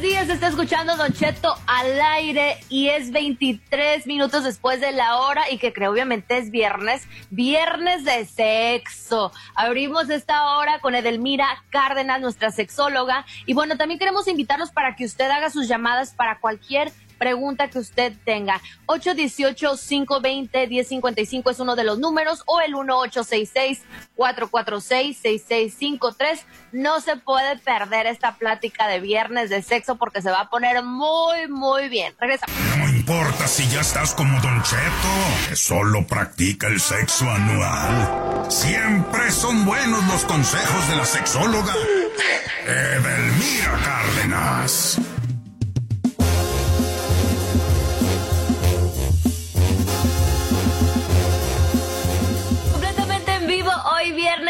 buenos días. Está escuchando Don Cheto al aire y es 23 minutos después de la hora y que creo obviamente es viernes, viernes de sexo. Abrimos esta hora con Edelmira Cárdenas, nuestra sexóloga. Y bueno, también queremos invitarlos para que usted haga sus llamadas para cualquier pregunta que usted tenga. 818-520-1055 es uno de los números o el 1866-446-6653. No se puede perder esta plática de viernes de sexo porque se va a poner muy, muy bien. Regresa. No importa si ya estás como Don Cheto, que solo practica el sexo anual. Siempre son buenos los consejos de la sexóloga Edelmira Cárdenas.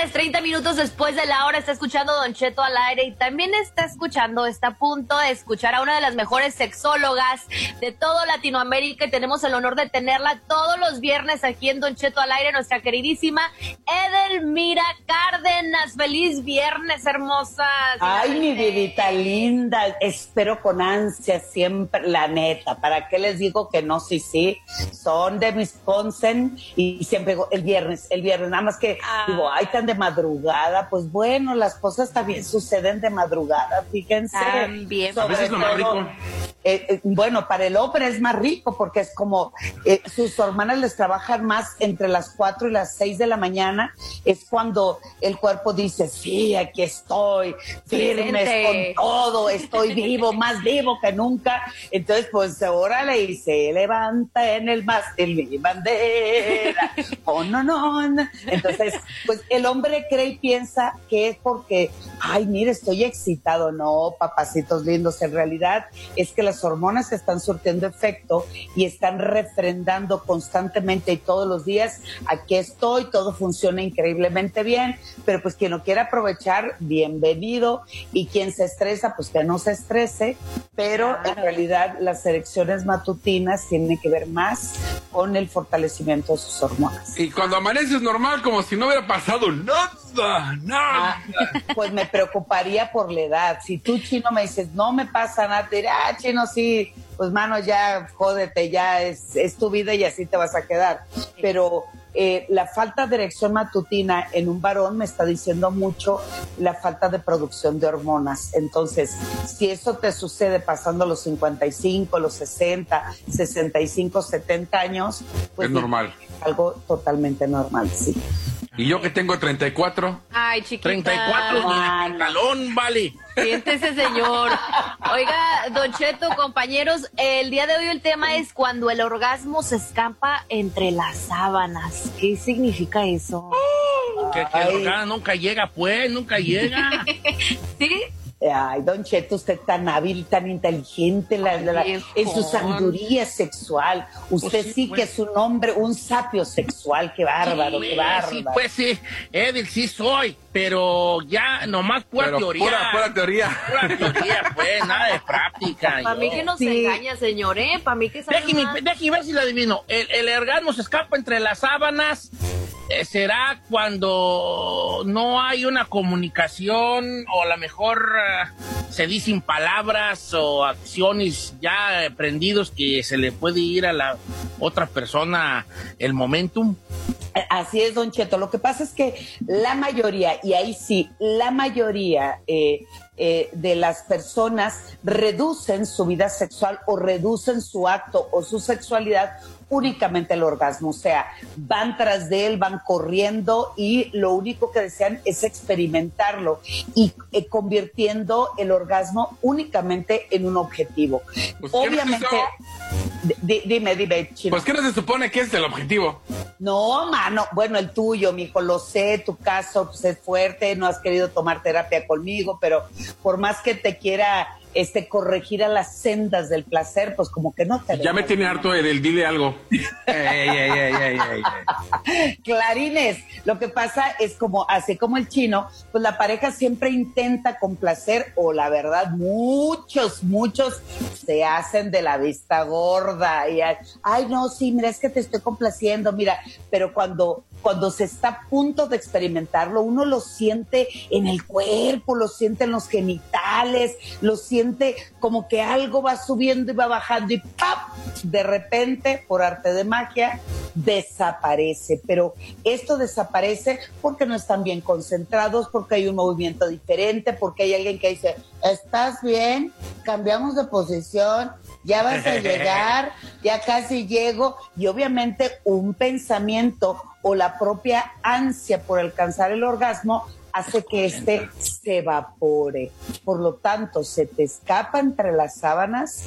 Viernes, 30 minutos después de la hora, está escuchando Don Cheto al aire y también está escuchando, está a punto de escuchar a una de las mejores sexólogas de todo Latinoamérica y tenemos el honor de tenerla todos los viernes aquí en Don Cheto al aire, nuestra queridísima Edelmira Cárdenas. Feliz viernes, hermosa. Ay, mi vidita linda, espero con ansia siempre, la neta. ¿Para qué les digo que no? Sí, sí, son de Wisconsin y siempre digo el viernes, el viernes, nada más que ah. digo, ay, tan de madrugada, pues bueno, las cosas también suceden de madrugada, fíjense. También. A veces lo más rico. Eh, eh, bueno, para el hombre es más rico porque es como eh, sus hormonas les trabajan más entre las 4 y las 6 de la mañana, es cuando el cuerpo dice, sí, aquí estoy, firmes con todo, estoy vivo, más vivo que nunca. Entonces, pues órale y se levanta en el mástil mi bandera. Oh, no, no. Entonces, pues el hombre cree y piensa que es porque, ay, mire, estoy excitado. No, papacitos lindos, en realidad es que las hormonas están surtiendo efecto y están refrendando constantemente y todos los días, aquí estoy, todo funciona increíblemente bien, pero pues quien no quiere aprovechar, bienvenido, y quien se estresa, pues que no se estrese, pero en realidad las erecciones matutinas tienen que ver más con el fortalecimiento de sus hormonas. Y cuando amaneces normal, como si no hubiera pasado nada, Ah, pues me preocuparía por la edad. Si tú, chino, me dices, no me pasa nada, te ah, chino, sí, pues mano, ya jódete, ya es, es tu vida y así te vas a quedar. Pero eh, la falta de erección matutina en un varón me está diciendo mucho la falta de producción de hormonas. Entonces, si eso te sucede pasando los 55, los 60, 65, 70 años, pues es normal. Algo totalmente normal, sí. Y yo que tengo 34. Ay, chiquita. 34, ni talón, vale. Siéntese, señor. Oiga, Don Cheto, compañeros, el día de hoy el tema es cuando el orgasmo se escapa entre las sábanas. ¿Qué significa eso? que, que el orgasmo nunca llega, pues, nunca llega. ¿Sí? Ay, Don Cheto, usted tan hábil, tan inteligente en su sabiduría sexual. Usted sí, que es un hombre, un sapio sexual. Qué bárbaro, qué bárbaro. Sí, pues sí, Edil, sí soy, pero ya nomás pura teoría. Pura, pura, teoría. Pura teoría, pues, nada de práctica. Para mí que no se engaña, señor, ¿eh? Para mí que Déjeme, déjeme ver si lo adivino. El, el orgasmo se escapa entre las sábanas eh, será cuando no hay una comunicación o a lo mejor eh, se dicen palabras o acciones ya aprendidos que se le puede ir a la otra persona el momentum. Eh, así es, don Cheto. Lo que pasa es que la mayoría, y ahí sí, la mayoría de las personas reducen su vida sexual o reducen su acto o su sexualidad únicamente el orgasmo, o sea, van tras de él, van corriendo y lo único que desean es experimentarlo y eh, convirtiendo el orgasmo únicamente en un objetivo. Pues, Obviamente, dime, dime, chino. Pues, ¿qué no se supone que es el objetivo? No, mano, bueno, el tuyo, mi hijo, lo sé, tu caso pues, es fuerte, no has querido tomar terapia conmigo, pero por más que te quiera este, corregir a las sendas del placer, pues como que no te... Ya me tiene harto del dile algo. Clarines, lo que pasa es como, así como el chino, pues la pareja siempre intenta complacer, o la verdad, muchos, muchos se hacen de la vista gorda y ay no sí mira es que te estoy complaciendo mira pero cuando cuando se está a punto de experimentarlo, uno lo siente en el cuerpo, lo siente en los genitales, lo siente como que algo va subiendo y va bajando y ¡pap! De repente, por arte de magia, desaparece. Pero esto desaparece porque no están bien concentrados, porque hay un movimiento diferente, porque hay alguien que dice, ¿estás bien? Cambiamos de posición, ya vas a llegar, ya casi llego. Y obviamente un pensamiento o la propia ansia por alcanzar el orgasmo hace que éste se evapore. Por lo tanto, se te escapa entre las sábanas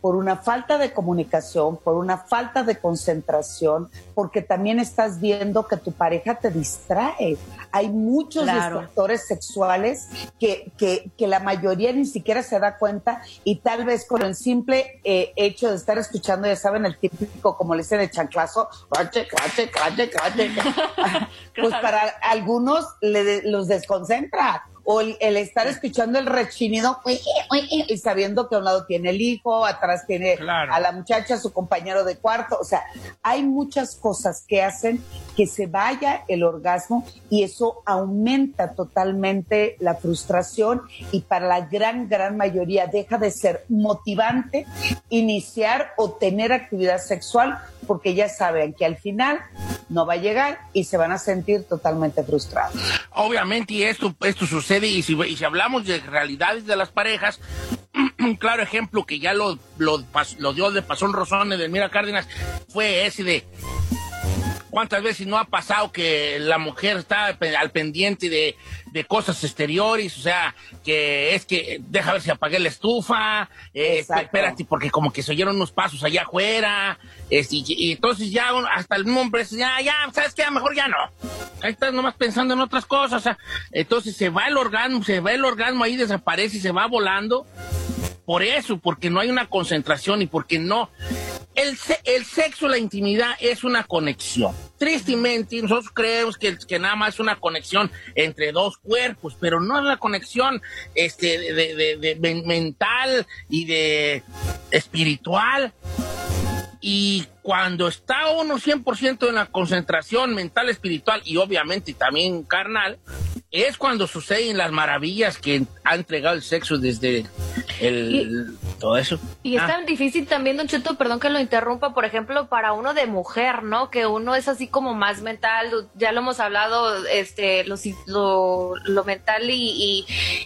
por una falta de comunicación, por una falta de concentración, porque también estás viendo que tu pareja te distrae. Hay muchos distractores sexuales que, que, que, la mayoría ni siquiera se da cuenta y tal vez con el simple eh, hecho de estar escuchando, ya saben, el típico, como le dicen, el chanclazo, pues para algunos le, los desconcentra o el, estar escuchando el rechinido y sabiendo que a un lado tiene el hijo, atrás tiene a la muchacha, su compañero de cuarto, o sea, hay muchas cosas que hacen que se vaya el orgasmo y eso aumenta totalmente la frustración y para la gran, gran mayoría deja de ser motivante iniciar o tener actividad sexual porque ya saben que al final no va a llegar y se van a sentir totalmente frustrados. Obviamente, esto, esto sucede y si, si hablamos de realidades de las parejas, un claro ejemplo que ya lo, lo, dio de Pasón Rosone de Mira Cárdenas fue ese de ¿Cuántas veces no ha pasado que la mujer está al pendiente de, cosas exteriores? O sea, que es que deja ver si apagué la estufa, eh, espérate, porque como que se oyeron unos pasos allá afuera, y, entonces ya hasta el hombre ya, ya, ¿sabes qué? A lo mejor ya no. Ahí estás nomás pensando en otras cosas. O sea, entonces se va el orgasmo, se va el orgasmo ahí, desaparece y se va volando. Por eso, porque no hay una concentración y porque no el, el, sexo, la intimidad es una conexión. Tristemente, nosotros creemos que, que, nada más es una conexión entre dos cuerpos, pero no es la conexión este, de, de mental y de espiritual. Y cuando está uno 100% en la concentración mental, espiritual y obviamente también carnal, es cuando suceden las maravillas que ha entregado el sexo desde el, todo eso. Y es ah. tan difícil también, Don Cheto, perdón que lo interrumpa, por ejemplo, para uno de mujer, ¿no? Que uno es así como más mental, ya lo hemos hablado, este, lo, lo, mental y,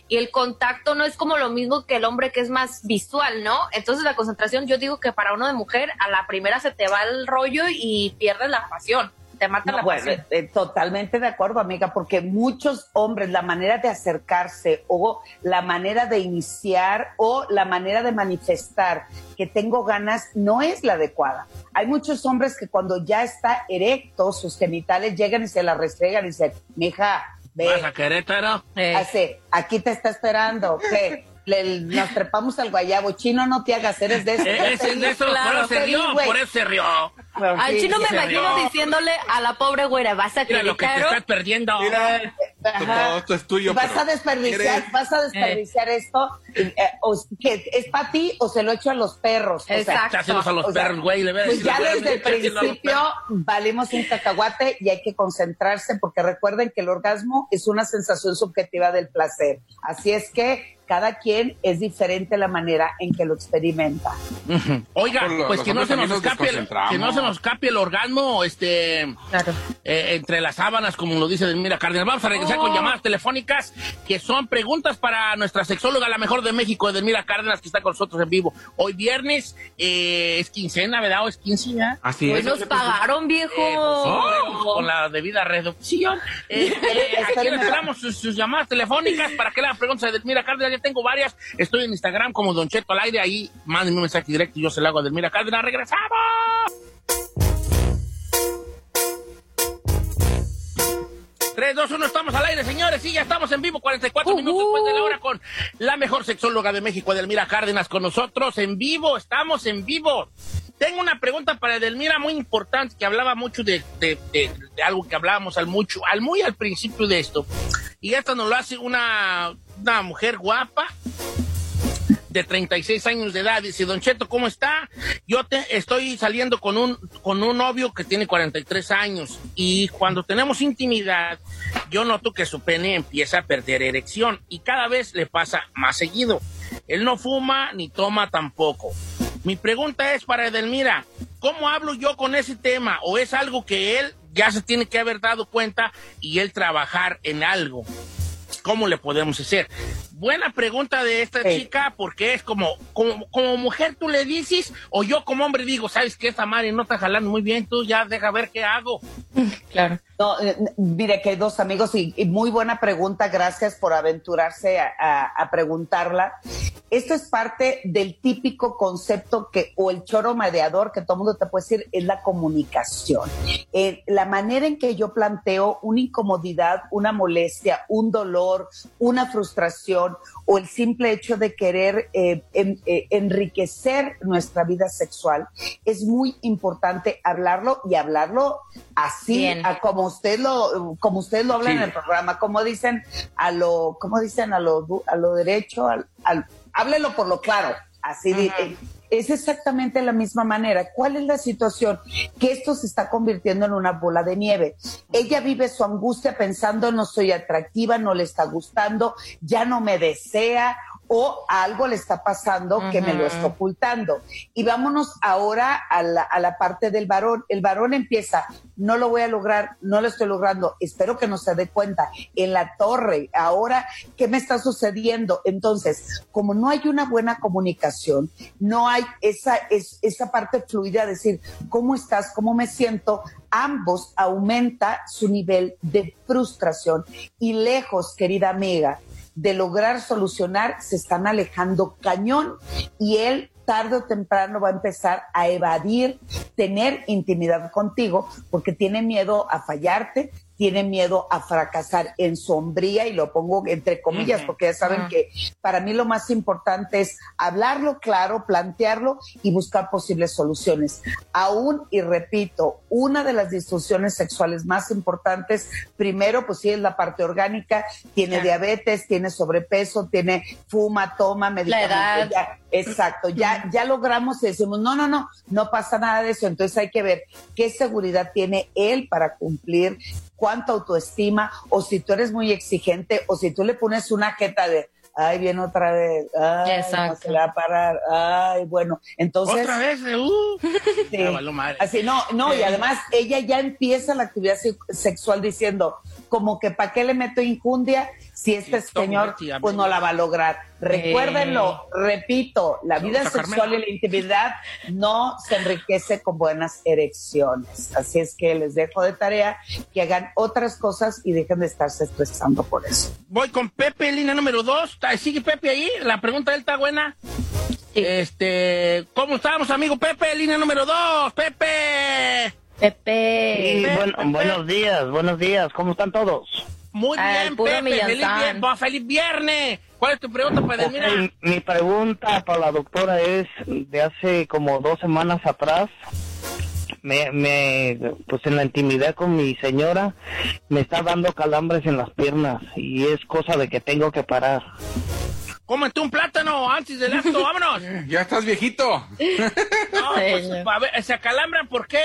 y, el contacto no es como lo mismo que el hombre que es más visual, ¿no? Entonces la concentración, yo digo que para uno de mujer, a la primera se te va el rollo y pierdes la pasión te mata la bueno, eh, totalmente de acuerdo, amiga, porque muchos hombres, la manera de acercarse o la manera de iniciar o la manera de manifestar que tengo ganas no es la adecuada. Hay muchos hombres que cuando ya está erecto, sus genitales llegan y se la restregan y dicen, mija, ve. ¿Vas a Querétaro? Eh. aquí te está esperando, ¿qué? Le, nos trepamos al guayabo. Chino, no te hagas, eres de eso. Es, de eso, por eso se rió, por eso se rió. Al chino me imagino diciéndiciéndole a la pobre güera, vas a Mira lo que te estás perdiendo. Mira, esto es tuyo. Vas a desperdiciar, vas a desperdiciar esto, eh, que es para ti o se lo echo a los perros. Exacto. O a los perros, güey. Pues ya desde el principio valemos un cacahuate y hay que concentrarse porque recuerden que el orgasmo es una sensación subjetiva del placer. Así es que cada quien es diferente la manera en que lo experimenta. Oiga, pues que no, se nos escape el, que no se nos escape el orgasmo este, eh, entre las sábanas, como lo dice Delmira Cárdenas. Vamos a regresar con oh. llamadas telefónicas que son preguntas para nuestra sexóloga, la mejor de México, Edelmira Cárdenas, que está con nosotros en vivo. Hoy viernes eh, es quincena, ¿verdad? ¿O es quincena? Así es. Hoy nos pagaron, viejo. Eh, pues, con la debida reducción. aquí esperamos sus, sus, llamadas telefónicas para que hagan preguntas a Edelmira Cárdenas tengo varias. Estoy en Instagram como Don Cheto al aire. Ahí mándenme un mensaje directo y yo se lo hago a Delmira Cárdenas. ¡Regresamos! 3, 2, 1, estamos al aire, señores. Sí, ya estamos en vivo, 44 minutos después de la hora con la mejor sexóloga de México, Edelmira Cárdenas, con nosotros en vivo. Estamos en vivo. Tengo una pregunta para Edelmira muy importante que hablaba mucho de, de, de, de, algo que hablábamos al mucho, al muy al principio de esto. Y esta nos lo hace una una mujer guapa, de 36 años de edad. Dice, Don Cheto, ¿cómo está? Yo te, estoy saliendo con un, con un novio que tiene 43 años y cuando tenemos intimidad, yo noto que su pene empieza a perder erección y cada vez le pasa más seguido. Él no fuma ni toma tampoco. Mi pregunta es para Edelmira, ¿cómo hablo yo con ese tema? ¿O es algo que él ya se tiene que haber dado cuenta y él trabajar en algo? ¿Cómo le podemos hacer? Buena pregunta de esta chica, porque es como, como, como mujer tú le dices, o yo como hombre digo, sabes que esta madre no está jalando muy bien, tú ya deja ver qué hago. Claro. No, eh, mire que hay dos amigos y, muy buena pregunta, gracias por aventurarse a, preguntarla. Esto es parte del típico concepto que, o el choro mediador que todo mundo te puede decir, es la comunicación. Eh, la manera en que yo planteo una incomodidad, una molestia, un dolor, una frustración o el simple hecho de querer eh, enriquecer nuestra vida sexual, es muy importante hablarlo y hablarlo así, a como usted lo, como usted lo habla en el programa, como dicen a lo, como dicen a lo, a lo derecho, al, háblelo por lo claro, así es exactamente la misma manera. ¿Cuál es la situación? Que esto se está convirtiendo en una bola de nieve. Ella vive su angustia pensando no soy atractiva, no le está gustando, ya no me desea o algo le está pasando que me lo está ocultando. Y vámonos ahora a la, a la, parte del varón. El varón empieza, no lo voy a lograr, no lo estoy logrando, espero que no se dé cuenta. En la torre, ahora, ¿qué me está sucediendo? Entonces, como no hay una buena comunicación, no hay esa, es, esa parte fluida, decir, ¿cómo estás? ¿Cómo me siento? Ambos aumenta su nivel de frustración. Y lejos, querida amiga, de lograr solucionar se están alejando cañón y él tarde o temprano va a empezar a evadir tener intimidad contigo porque tiene miedo a fallarte, tiene miedo a fracasar en sombría y lo pongo entre comillas porque ya saben que para mí lo más importante es hablarlo claro, plantearlo y buscar posibles soluciones. Aún, y repito, una de las disfunciones sexuales más importantes, primero, pues sí es la parte orgánica, tiene diabetes, tiene sobrepeso, tiene fuma, toma, medicamentos. exacto, ya, ya logramos y decimos, no, no, no, no pasa nada de eso. Entonces hay que ver qué seguridad tiene él para cumplir cuánta autoestima, o si tú eres muy exigente, o si tú le pones una jeta de, ay, viene otra vez, ay, no se va a parar, ay, bueno, entonces... Otra vez, uh. sí, así, no, no, y además ella ya empieza la actividad sexual diciendo, como que ¿para qué le meto injundia si este señor pues no la va a lograr? Recuérdenlo, repito, la vida sexual y la intimidad no se enriquece con buenas erecciones. Así es que les dejo de tarea que hagan otras cosas y dejen de estarse estresando por eso. Voy con Pepe, línea número dos. ¿Sigue Pepe ahí? La pregunta de él está buena. Este, ¿cómo estamos, amigo Pepe? Línea número dos, Pepe. Pepe. buenos días, buenos días. ¿Cómo están todos? Muy bien, Pepe. Feliz, feliz, viernes. ¿Cuál es tu pregunta, para Mi pregunta para la doctora es de hace como dos semanas atrás. Me, me, pues en la intimidad con mi señora, me está dando calambres en las piernas y es cosa de que tengo que parar. Cómete un plátano antes del acto, vámonos. ya estás viejito. no, pues, a ver, se acalambran, ¿por qué,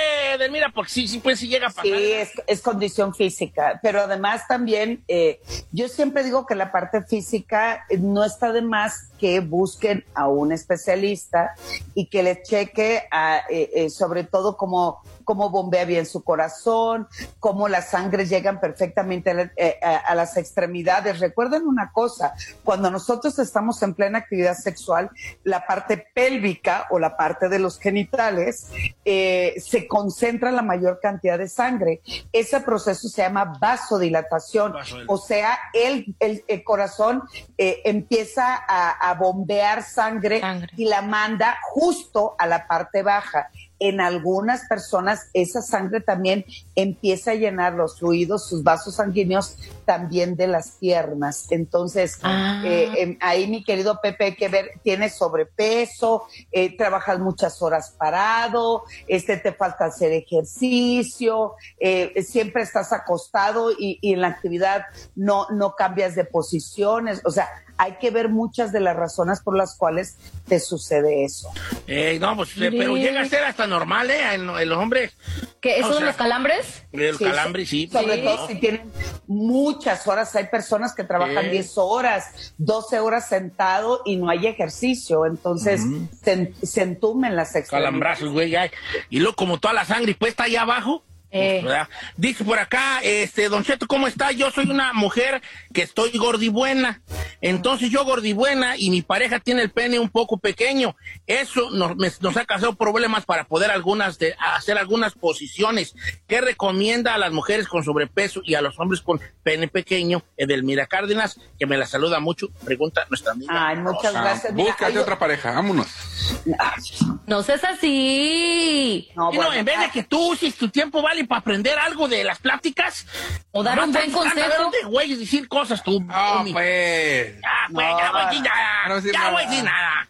Mira, Porque sí, sí, pues sí llega a pasar. Sí, es, condición física, pero además también, eh, yo siempre digo que la parte física no está de más que busquen a un especialista y que le cheque a, eh, eh, sobre todo como cómo bombea bien su corazón, cómo las sangres llegan perfectamente eh, a, las extremidades. Recuerden una cosa, cuando nosotros estamos en plena actividad sexual, la parte pélvica o la parte de los genitales eh, se concentra la mayor cantidad de sangre. Ese proceso se llama vasodilatación, o sea, el, el, corazón eh, empieza a, bombear sangre y la manda justo a la parte baja en algunas personas esa sangre también empieza a llenar los fluidos, sus vasos sanguíneos también de las piernas. Entonces, ah. eh, em, ahí mi querido Pepe, hay que ver, tienes sobrepeso, eh, trabajas muchas horas parado, este, te falta hacer ejercicio, eh, siempre estás acostado y, y, en la actividad no, no cambias de posiciones. O sea, hay que ver muchas de las razones por las cuales te sucede eso. Eh, no, pues, eh, pero llega a ser hasta normal, ¿eh? En, en los hombres. ¿Qué? ¿Eso O de los calambres? El Sí, calambre, sí. Sobre sí, todo si tienen muchas horas, hay personas que trabajan Sí. 10 horas, 12 horas sentado y no hay ejercicio, entonces se, se entumen las extremidades. Calambrazos, güey. ay. Y luego, como toda la sangre puesta ahí abajo. Eh. ¿verdad? Dice por acá, este, Don Cheto, ¿cómo está? Yo soy una mujer que estoy gordibuena. Entonces yo gordibuena y mi pareja tiene el pene un poco pequeño. Eso nos, me- nos ha causado problemas para poder algunas de, hacer algunas posiciones. ¿Qué recomienda a las mujeres con sobrepeso y a los hombres con pene pequeño? Edelmira Cárdenas, que me la saluda mucho, pregunta nuestra amiga. Ay, muchas gracias. Mira, búscate hay- otra pareja, vámonos. No seas así. No, en vez de que tú uses tu tiempo vale para aprender algo de las pláticas O dar un buen consejo. de güeyes decir cosas tú. Ah, Tommy. pues. Ah, pues, ya voy a decir nada. No ya nada. voy decir nada.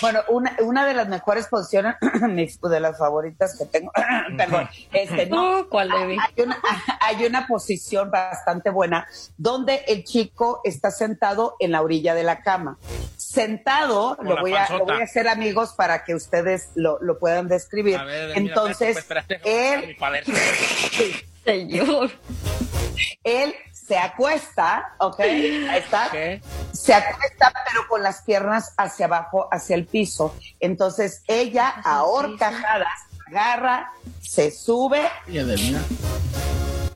Bueno, una, una de las mejores posiciones, de las favoritas que tengo, perdón, este, no, ¿Cuál, hay una, hay una posición bastante buena donde el chico está sentado en la orilla de la cama. Sentado, lo voy, a, lo panzota. voy a hacer amigos para que ustedes lo, lo puedan describir. A ver, mira, Entonces, pues, espérate, déjame él. Señor. él se acuesta, ¿ok? Ahí está. Se acuesta pero con las piernas hacia abajo, hacia el piso. Entonces ella a horcajadas agarra, se sube, Y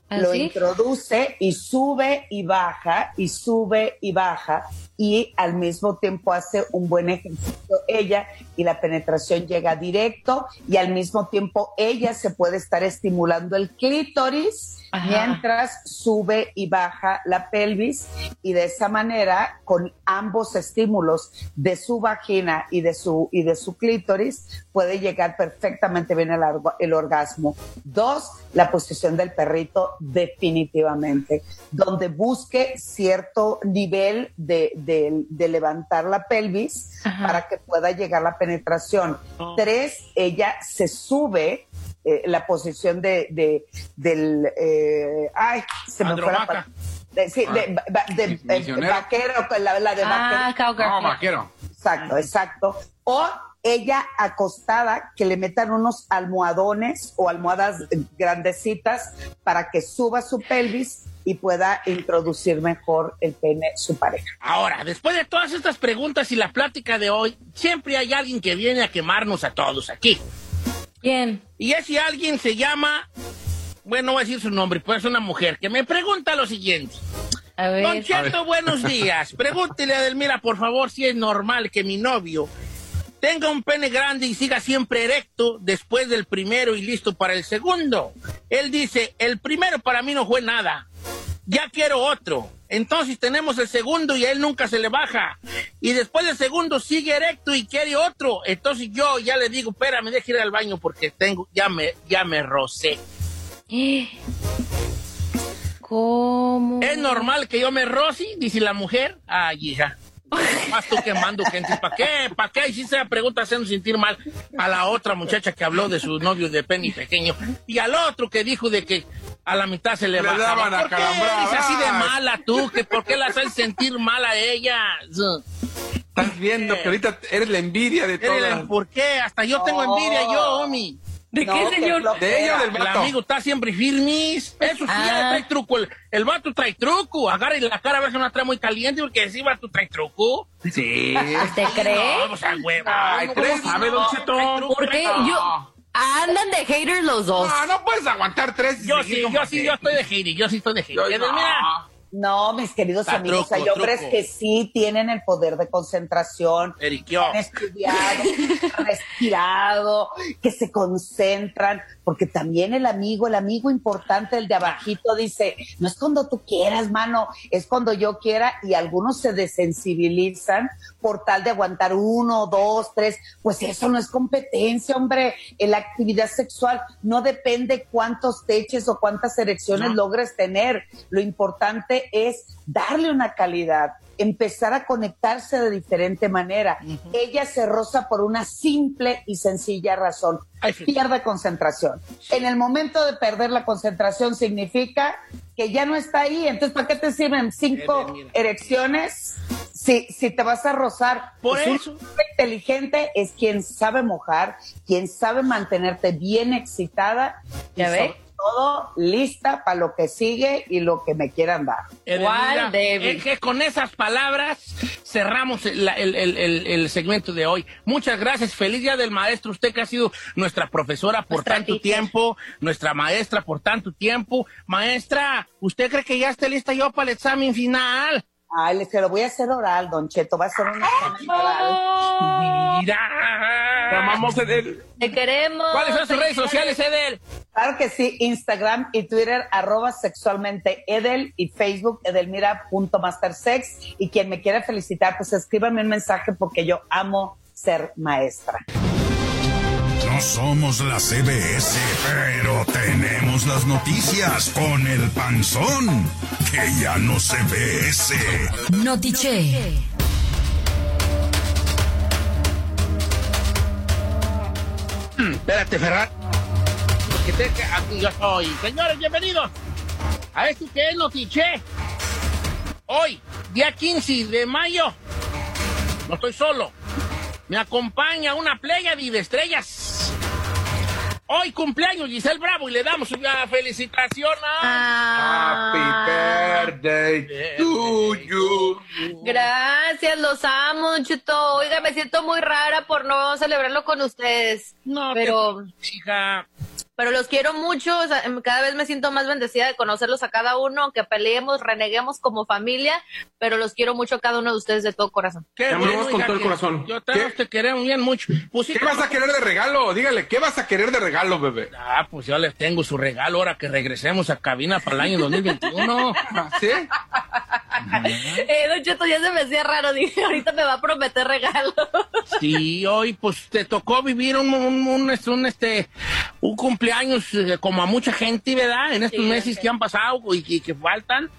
Lo introduce y sube y baja y sube y baja y al mismo tiempo hace un buen ejercicio ella y la penetración llega directo y al mismo tiempo ella se puede estar estimulando el clítoris Ajá. mientras sube y baja la pelvis y de esa manera con ambos estímulos de su vagina y de su y de su clítoris puede llegar perfectamente bien el, el orgasmo. Dos, la posición del perrito definitivamente, donde busque cierto nivel de, de- de levantar la pelvis Ajá. para que pueda llegar la penetración. Oh. Tres, ella se sube eh, la posición de, de- del eh, ay se me fue la de, sí, de, eh, misionero. vaquero, la, la de Ah, vaquero. No, vaquero. Exacto, exacto. O ella acostada, que le metan unos almohadones o almohadas grandecitas para que suba su pelvis y pueda introducir mejor el pene su pareja. Ahora, después de todas estas preguntas y la plática de hoy, siempre hay alguien que viene a quemarnos a todos aquí. ¿Quién? Y ese alguien se llama, bueno, no voy a decir su nombre, pues es una mujer, que me pregunta lo siguiente. A ver. Don Cheto, buenos días. Pregúntele a Delmira, por favor, si es normal que mi novio tenga un pene grande y siga siempre erecto después del primero y listo para el segundo. Él dice, el primero para mí no fue nada. Ya quiero otro. Entonces tenemos el segundo y a él nunca se le baja. Y después del segundo sigue erecto y quiere otro. Entonces yo ya le digo, espérame, deje ir al baño porque tengo, ya me, ya me rocé. ¿Cómo? ¿Es normal que yo me roce? Dice la mujer. Ay, hija. Más tú quemando gente. ¿Para qué? ¿Para qué hiciste esa pregunta haciendo sentir mal a la otra muchacha que habló de su novio de Penny pequeño? Y al otro que dijo de que a la mitad se le, Le bajaba. daban a ¿Por qué calambrar? eres así de mala tú? ¿Que ¿Por qué la haces sentir mal a ella? Estás viendo que ahorita eres la envidia de Eres la- todas. ¿Por qué? Hasta yo tengo envidia yo, Omi. ¿De No, qué, señor? De ella del El vato. amigo está siempre firmis. Eso sí, Ah. trae truco. El, el vato trae truco. Agarra la cara a ver si no la trae muy caliente porque si vato trae truco. Sí. ¿Te cree? No, o sea, huevo. Ay, No, ¿crees? no, Sabe, don no, Cheto. trae truco, ¿Por qué? Yo... Andan de haters los dos. No, no puedes aguantar tres. Yo sí, yo sí, yo estoy de hater. Yo sí estoy de hater. Yo- Edelmira, no. No, mis queridos Está amigos, truco, hay hombres truco. que sí tienen el poder de concentración, han estudiado, respirado, que se concentran, porque también el amigo, el amigo importante, el de abajito, dice, no es cuando tú quieras, mano, es cuando yo quiera, y algunos se desensibilizan por tal de aguantar uno, dos, tres, pues eso no es competencia, hombre, la actividad sexual no depende cuántos teches o cuántas erecciones No. logres tener, lo importante es darle una calidad empezar a conectarse de diferente manera. Ella se roza por una simple y sencilla razón. Pierde concentración. En el momento de perder la concentración significa que ya no está ahí. Entonces, ¿para qué te sirven cinco erecciones si, si te vas a rozar? Por Pues un eso. hombre inteligente es quien sabe mojar, quien sabe mantenerte bien excitada y ¿Ya ve? sobre todo lista para lo que sigue y lo que me quieran dar. Edelmira, es que con esas palabras cerramos el, el- el- el- el segmento de hoy. Muchas gracias. Feliz Día del Maestro. Usted que ha sido nuestra profesora por Nuestra tanto teacher. tiempo, nuestra maestra por tanto tiempo. Maestra, ¿usted cree que ya está lista yo para el examen final? Ay, se lo voy a hacer oral, Don Cheto, va a ser una examen oral. Mira. Te amamos, Edel. Te queremos. ¿Cuáles son sus redes sociales, Edel? Claro que sí, Instagram y Twitter, arroba sexualmente Edel y Facebook edelmira.mastersex. Y quien me quiera felicitar, pues escríbame un mensaje porque yo amo ser maestra. No somos la CBS, pero tenemos las noticias con el panzón, que ya no se ve ese. Notiche. Espérate, Ferran. Porque te, que- aquí yo estoy. Señores, bienvenidos a esto que es Notiche. Hoy, día 15 de mayo, no estoy solo. Me acompaña una playa de estrellas. Hoy cumpleaños Giselle Bravo y le damos una felicitación a... Happy Ah, birthday to you. Gracias, los amo, Don Cheto. Oiga, me siento muy rara por no celebrarlo con ustedes. No, pero, te- hija, pero los quiero mucho. o sea, cada vez me siento más bendecida de conocerlos a cada uno, aunque peleemos, reneguemos como familia, pero los quiero mucho a cada uno de ustedes de todo corazón. qué Te amamos con todo el corazón. Yo ¿Qué? te queremos bien mucho. Pues ¿Qué vas a querer de regalo? Dígale, ¿qué vas a querer de regalo, bebé? Ah, pues yo les tengo su regalo ahora que regresemos a cabina para el año 2021. ¿Sí? Eh, Don Cheto, ya se me hacía raro. Dije, ahorita me va a prometer regalo. Sí, hoy pues te tocó vivir un, un, un, este, un, este, un cumpleaños eh, como a mucha gente, ¿verdad? En estos Sí, meses que han pasado y que, que faltan.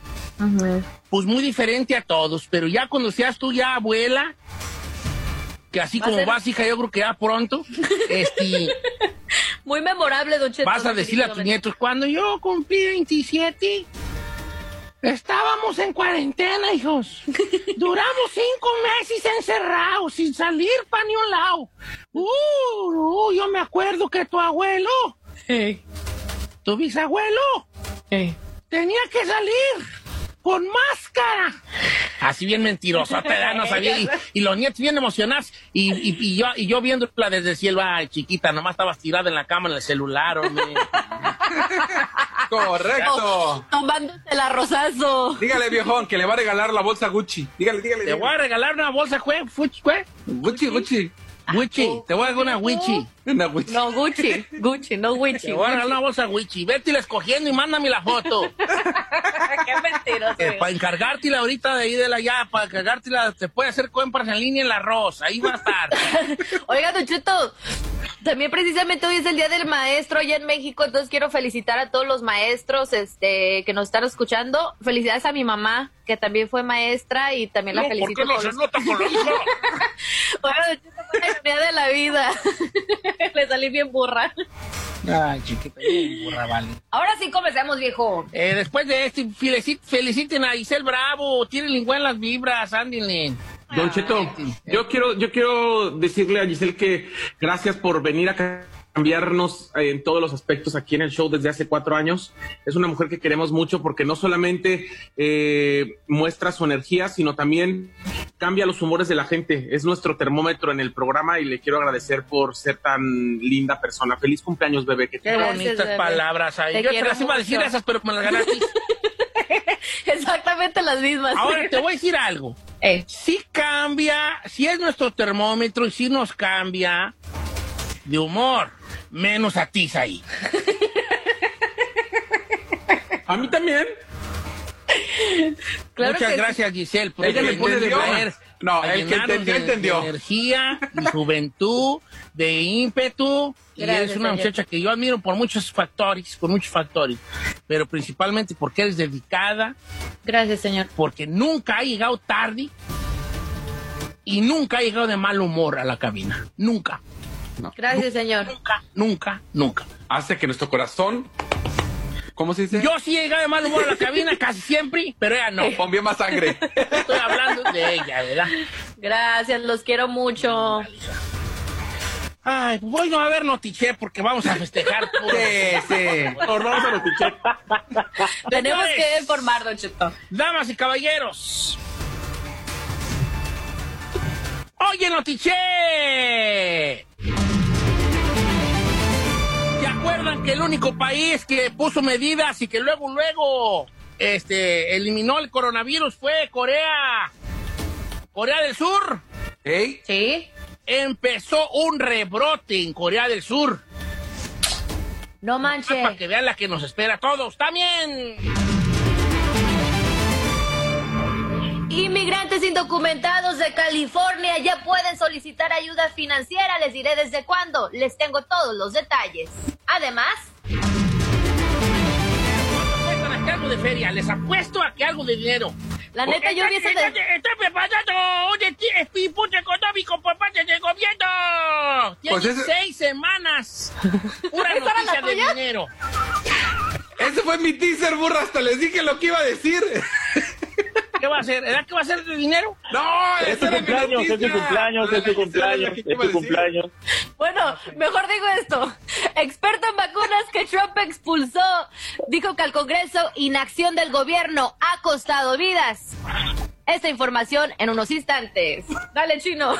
Pues muy diferente a todos, pero ya cuando seas tú ya abuela, que así Va como vas, hija, yo creo que ya pronto, este, Muy memorable, Don Cheto. vas a decirle a tus nietos, cuando yo cumplí 27, estábamos en cuarentena, hijos. Duramos cinco meses encerrados, sin salir para ni un lado. Uh, uh, yo me acuerdo que tu abuelo, tu bisabuelo, tenía que salir con máscara. Así bien mentiroso, te da, no sabía. Y, y los nietos bien emocionados. Y, y, y yo, y yo viéndola desde el cielo, ay, chiquita, nomás estabas tirada en la cama en el celular, hombre. Correcto. Tomándose el arrozazo. Dígale, viejón, que le va a regalar la bolsa Gucci. Dígale, dígale. Te voy a regalar una bolsa. ¿Fuch, qué? Gucci, Gucci. Wichi, te voy a dar una Wichi. Una Gucci. No, Gucci. Gucci, no Gucci. Te voy a regalar una bolsa Wichi. Vete escogiendo y mándame la foto. Qué mentiroso. Eh, para encargártela ahorita de ahí de la ya, para encargártela, te puede hacer compras en línea en la arroz. Ahí va a estar. Oiga, Don Cheto, también precisamente hoy es el Día del Maestro allá en México, entonces quiero felicitar a todos los maestros este, que nos están escuchando. Felicidades a mi mamá, que también fue maestra y también la No, ¿Por felicito. qué no por se los- nota con los Don Cheto, la historia de la vida. Le salí bien burra. Ay, chiquita, bien burra, vale. Ahora sí comencemos, viejo. Eh, después de este, felicit- feliciten a Isel Bravo. Tienen buenas vibras, Andy. Don Cheto, yo quiero, yo quiero decirle a Giselle que gracias por venir a cambiarnos eh, en todos los aspectos aquí en el show desde hace cuatro años. Es una mujer que queremos mucho porque no solamente eh, muestra su energía, sino también cambia los humores de la gente. Es nuestro termómetro en el programa y le quiero agradecer por ser tan linda persona. Feliz cumpleaños, bebé. Que Qué bonitas bebé. palabras ahí. Te Yo te las iba a decir esas, pero me las ganaste. Exactamente las mismas. Ahora te voy a decir algo. Eh, Sí cambia, sí es nuestro termómetro y sí nos cambia de humor. Menos a ti, ahí. A mí también. Claro Muchas que gracias, Giselle, por Ella me pone de buenas. No, el que entendió, de- entendió. De energía, de juventud, de ímpetu. y Gracias, es una señor. muchacha que yo admiro por muchos factores, por muchos factores. Pero principalmente porque eres dedicada, Gracias, señor. porque nunca ha llegado tarde y nunca ha llegado de mal humor a la cabina. Nunca, Gracias, señor. nunca, nunca, nunca. Hace que nuestro corazón. ¿Cómo se dice? Yo sí he llegado de mal humor a la cabina casi siempre, pero ella no. Bombió más sangre. Estoy hablando de ella, ¿verdad? Gracias, los quiero mucho. Ay, pues bueno, a ver, Notiche, porque vamos a festejar. sí, sí. Nos vamos a notichar. Tenemos Señores, que informar, Don Cheto. Damas y caballeros. Oye, Notiche. ¿Se acuerdan que el único país que puso medidas y que luego, luego, este, eliminó el coronavirus fue Corea? Corea del Sur. ¿Ey? ¿Sí? Empezó un rebrote en Corea del Sur. No manche. Para que vean la que nos espera a todos. También. Inmigrantes indocumentados de California ya pueden solicitar ayuda financiera. Les diré desde cuándo. Les tengo todos los detalles. Además, apuestan a que algo de feria, les apuesto a que algo de dinero. la neta, yo hubiese... Está, de- está preparando un impulso económico por parte del gobierno. Tiene Pues ese- seis semanas. Pura ¿Esa era la noticia de tuya? dinero. Ese fue mi teaser, burra. Hasta les dije lo que iba a decir. ¿Qué va a hacer? ¿Era que va a hacer de dinero? No, Es tu cumpleaños, es tu cumpleaños, es tu cumpleaños, es tu cumpleaños. Bueno, mejor digo esto. Experto en vacunas que Trump expulsó dijo que al Congreso inacción del gobierno ha costado vidas. Esta información en unos instantes. Dale, chino.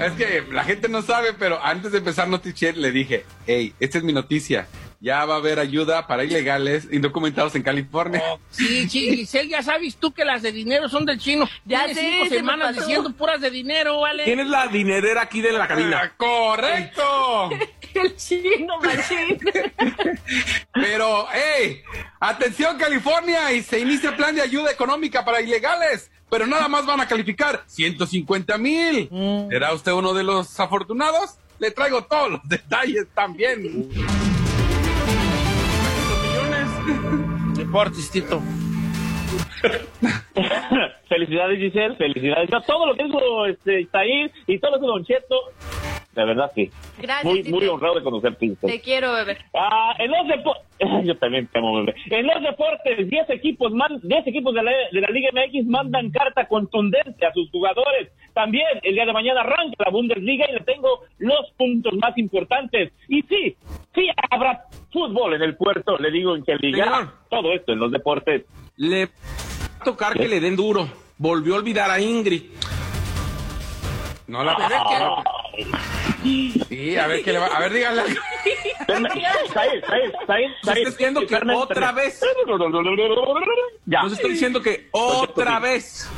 Es que la gente no sabe, pero antes de empezar Notichet le dije, hey, esta es mi noticia. Ya va a haber ayuda para ilegales indocumentados en California. Oh, sí, sí, Giselle, ya sabes tú que las de dinero son del chino. Ya Tienes sé, cinco semanas diciendo puras de dinero, ¿vale? ¿Quién es la dinerera aquí de la cabina? Ah, ¡Correcto! El chino, machín. Pero, hey, atención California y se inicia el plan de ayuda económica para ilegales, pero nada más van a calificar 150 mil. Mm. ¿Será usted uno de los afortunados? Le traigo todos los detalles también. Deportes, Tito. felicidades, Giselle, felicidades. No, todo lo que hizo este, Isaír y todo lo que hizo Don Cheto, de verdad sí. Gracias, Muy, muy honrado de conocerte. Te quiero, bebé. Ah, en los deportes, yo también temo, bebé. En los deportes, 10 equipos, man- 10 equipos de la, de la Liga MX mandan carta contundente a sus jugadores. También el día de mañana arranca la Bundesliga y le tengo los puntos más importantes. Y sí, sí habrá fútbol en el puerto, le digo en que liga. Señor. Todo esto en los deportes. Le va a tocar que le den duro. Volvió a olvidar a Ingrid. No la que- Sí, a ver qué le va. A ver, díganle. Said, Said, Said, está diciendo que otra vez. Ya. Nos está diciendo que otra vez.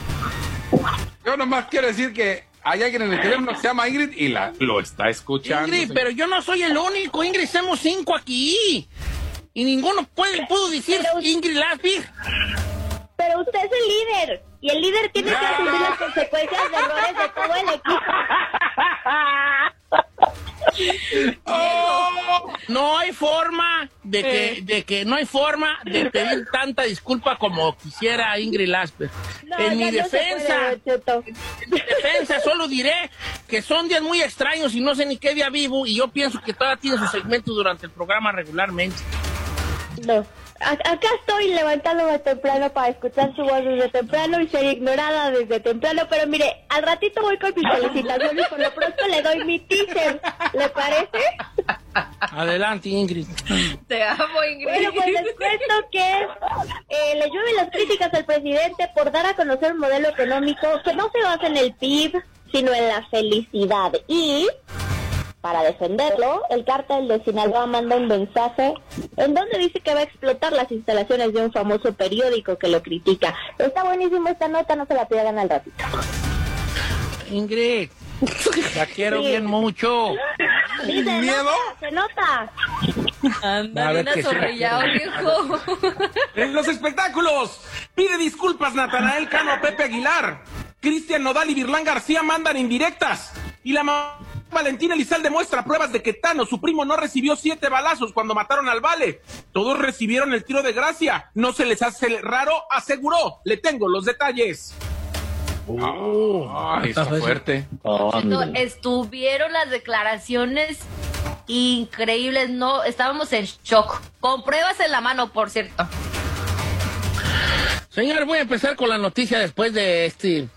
Yo nomás quiero decir que hay alguien en el teléfono que se llama Ingrid y la, lo está escuchando. Ingrid, señor. pero yo no soy el único. Ingrid, somos cinco aquí. Y ninguno puede, puedo decir Pero- Ingrid Lasby. Pero usted es el líder y el líder tiene que asumir las consecuencias de errores de todo el equipo. No hay forma de que, de que no hay forma de pedir tanta disculpa como quisiera Ingrid Lasper. No, en mi defensa, puede, en mi defensa solo diré que son días muy extraños y no sé ni qué día vivo y yo pienso que todavía tiene su segmento durante el programa regularmente. No. Acá estoy levantándome temprano para escuchar su voz desde temprano y ser ignorada desde temprano, pero mire, al ratito voy con mis felicitaciones y por lo pronto le doy mi teaser. ¿Le parece? Adelante, Ingrid. Te amo, Ingrid. Bueno, pues les cuento que eh, le llueven las críticas al presidente por dar a conocer un modelo económico que no se basa en el PIB, sino en la felicidad. Y para defenderlo, el cártel de Sinaloa manda un mensaje en donde dice que va a explotar las instalaciones de un famoso periódico que lo critica. Está buenísima esta nota, no se la pierdan al ratito. Ingrid, la quiero Sí. bien mucho. Sí, se ¿Miedo? nota, se nota. A Anda bien quiero. viejo. En los espectáculos, Pide disculpas Natanael Cano a Pepe Aguilar. Cristian Nodal y Virlán García mandan indirectas. Y la mamá Valentina Elizalde muestra pruebas de que Tano, su primo, no recibió siete balazos cuando mataron al Vale. Todos recibieron el tiro de gracia. No se les hace raro, aseguró. Le tengo los detalles. Ay, está fuerte. Estuvieron las declaraciones increíbles, no, estábamos en shock, con pruebas en la mano, por cierto. Señor, voy a empezar con la noticia después de este,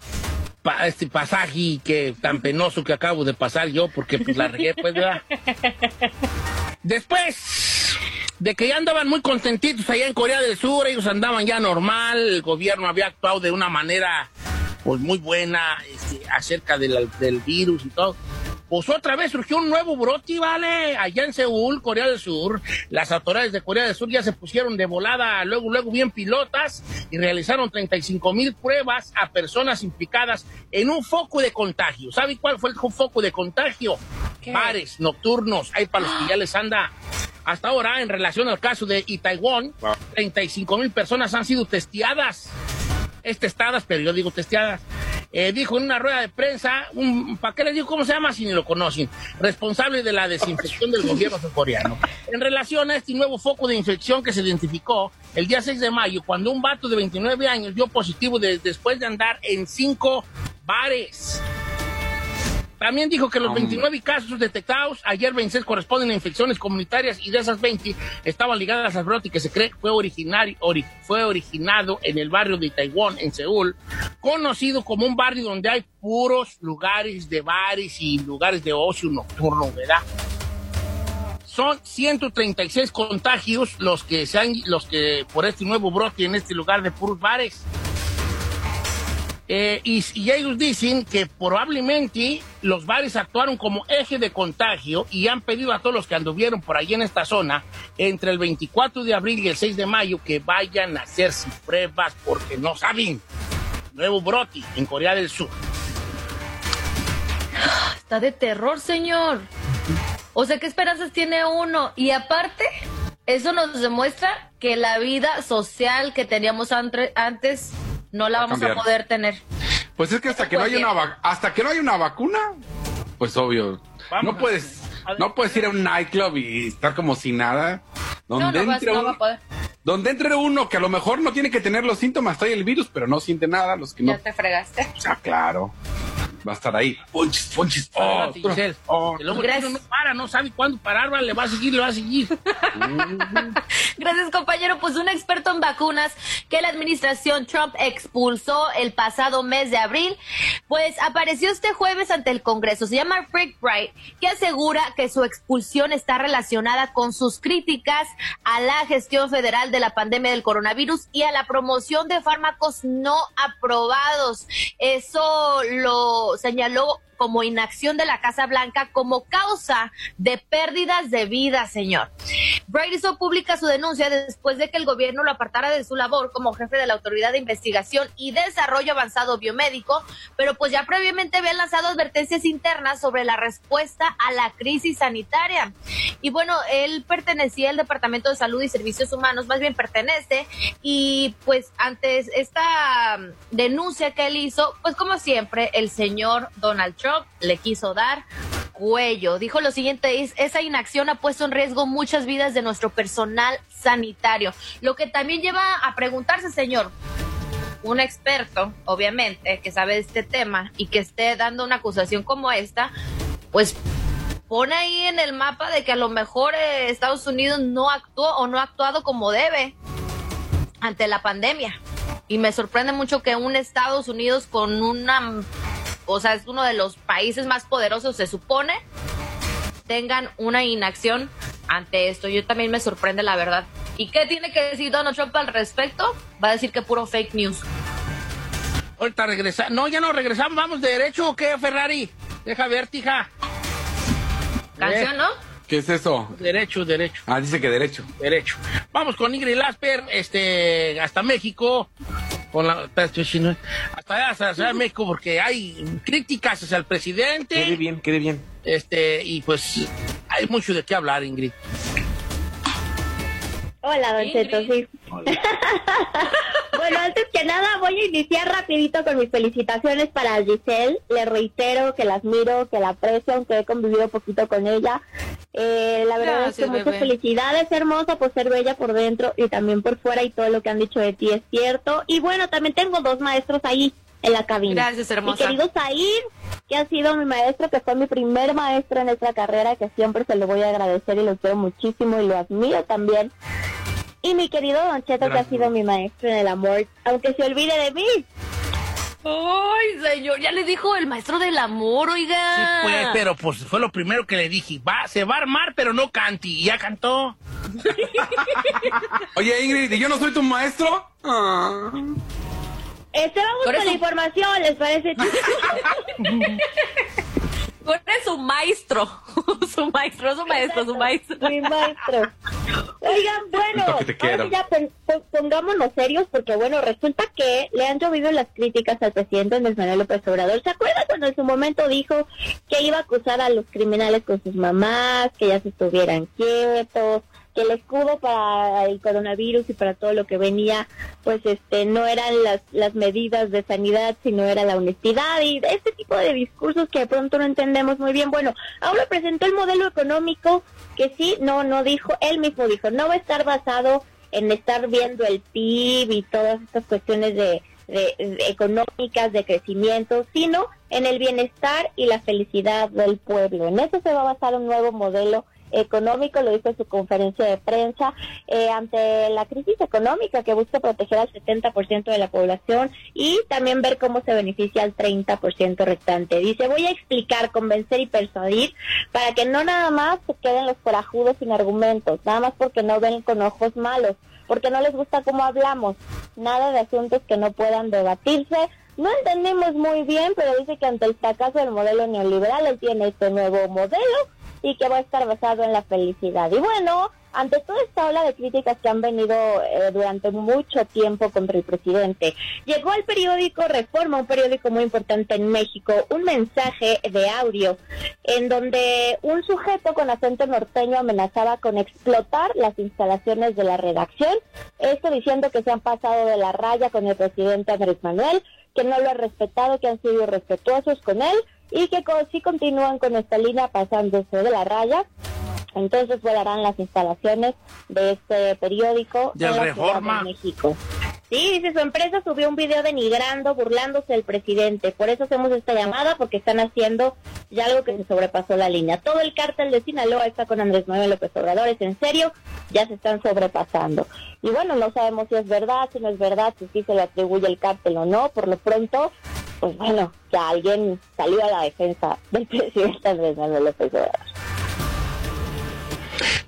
pa- este pasaje que tan penoso que acabo de pasar yo, porque pues la regué, pues, ¿verdad? Después de que ya andaban muy contentitos allá en Corea del Sur, ellos andaban ya normal, el gobierno había actuado de una manera pues muy buena este, acerca del, del virus y todo. Pues otra vez surgió un nuevo brote, ¿vale? Allá en Seúl, Corea del Sur. Las autoridades de Corea del Sur ya se pusieron de volada, luego, luego bien pilotas y realizaron 35 mil pruebas a personas implicadas en un foco de contagio. ¿Sabe cuál fue el foco de contagio? Bares nocturnos. Hay para los que ya les anda. Hasta ahora, en relación al caso de Itaewon, 35 mil personas han sido testeadas es testadas, pero yo digo testeadas. Eh, dijo en una rueda de prensa, un, ¿para qué les digo cómo se llama si ni lo conocen? Responsable de la desinfección del gobierno surcoreano. En relación a este nuevo foco de infección que se identificó el día 6 de mayo, cuando un vato de 29 años dio positivo de- después de andar en cinco bares. También dijo que los 29 casos detectados ayer 26 corresponden a infecciones comunitarias y de esas 20 estaban ligadas al brote que se cree fue, originario, ori- fue originado en el barrio de Taiwán, en Seúl, conocido como un barrio donde hay puros lugares de bares y lugares de ocio nocturno, ¿verdad? Son 136 contagios los que se han, los que por este nuevo brote en este lugar de puros bares. Eh, y, ellos dicen que probablemente los bares actuaron como eje de contagio y han pedido a todos los que anduvieron por ahí en esta zona entre el 24 de abril y el 6 de mayo que vayan a hacerse pruebas porque no saben. Nuevo brote en Corea del Sur. Está de terror, señor. O sea, ¿qué esperanzas tiene uno? Y aparte, eso nos demuestra que la vida social que teníamos antes no la vamos a poder tener. Pues es que hasta que no hay una hasta que no hay una vacuna, pues obvio, Vamos no puedes no puedes ir a un nightclub y estar como si nada. No, Donde no, entre no un- va a poder. donde entre uno que a lo mejor no tiene que tener los síntomas, trae el virus, pero no siente nada, los que no, Ya te fregaste. o sea, claro. Va a estar ahí. Giselle. otro. Que luego Gracias. uno no para, no sabe cuándo parar, vale, le va a seguir, le va a seguir. Gracias, compañero. Pues un experto en vacunas que la administración Trump expulsó el pasado mes de abril, pues apareció este jueves ante el Congreso. Se llama Rick Bright, que asegura que su expulsión está relacionada con sus críticas a la gestión federal de la pandemia del coronavirus y a la promoción de fármacos no aprobados. Eso lo señaló como inacción de la Casa Blanca como causa de pérdidas de vida, señor. Bright hizo pública su denuncia después de que el gobierno lo apartara de su labor como jefe de la Autoridad de Investigación y Desarrollo Avanzado Biomédico, pero pues ya previamente habían lanzado advertencias internas sobre la respuesta a la crisis sanitaria. Y bueno, él pertenecía al Departamento de Salud y Servicios Humanos, más bien pertenece, y pues antes esta um, denuncia que él hizo, pues como siempre, el señor Donald Trump le quiso dar cuello. Dijo lo siguiente, es, esa inacción ha puesto en riesgo muchas vidas de nuestro personal sanitario. Lo que también lleva a preguntarse, señor, un experto, obviamente, que sabe de este tema y que esté dando una acusación como esta, pues pone ahí en el mapa de que a lo mejor eh, Estados Unidos no actuó o no ha actuado como debe ante la pandemia. Y me sorprende mucho que un Estados Unidos con una, o sea, es uno de los países más poderosos, se supone, tengan una inacción ante esto. Yo también me sorprende la verdad. ¿Y qué tiene que decir Donald Trump al respecto? Va a decir que puro fake news. Ahorita regresa. No, ya no regresamos. ¿Vamos de derecho o qué, Ferrari? Deja ver, tija. Canción, ¿no? ¿Qué es eso? Derecho, derecho, Ah, dice que derecho. derecho. Vamos con Ingrid Lasper, este, hasta México. Con la, hasta allá, hasta Ciudad de México, porque hay críticas hacia el Quede presidente. bien, quede bien. Este, y pues hay mucho de qué hablar, Ingrid. Hola, Don Cheto, sí. bueno, antes que nada voy a iniciar rapidito con mis felicitaciones para Giselle. Le reitero que la admiro, que la aprecio, aunque he convivido poquito con ella. Eh, la verdad es que muchas felicidades, hermosa, por ser bella por dentro y también por fuera y todo lo que han dicho de ti es cierto. Y bueno, también tengo dos maestros ahí en la cabina. Gracias, hermosa. Mi querido Zair, que ha sido mi maestro, que fue mi primer maestro en esta carrera, que siempre se lo voy a agradecer y lo quiero muchísimo y lo admiro también. Y mi querido Don Cheto, que ha sido mi maestro en el amor, aunque se olvide de mí. Ay, señor, ya le dijo el maestro del amor, oiga. Sí, pues, pero pues fue lo primero que le dije. Va, se va a armar, pero no canti. Y ya cantó. Oye, Ingrid, ¿y yo no soy tu maestro? Ah. Este vamos con la información, ¿les parece? Tú eres su maestro. su maestro, su maestro, su maestro. Mi maestro. Oigan, bueno, ahora ya pongámonos serios porque, bueno, resulta que le han llovido las críticas al presidente Andrés Manuel López Obrador. ¿Se acuerdan cuando en su momento dijo que iba a acusar a los criminales con sus mamás, que ya se estuvieran quietos, que el escudo para el coronavirus y para todo lo que venía, pues este no eran las, las medidas de sanidad, sino era la honestidad y este tipo de discursos que de pronto no entendemos muy bien. Bueno, ahora presentó el modelo económico que sí, no, no dijo, él mismo dijo, no va a estar basado en estar viendo el PIB y todas estas cuestiones de, de económicas, de crecimiento, sino en el bienestar y la felicidad del pueblo. En eso se va a basar un nuevo modelo económico, lo dijo en su conferencia de prensa, eh, ante la crisis económica que busca proteger al 70% de la población y también ver cómo se beneficia al 30% restante. Dice, voy a explicar, convencer y persuadir para que no nada más se queden los corajudos sin argumentos, nada más porque no ven con ojos malos, porque no les gusta cómo hablamos, nada de asuntos que no puedan debatirse, no entendimos muy bien, pero dice que ante el fracaso del modelo neoliberal, él tiene este nuevo modelo y que va a estar basado en la felicidad. Y bueno, ante toda esta ola de críticas que han venido eh, durante mucho tiempo contra el presidente, llegó al periódico Reforma, un periódico muy importante en México, un mensaje de audio en donde un sujeto con acento norteño amenazaba con explotar las instalaciones de la redacción, esto diciendo que se han pasado de la raya con el presidente Andrés Manuel, que no lo ha respetado, que han sido respetuosos con él y que si continúan con esta línea pasándose de la raya, entonces volarán las instalaciones de este periódico de en la Reforma de México. Sí, dice su empresa subió un video denigrando, burlándose del presidente. Por eso hacemos esta llamada, porque están haciendo ya algo que se sobrepasó la línea. Todo el cártel de Sinaloa está con Andrés Manuel López Obrador, es en serio, ya se están sobrepasando. Y bueno, no sabemos si es verdad, si no es verdad, si sí se le atribuye el cártel o no. Por lo pronto, pues bueno, ya alguien salió a la defensa del presidente Andrés Manuel López Obrador.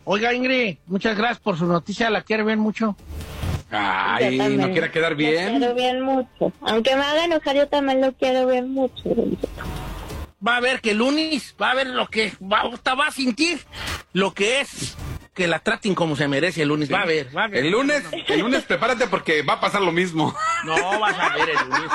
Oiga, Ingrid, muchas gracias por su noticia, la quiero ver mucho. Ay, no quiere quedar bien. Lo quiero bien mucho. Aunque me haga enojar, yo también lo quiero bien mucho. Va a ver que el lunes va a ver lo que va, va a sentir lo que es que la traten como se merece el lunes. Va a ver, va a ver. El lunes, el lunes prepárate porque va a pasar lo mismo. No, vas a ver el lunes.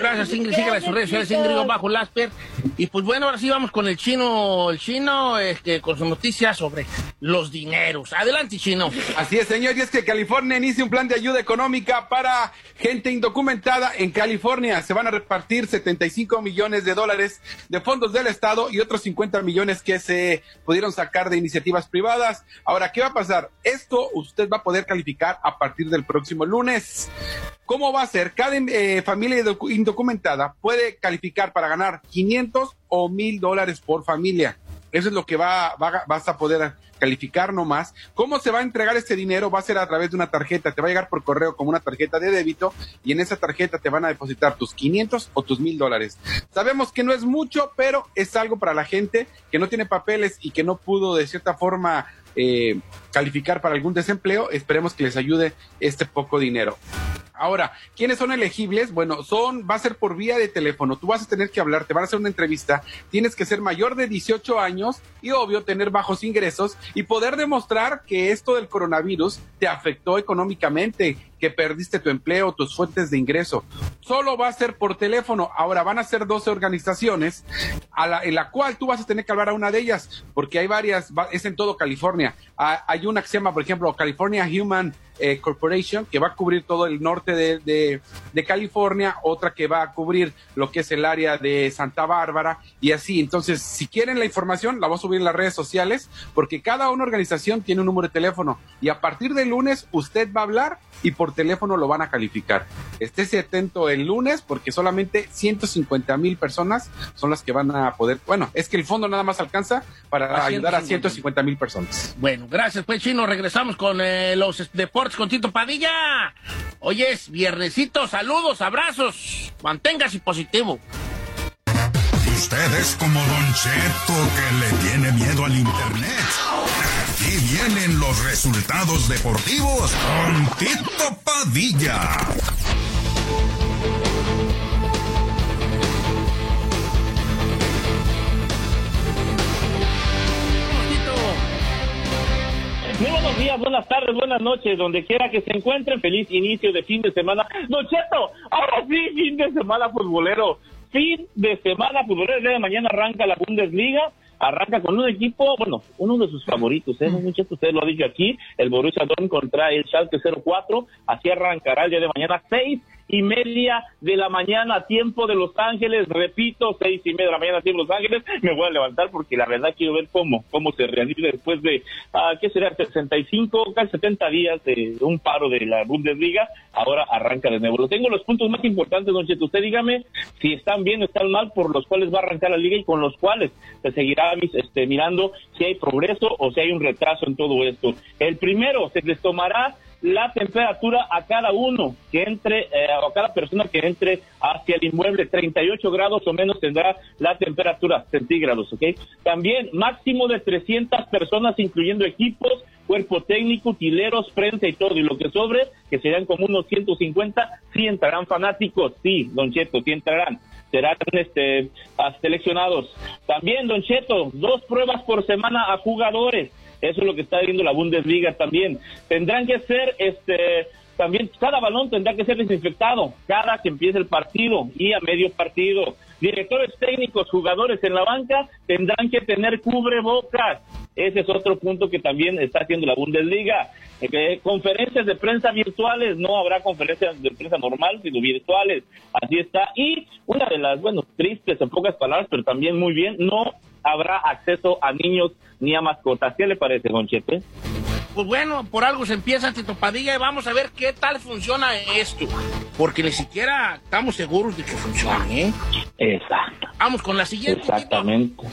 Gracias, Ingrid. Síguela en sus redes sociales, Ingrid bajo Lasper. Y pues bueno, ahora sí vamos con el chino, el chino, este, con su noticia sobre los dineros. Adelante, chino. Así es, señor. Y es que California inicia un plan de ayuda económica para gente indocumentada en California. Se van a repartir 75 millones de dólares de fondos del Estado y otros 50 millones que se pudieron sacar de iniciativas privadas. Ahora, ¿qué va a pasar? Esto usted va a poder calificar a partir del próximo lunes. ¿Cómo va a ser? Cada eh, familia indocumentada puede calificar para ganar 500 o 1000 dólares por familia. Eso es lo que va, vas a poder calificar nomás. ¿Cómo se va a entregar este dinero? Va a ser a través de una tarjeta. Te va a llegar por correo como una tarjeta de débito y en esa tarjeta te van a depositar tus 500 o tus 1000 dólares. Sabemos que no es mucho, pero es algo para la gente que no tiene papeles y que no pudo de cierta forma eh, calificar para algún desempleo. Esperemos que les ayude este poco dinero. Ahora, ¿quiénes son elegibles? Bueno, son, va a ser por vía de teléfono. Tú vas a tener que hablar, te van a hacer una entrevista. Tienes que ser mayor de 18 años y obvio tener bajos ingresos y poder demostrar que esto del coronavirus te afectó económicamente, que perdiste tu empleo, tus fuentes de ingreso. Solo va a ser por teléfono. Ahora van a ser 12 organizaciones a la, en la cual tú vas a tener que hablar a una de ellas, porque hay varias, es en todo California. Una que se llama, por ejemplo, California Human eh, Corporation, que va a cubrir todo el norte de, de, California, otra que va a cubrir lo que es el área de Santa Bárbara y así. Entonces, si quieren la información, la voy a subir en las redes sociales, porque cada una organización tiene un número de teléfono y a partir del lunes usted va a hablar y por teléfono lo van a calificar. Estése atento el lunes porque solamente 150 mil personas son las que van a poder, bueno, es que el fondo nada más alcanza para ayudar a 150 mil personas. Bueno, gracias pues Chino, regresamos con eh, los deportes con Tito Padilla. Hoy es viernesito, saludos, abrazos, manténgase positivo. Usted es como Don Cheto que le tiene miedo al internet. Aquí vienen los resultados deportivos con Tito Padilla. Muy buenos días, buenas tardes, buenas noches, donde quiera que se encuentren. Feliz inicio de fin de semana. Nocheto, ahora sí, fin de semana futbolero. Fin de semana futbolero. El día de mañana arranca la Bundesliga arranca con un equipo, bueno, uno de sus favoritos, ¿eh? Muchachos, usted lo ha dicho aquí, el Borussia Dortmund contra el Schalke 04, así arrancará el día de mañana, seis y media de la mañana, tiempo de Los Ángeles, repito, seis y media de la mañana, tiempo de Los Ángeles, me voy a levantar porque la verdad quiero ver cómo, cómo se realiza después de, uh, ¿qué será? 65, casi 70 días de un paro de la Bundesliga, ahora arranca de nuevo. Tengo los puntos más importantes, don Cheto, usted dígame si están bien o están mal por los cuales va a arrancar la liga y con los cuales se seguirá este, mirando si hay progreso o si hay un retraso en todo esto. El primero, se les tomará la temperatura a cada uno que entre, eh, a cada persona que entre hacia el inmueble, 38 grados o menos tendrá la temperatura centígrados, ¿ok? También máximo de 300 personas, incluyendo equipos, cuerpo técnico, utileros, prensa y todo, y lo que sobre, que serán como unos 150, sí entrarán fanáticos, sí, don Cheto, sí entrarán serán este, seleccionados. También, Don Cheto, dos pruebas por semana a jugadores. Eso es lo que está viendo la Bundesliga también. Tendrán que ser, este, también cada balón tendrá que ser desinfectado cada que empiece el partido y a medio partido. Directores técnicos, jugadores en la banca tendrán que tener cubrebocas. Ese es otro punto que también está haciendo la Bundesliga. Eh, conferencias de prensa virtuales, no habrá conferencias de prensa normal, sino virtuales. Así está. Y una de las, bueno, tristes en pocas palabras, pero también muy bien, no habrá acceso a niños ni a mascotas. ¿Qué le parece, Don Chepe? Pues bueno, por algo se empieza Tito Padilla y vamos a ver qué tal funciona esto. Porque ni siquiera estamos seguros de que funcione, ¿eh? Exacto. Vamos con la siguiente. Exactamente.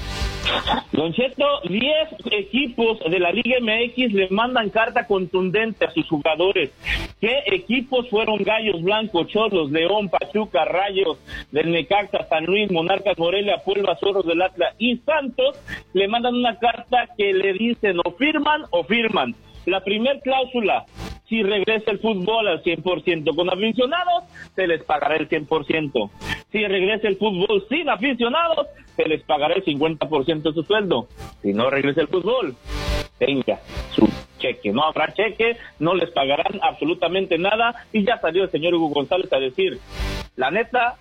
Don Cheto, 10 equipos de la Liga MX le mandan carta contundente a sus jugadores. ¿Qué equipos fueron Gallos Blancos, Cholos, León, Pachuca, Rayos, del Necaxa, San Luis, Monarcas, Morelia, Puebla, Zorros del Atlas y Santos? Le mandan una carta que le dicen o firman o firman. La primer cláusula, si regresa el fútbol al 100% con aficionados, se les pagará el 100%. Si regresa el fútbol sin aficionados, se les pagará el 50% de su sueldo. Si no regresa el fútbol, tenga su cheque. No habrá cheque, no les pagarán absolutamente nada. Y ya salió el señor Hugo González a decir, la neta,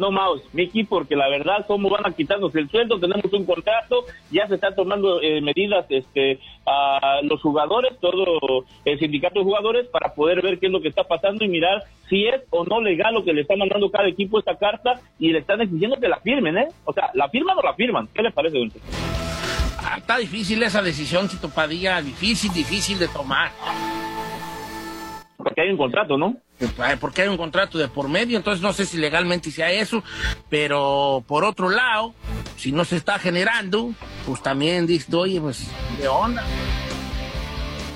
no mouse, Miki, porque la verdad, cómo van a quitarnos el sueldo, tenemos un contrato, ya se están tomando eh, medidas este, a los jugadores, todo el sindicato de jugadores, para poder ver qué es lo que está pasando y mirar si es o no legal lo que le está mandando cada equipo esta carta y le están exigiendo que la firmen, ¿eh? O sea, ¿la firman o la firman? ¿Qué les parece, don ah, Está difícil esa decisión, Tito Padilla, difícil, difícil de tomar. Porque hay un contrato, ¿no? Porque hay un contrato de por medio, entonces no sé si legalmente sea eso, pero por otro lado, si no se está generando, pues también dice, oye, pues, ¿de onda?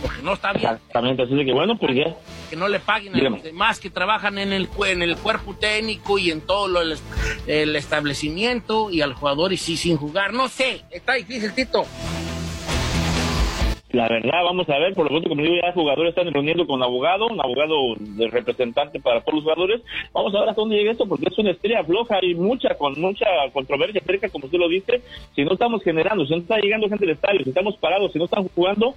Porque no está bien. Exactamente, así de que bueno, pues ya. Que no le paguen a los demás que trabajan en el, en el cuerpo técnico y en todo lo, el, el establecimiento y al jugador y sí sin jugar. No sé, está difícil, Tito. La verdad, vamos a ver, por lo pronto, como digo, ya jugadores están reuniendo con abogado, un abogado de representante para todos los jugadores. Vamos a ver hasta dónde llega esto, porque es una estrella floja y mucha, con mucha controversia cerca, como usted lo dice. Si no estamos generando, si no está llegando gente al estadio, si estamos parados, si no están jugando,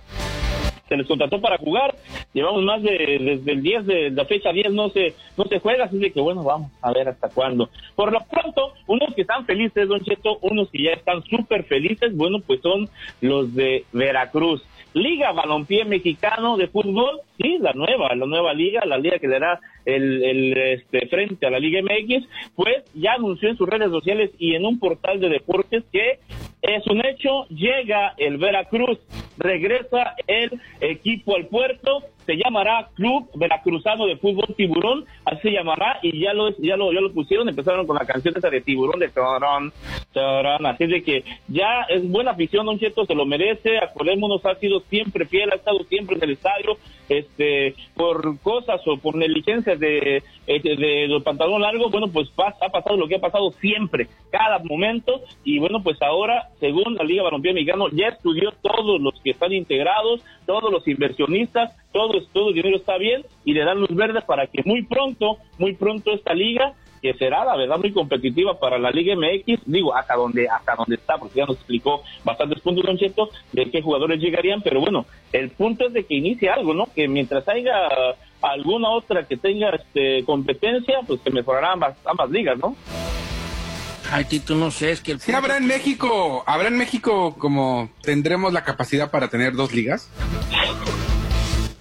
se les contrató para jugar. Llevamos más de, desde el 10 de la fecha 10 no se, no se juega, así de que bueno, vamos a ver hasta cuándo. Por lo pronto, unos que están felices, Don Cheto, unos que ya están súper felices, bueno, pues son los de Veracruz. Liga Balompié Mexicano de Fútbol, sí, la nueva, la nueva liga, la liga que dará el, el este, frente a la Liga MX, pues ya anunció en sus redes sociales y en un portal de deportes que es un hecho, llega el Veracruz, regresa el equipo al puerto, se llamará Club Veracruzano de Fútbol Tiburón, así se llamará, y ya lo, ya lo, ya lo pusieron, empezaron con la canción esa de Tiburón, de Torón, Torón, así de que ya es buena afición, Don Cheto, se lo merece, acordémonos, ha sido siempre fiel, ha estado siempre en el estadio, este, por cosas o por negligencias de, de, de los pantalones largos, bueno, pues ha pasado lo que ha pasado siempre, cada momento, y bueno, pues ahora, según la Liga Balompié Mexicano, ya estudió todos los que están integrados, todos los inversionistas, todo, todo el dinero está bien y le dan luz verde para que muy pronto, muy pronto esta liga que será la verdad muy competitiva para la Liga MX, digo, hasta donde hasta donde está, porque ya nos explicó bastantes puntos, Don Cheto, de qué jugadores llegarían, pero bueno, el punto es de que inicie algo, ¿no? Que mientras haya alguna otra que tenga este, competencia, pues que mejorarán ambas, ambas ligas, ¿no? Ay, Tito, no sé, es que el Sí, habrá en México, habrá en México como tendremos la capacidad para tener dos ligas.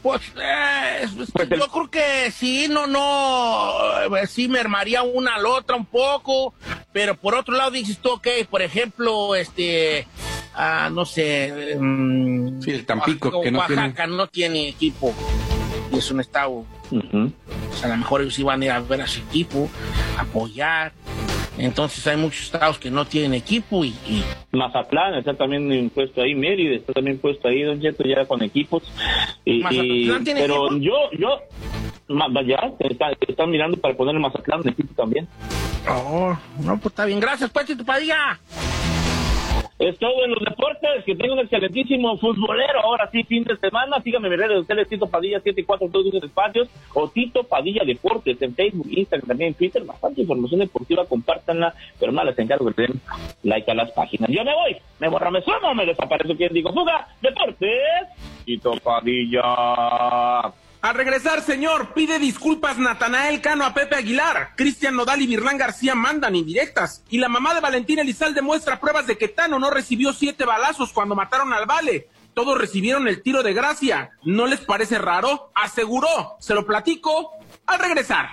Pues, eh, pues, yo creo que sí, no, no, eh, sí mermaría una a la otra un poco, pero por otro lado dices tú, ok, por ejemplo, este, ah, no sé, mm, Sí, el Tampico, Oaxaca, que no tiene. Oaxaca no tiene equipo, y es un estado, pues a lo mejor ellos iban a ir a ver a su equipo, apoyar, entonces hay muchos estados que no tienen equipo y, y Mazatlán está también puesto ahí, Mérida está también puesto ahí, Don Cheto, ya con equipos. Y, ¿Mazatlán y- tiene pero equipo? yo, yo, ya, está- están mirando para poner el Mazatlán en equipo también. Oh, no, pues está bien. Gracias, pues, Tito Padilla. Es todo en los deportes, que tengo un excelentísimo futbolero. Ahora sí, fin de semana. Síganme en redes sociales, Tito Padilla 74 todos los espacios o Tito Padilla Deportes en Facebook, Instagram, también en Twitter. Bastante información deportiva, compártanla, pero más les encargo que den like a las páginas. Yo me voy, me borra, me sumo, me desaparezco. ¿Quién digo? Fuga, Deportes, Tito Padilla. Al regresar, señor, pide disculpas Natanael Cano a Pepe Aguilar. Cristian Nodal y Virlán García mandan indirectas. Y la mamá de Valentín Elizalde muestra pruebas de que Tano no recibió siete balazos cuando mataron al Vale. Todos recibieron el tiro de gracia. ¿No les parece raro? Aseguró. Se lo platico al regresar.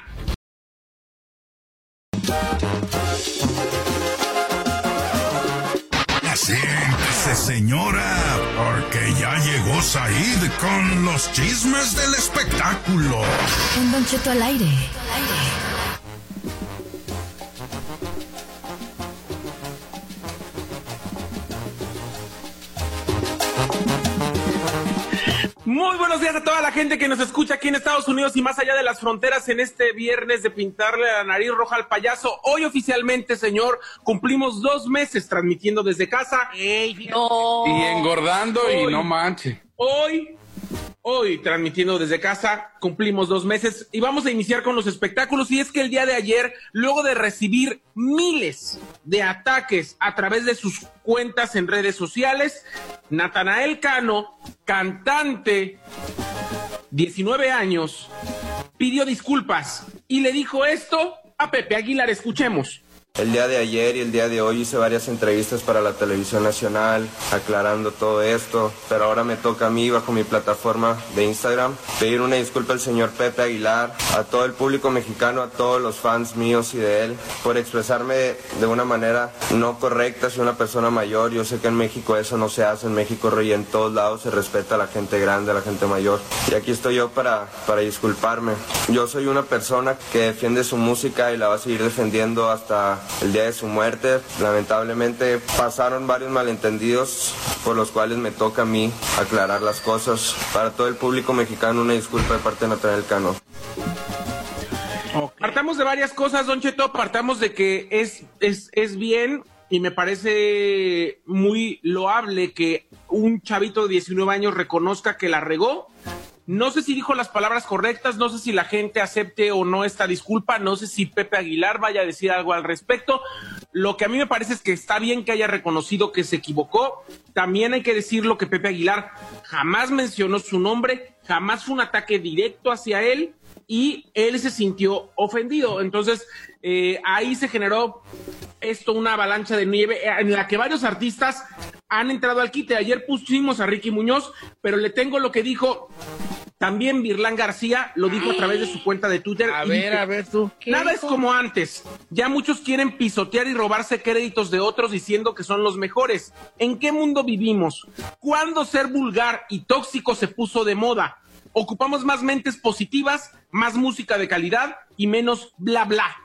Siéntese, señora, porque ya llegó Said con los chismes del espectáculo. Un Don Cheto al aire. Muy buenos días a toda la gente que nos escucha aquí en Estados Unidos y más allá de las fronteras en este viernes de pintarle la nariz roja al payaso. Hoy oficialmente, señor, cumplimos dos meses transmitiendo desde casa. No. Y engordando y no manche. Hoy, hoy transmitiendo desde casa, cumplimos dos meses y vamos a iniciar con los espectáculos. Y es que el día de ayer, luego de recibir miles de ataques a través de sus cuentas en redes sociales, Natanael Cano, cantante, 19 años, pidió disculpas y le dijo esto a Pepe Aguilar. Escuchemos. El día de ayer y el día de hoy hice varias entrevistas para la televisión nacional aclarando todo esto, pero ahora me toca a mí bajo mi plataforma de Instagram pedir una disculpa al señor Pepe Aguilar, a todo el público mexicano, a todos los fans míos y de él por expresarme de una manera no correcta hacia una persona mayor. Yo sé que en México eso no se hace, en México y en todos lados se respeta a la gente grande, a la gente mayor. Y aquí estoy yo para, para disculparme. Yo soy una persona que defiende su música y la va a seguir defendiendo hasta el día de su muerte. Lamentablemente pasaron varios malentendidos por los cuales me toca a mí aclarar las cosas. Para todo el público mexicano una disculpa de parte de Natanael Cano. Partamos de varias cosas, Don Cheto. Partamos de que es, es, es bien y me parece muy loable que un chavito de 19 años reconozca que la regó. No sé si dijo las palabras correctas, no sé si la gente acepte o no esta disculpa, no sé si Pepe Aguilar vaya a decir algo al respecto, Lo que a mí me parece es que está bien que haya reconocido que se equivocó. También hay que decirlo que Pepe Aguilar jamás mencionó su nombre, jamás fue un ataque directo hacia él y él se sintió ofendido. Entonces, eh, ahí se generó esto, una avalancha de nieve en la que varios artistas han entrado al quite. Ayer pusimos a Ricky Muñoz, pero le tengo lo que dijo también Virlán García lo dijo a través de su cuenta de Twitter. A ver, dijo, a ver tú. Nada es como antes. Ya muchos quieren pisotear y robarse créditos de otros diciendo que son los mejores. ¿En qué mundo vivimos? ¿Cuándo ser vulgar y tóxico se puso de moda? Ocupamos más mentes positivas, más música de calidad y menos bla bla.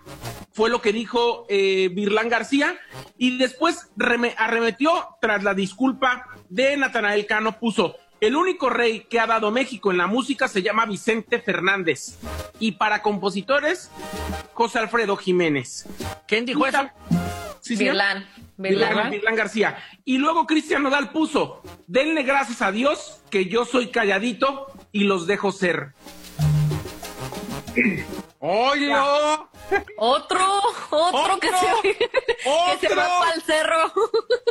Fue lo que dijo eh, Virlán García y después reme- arremetió tras la disculpa de Natanael Cano. Puso, el único rey que ha dado México en la música se llama Vicente Fernández. Y para compositores, José Alfredo Jiménez. ¿Quién dijo eso? Sí. Virlán, Virlán. Virlán García. Y luego Cristian Nodal puso, denle gracias a Dios que yo soy calladito y los dejo ser. Oye, oh, Otro, otro, que se, que se va ¡Otro! para el cerro.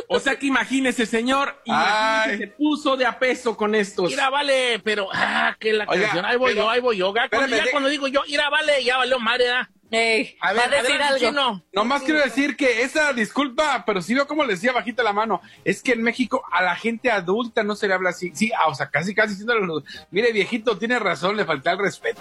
O sea que imagínese, señor, imagínese, se puso de a peso con estos. Mira, vale, pero, ah, que la Oiga, canción, ahí voy pero- yo, ahí voy yo. Ya, Espérame, ya de- cuando digo yo, mira, vale, ya valió madre, ¿ah? Ey, A ver, va a decir adelante, algo. chino. Nomás quiero decir que esa disculpa, pero sí veo como le decía bajita la mano, es que en México a la gente adulta no se le habla así. Sí, ah, o sea, casi casi diciéndole, mire viejito, tiene razón, le falta el respeto.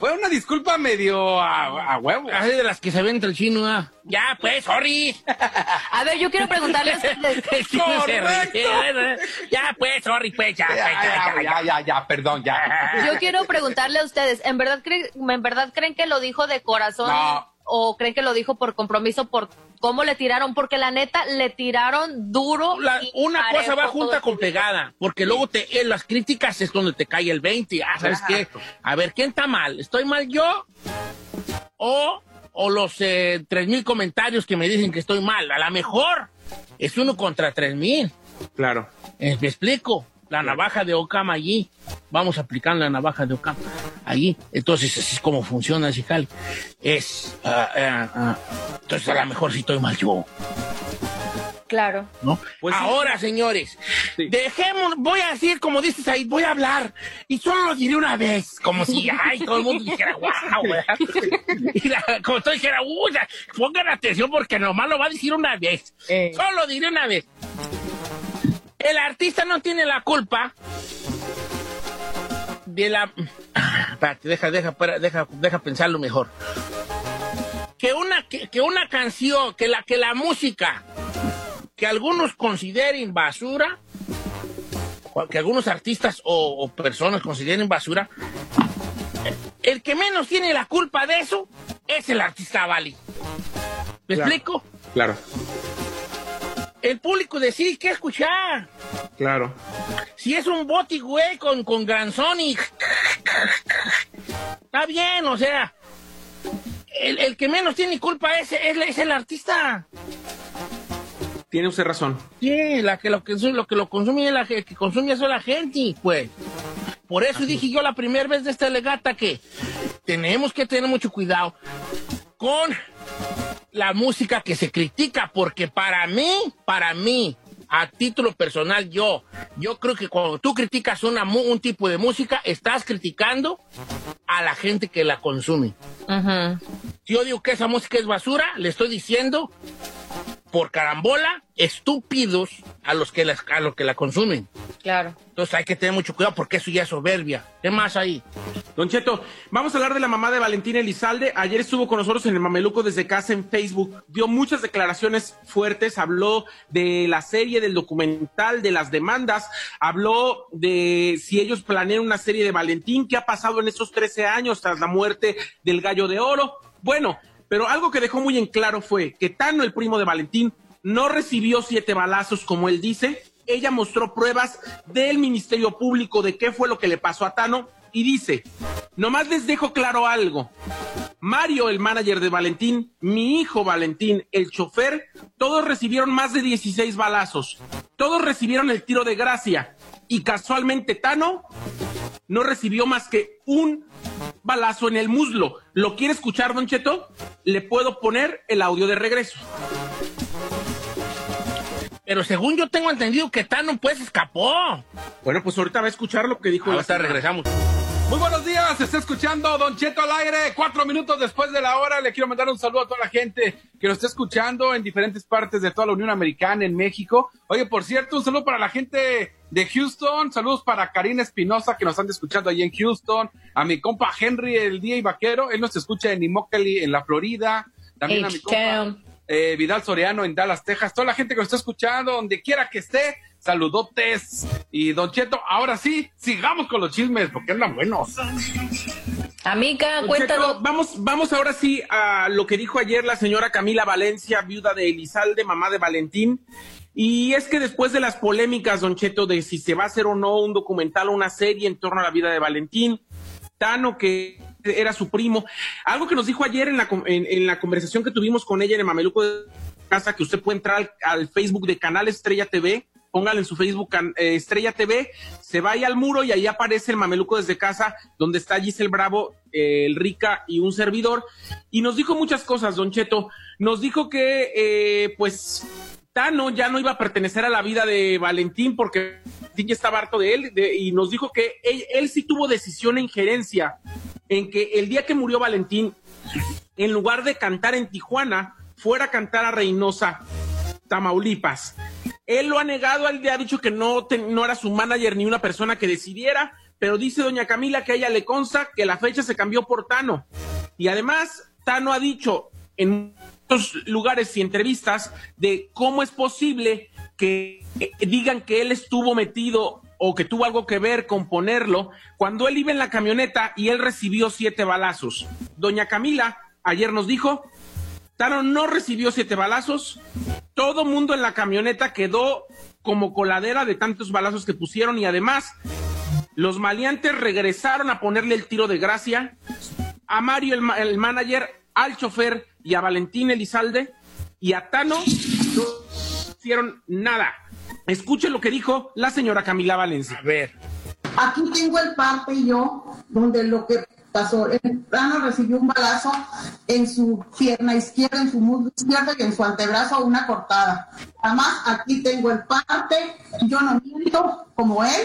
Fue una disculpa medio a, a huevo. Así de las que se ven entre el chino, ¿ah? Ya, pues, sorry. A ver, yo quiero preguntarle a ustedes. El chino se Correcto. ríe. Ya, pues, sorry, pues, ya, Ya, ya, ya, ya, ya, ya, ya, perdón, ya. Yo quiero preguntarle a ustedes, ¿en verdad, creen, ¿en verdad creen que lo dijo de corazón No. o creen que lo dijo por compromiso, por cómo le tiraron? Porque la neta, le tiraron duro. La- y una cosa va junta con pegada, porque luego te, en las críticas es donde te cae el 20. Ah, ¿sabes qué? A ver, ¿quién está mal? ¿Estoy mal yo? ¿O, o los eh, tres mil comentarios que me dicen que estoy mal? A lo mejor es uno contra tres mil. Claro. Eh, ¿Me explico? La navaja de Ocama allí. Vamos aplicando la navaja de Ocama allí. Entonces, así es como funciona ese jale. Es. ah, ah, ah. Entonces, a lo mejor sí estoy mal yo. Claro. ¿no? Pues sí. Ahora, señores, Sí. dejemos, voy a decir, como dices ahí, voy a hablar, y solo lo diré una vez, como si, ay, todo el mundo dijera, wow, ¿verdad? Y la- como tú dijera, uy, pongan atención porque nomás lo va a decir una vez. Eh. Solo lo diré una vez. El artista no tiene la culpa de la... Espérate, deja, deja, deja, deja pensarlo mejor. Que una, que, que una canción, que la, que la música que algunos consideren basura, que algunos artistas o, o personas consideren basura, el que menos tiene la culpa de eso es el artista Bali. ¿Me Claro. explico? Claro, El público decide qué escuchar. claro. Si es un boti, güey, con, con Gran Sonic. Está bien, o sea. El, el que menos tiene culpa es, es, es el artista. Tiene usted razón. Sí, la que lo que lo que lo consume es la que, que consume eso es la gente, pues. Por eso dije yo la primera vez de esta legata que tenemos que tener mucho cuidado con la música que se critica, porque para mí, para mí, a título personal, yo, yo creo que cuando tú criticas una, un tipo de música, estás criticando a la gente que la consume. Ujú. Si yo digo que esa música es basura, le estoy diciendo por carambola estúpidos a los que la, a los que la consumen. Claro. Entonces hay que tener mucho cuidado porque eso ya es soberbia. ¿Qué más ahí? Don Cheto, vamos a hablar de la mamá de Valentina Elizalde. Ayer estuvo con nosotros en el Mameluco desde casa en Facebook. Dio muchas declaraciones fuertes. Habló de la serie, del documental, de las demandas. Habló de si ellos planean una serie de Valentín. ¿Qué ha pasado en estos 13 años tras la muerte del gallo de oro? Bueno, pero algo que dejó muy en claro fue que Tano, el primo de Valentín, no recibió siete balazos como él dice. Ella mostró pruebas del Ministerio Público de qué fue lo que le pasó a Tano y dice, nomás les dejo claro algo. Mario, el manager de Valentín, mi hijo Valentín, el chofer, todos recibieron más de 16 balazos. Todos recibieron el tiro de gracia y casualmente Tano no recibió más que un balazo en el muslo. ¿Lo quiere escuchar, Don Cheto? Le puedo poner el audio de regreso. Pero según yo tengo entendido que Tano pues escapó. Bueno, pues ahorita va a escuchar lo que dijo. Ah, ahorita regresamos. Muy buenos días, se está escuchando Don Cheto al aire, cuatro minutos después de la hora. Le quiero mandar un saludo a toda la gente que nos está escuchando en diferentes partes de toda la Unión Americana, en México. Oye, por cierto, un saludo para la gente de Houston, saludos para Karina Espinosa que nos están escuchando ahí en Houston, a mi compa Henry el Día y Vaquero, él nos escucha en Immokalee, en la Florida, también a mi compa eh, Vidal Soriano en Dallas, Texas, toda la gente que nos está escuchando, donde quiera que esté, saludotes. Y Don Cheto, ahora sí, sigamos con los chismes, porque andan buenos. Amiga, cuéntanos. Cheto, vamos, vamos ahora sí a lo que dijo ayer la señora Camila Valencia, viuda de Elizalde, mamá de Valentín. Y es que después de las polémicas, Don Cheto, de si se va a hacer o no un documental o una serie en torno a la vida de Valentín, Tano, que era su primo, algo que nos dijo ayer en la, en, la conversación que tuvimos con ella en el Mameluco de Casa, que usted puede entrar al, Facebook de Canal Estrella TV, póngale en su Facebook eh, Estrella TV, se vaya al muro y ahí aparece el Mameluco desde casa, donde está Giselle Bravo, eh, el Rica y un servidor. Y nos dijo muchas cosas, Don Cheto. Nos dijo que, eh, pues, Tano ya no iba a pertenecer a la vida de Valentín porque Valentín estaba harto de él y nos dijo que él, sí tuvo decisión e injerencia en que el día que murió Valentín, en lugar de cantar en Tijuana, fuera a cantar a Reynosa, Tamaulipas. Él lo ha negado, él le ha dicho que no, no era su manager ni una persona que decidiera, pero dice doña Camila que a ella le consta que la fecha se cambió por Tano. Y además, Tano ha dicho en lugares y entrevistas de cómo es posible que eh, digan que él estuvo metido o que tuvo algo que ver con ponerlo cuando él iba en la camioneta y él recibió siete balazos. Doña Camila ayer nos dijo, Tano no recibió siete balazos, todo mundo en la camioneta quedó como coladera de tantos balazos que pusieron y además los maleantes regresaron a ponerle el tiro de gracia a Mario el, el manager, al chofer y a Valentín Elizalde y a Tano no hicieron nada. Escuchen lo que dijo la señora Camila Valencia. A ver. Aquí tengo el parte yo, donde lo que pasó, el plano recibió un balazo en su pierna izquierda, en su muslo izquierdo y en su antebrazo una cortada. Además, aquí tengo el parte, yo no miento como él,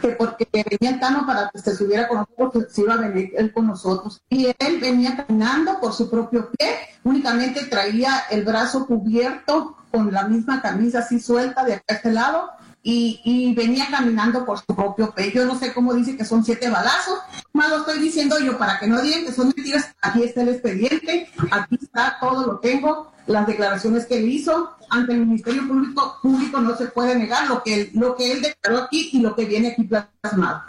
que porque venía el Tano para que se subiera con nosotros, se iba a venir él con nosotros. Y él venía caminando por su propio pie, únicamente traía el brazo cubierto con la misma camisa así suelta de acá a este lado y, y venía caminando por su propio pie. Yo no sé cómo dice que son siete balazos, más lo estoy diciendo yo para que no digan que son mentiras. Aquí está el expediente, aquí está todo lo tengo, las declaraciones que él hizo ante el Ministerio Público, público no se puede negar lo que él, lo que él declaró aquí y lo que viene aquí plasmado.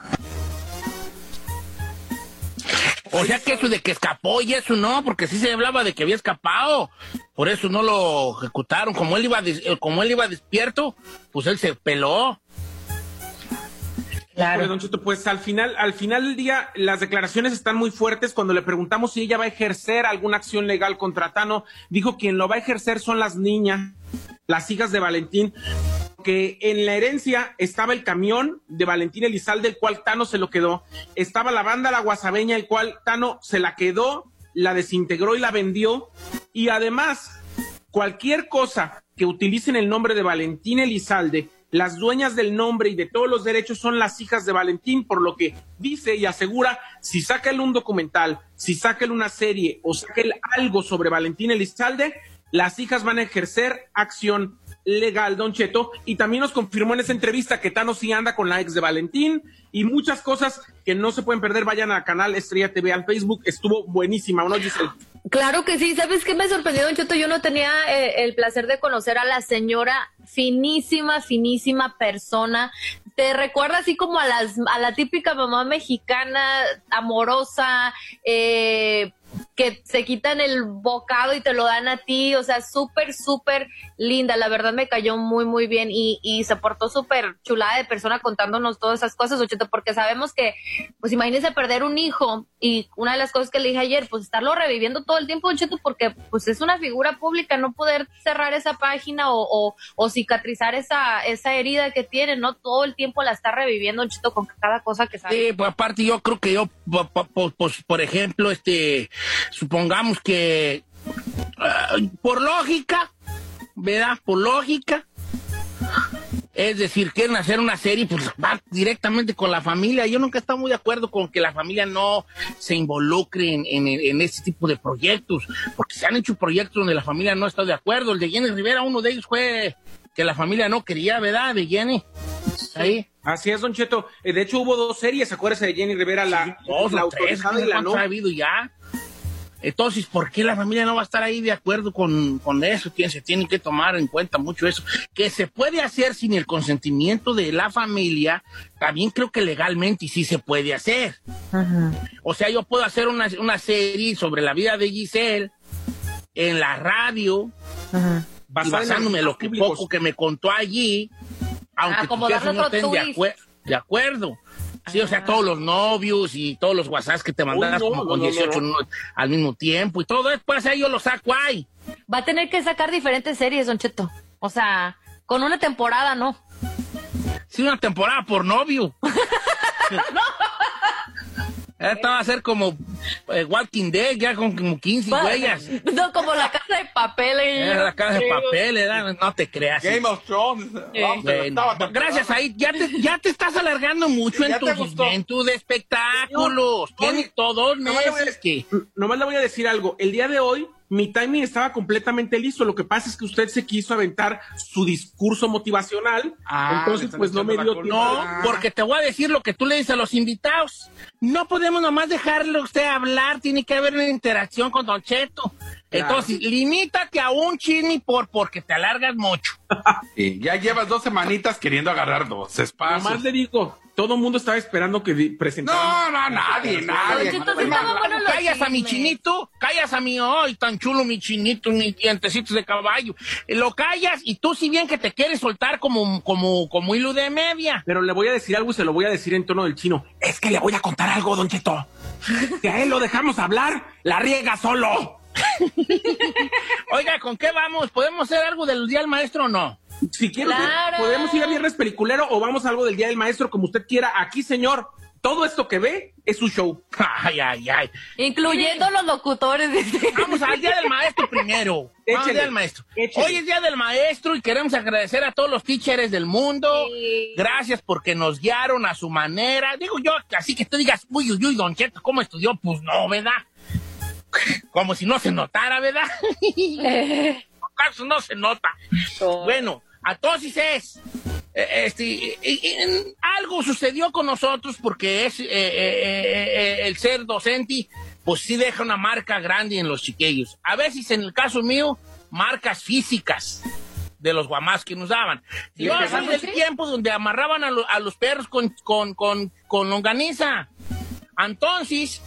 O sea que eso de que escapó y eso no, porque sí se hablaba de que había escapado. Por eso no lo ejecutaron. Como él iba, como él iba despierto, pues él se peló. Don Cheto, pues al final, al final del día, las declaraciones están muy fuertes. Cuando le preguntamos si ella va a ejercer alguna acción legal contra Tano, dijo quien lo va a ejercer son las niñas, las hijas de Valentín, que en la herencia estaba el camión de Valentín Elizalde, el cual Tano se lo quedó. Estaba la banda La Guasabeña, el cual Tano se la quedó, la desintegró y la vendió. Y además, cualquier cosa que utilicen el nombre de Valentín Elizalde, las dueñas del nombre y de todos los derechos son las hijas de Valentín, por lo que dice y asegura, si saca un documental, si saca una serie o saca algo sobre Valentín Elizalde, las hijas van a ejercer acción legal, Don Cheto, y también nos confirmó en esa entrevista que Tano sí anda con la ex de Valentín y muchas cosas que no se pueden perder, vayan al canal Estrella TV, al Facebook, estuvo buenísima, ¿o no, Giselle? Claro que sí, ¿sabes qué me sorprendió, Don Cheto? Yo no tenía eh, el placer de conocer a la señora, finísima, finísima persona. Te recuerda así como a, las, a la típica mamá mexicana, amorosa, eh, que se quitan el bocado y te lo dan a ti, o sea, súper, súper linda, la verdad me cayó muy, muy bien y, y se portó súper chulada de persona contándonos todas esas cosas, Don Cheto, porque sabemos que, pues imagínese perder un hijo y una de las cosas que le dije ayer, pues estarlo reviviendo todo el tiempo, Don Cheto, porque pues es una figura pública, no poder cerrar esa página o, o, o cicatrizar esa, esa herida que tiene, ¿no? Todo el tiempo la está reviviendo, Don Cheto, con cada cosa que sabe. Sí, pues aparte yo creo que yo, pues, por ejemplo, este, supongamos que ah, por lógica, ¿verdad? Por lógica, Es decir, quieren hacer una serie, pues va directamente con la familia. Yo nunca he estado muy de acuerdo con que la familia no se involucre en, en, en este tipo de proyectos, porque se han hecho proyectos donde la familia no está de acuerdo. El de Jenny Rivera, uno de ellos fue que la familia no quería, ¿verdad? De Jenny. Ahí. Así es, Don Cheto. Eh, de hecho, hubo dos series, acuérdese de Jenny Rivera, la, Dos la tres, autorizada y la no. ¿cuántos ha habido ya? Entonces, ¿por qué la familia no va a estar ahí de acuerdo con, con eso? Tiene- Se tiene que tomar en cuenta mucho eso. Que se puede hacer sin el consentimiento de la familia, también creo que legalmente sí se puede hacer. O sea, yo puedo hacer una, una serie sobre la vida de Giselle en la radio, en basándome en lo que públicos. poco que me contó allí, aunque Ah, como no estén de, twist. acuer- de acuerdo. Sí, o sea, todos los novios y todos los WhatsApps que te mandas no, como no, con no, 18 no. no- al mismo tiempo y todo después ahí yo lo saco ahí. Va a tener que sacar diferentes series, Don Cheto. O sea, con una temporada, ¿no? Sí, una temporada por novio. Esta va a ser como eh, Walking Dead, ya con como 15 Va- huellas. No, como la casa de papel. eh. Era la casa de papel, era- no te creas. Game of Thrones. Vamos, Bueno, gracias ahí, ya te, ya te estás alargando mucho en tu gustó. segmento de espectáculos. Tienes todos Nomás le voy a- meses que... Nomás le voy a decir algo. El día de hoy, mi timing estaba completamente listo. Lo que pasa es que usted se quiso aventar su discurso motivacional. Ah, entonces, pues no me dio tiempo. No, porque te voy a decir lo que tú le dices a los invitados. No podemos nomás dejarle a usted hablar, tiene que haber una interacción con Don Cheto. Entonces, limítate a un chisme por porque te alargas mucho. Sí, ya llevas dos semanitas queriendo agarrar dos espacios. Nomás le digo, todo el mundo estaba esperando que presentara. No, no, nadie, nadie. Don Cheto, Callas a mi chinito, callas a mi, ay, tan chulo mi chinito, mis dientecitos de caballo. Eh, Lo callas y tú si bien que te quieres soltar como, como, como hilo de media. Pero le voy a decir algo y se lo voy a decir en tono del chino. Es que le voy a contar algo, Don Cheto. Si a él lo dejamos hablar, la riega solo. Oiga, ¿con qué vamos? ¿Podemos hacer algo del Día del Maestro o no? Si quiere, Claro. podemos ir a Viernes Peliculero o vamos a algo del Día del Maestro, como usted quiera. Aquí, señor, todo esto que ve es su show. Ay, ay, ay. Incluyendo los locutores. Vamos al Día del Maestro primero. Vamos al. Día del Maestro. Hoy es Día del Maestro y queremos agradecer a todos los teachers del mundo. Sí. Gracias porque nos guiaron a su manera. Digo yo, así que tú digas, uy, uy, uy, Don Cheto, ¿cómo estudió? Pues no, ¿verdad? Como si no se notara, ¿verdad? ¿Acaso no se nota? Bueno, a todos y es. Eh, Este, algo sucedió con nosotros porque es eh, eh, el ser docente, pues sí deja una marca grande en los chiquillos. A veces, en el caso mío, marcas físicas de los guamás que nos daban. Yo soy del tiempo donde amarraban a, lo- a los perros con, con, con, con longaniza. Entonces,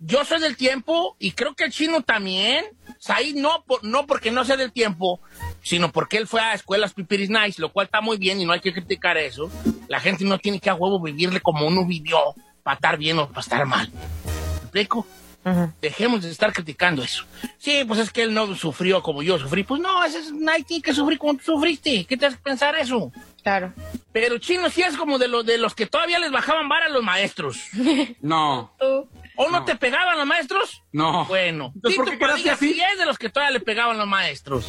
yo soy del tiempo y creo que el chino también. Said no, por- no porque no sea del tiempo, sino porque él fue a escuelas pipiris nice, lo cual está muy bien y no hay que criticar eso. La gente no tiene que a huevo vivirle como uno vivió para estar bien o para estar mal. ¿Me explico? Dejemos de estar criticando eso. Sí, pues es que él no sufrió como yo sufrí. Pues no, ese es tiene que sufrir como tú sufriste. ¿Qué te hace pensar eso? Claro. Pero chino sí es como de, los de los que todavía les bajaban vara a los maestros. No, ¿O no, te pegaban los maestros? no. Bueno, Entonces, ¿por qué así? sí es de los que todavía le pegaban los maestros.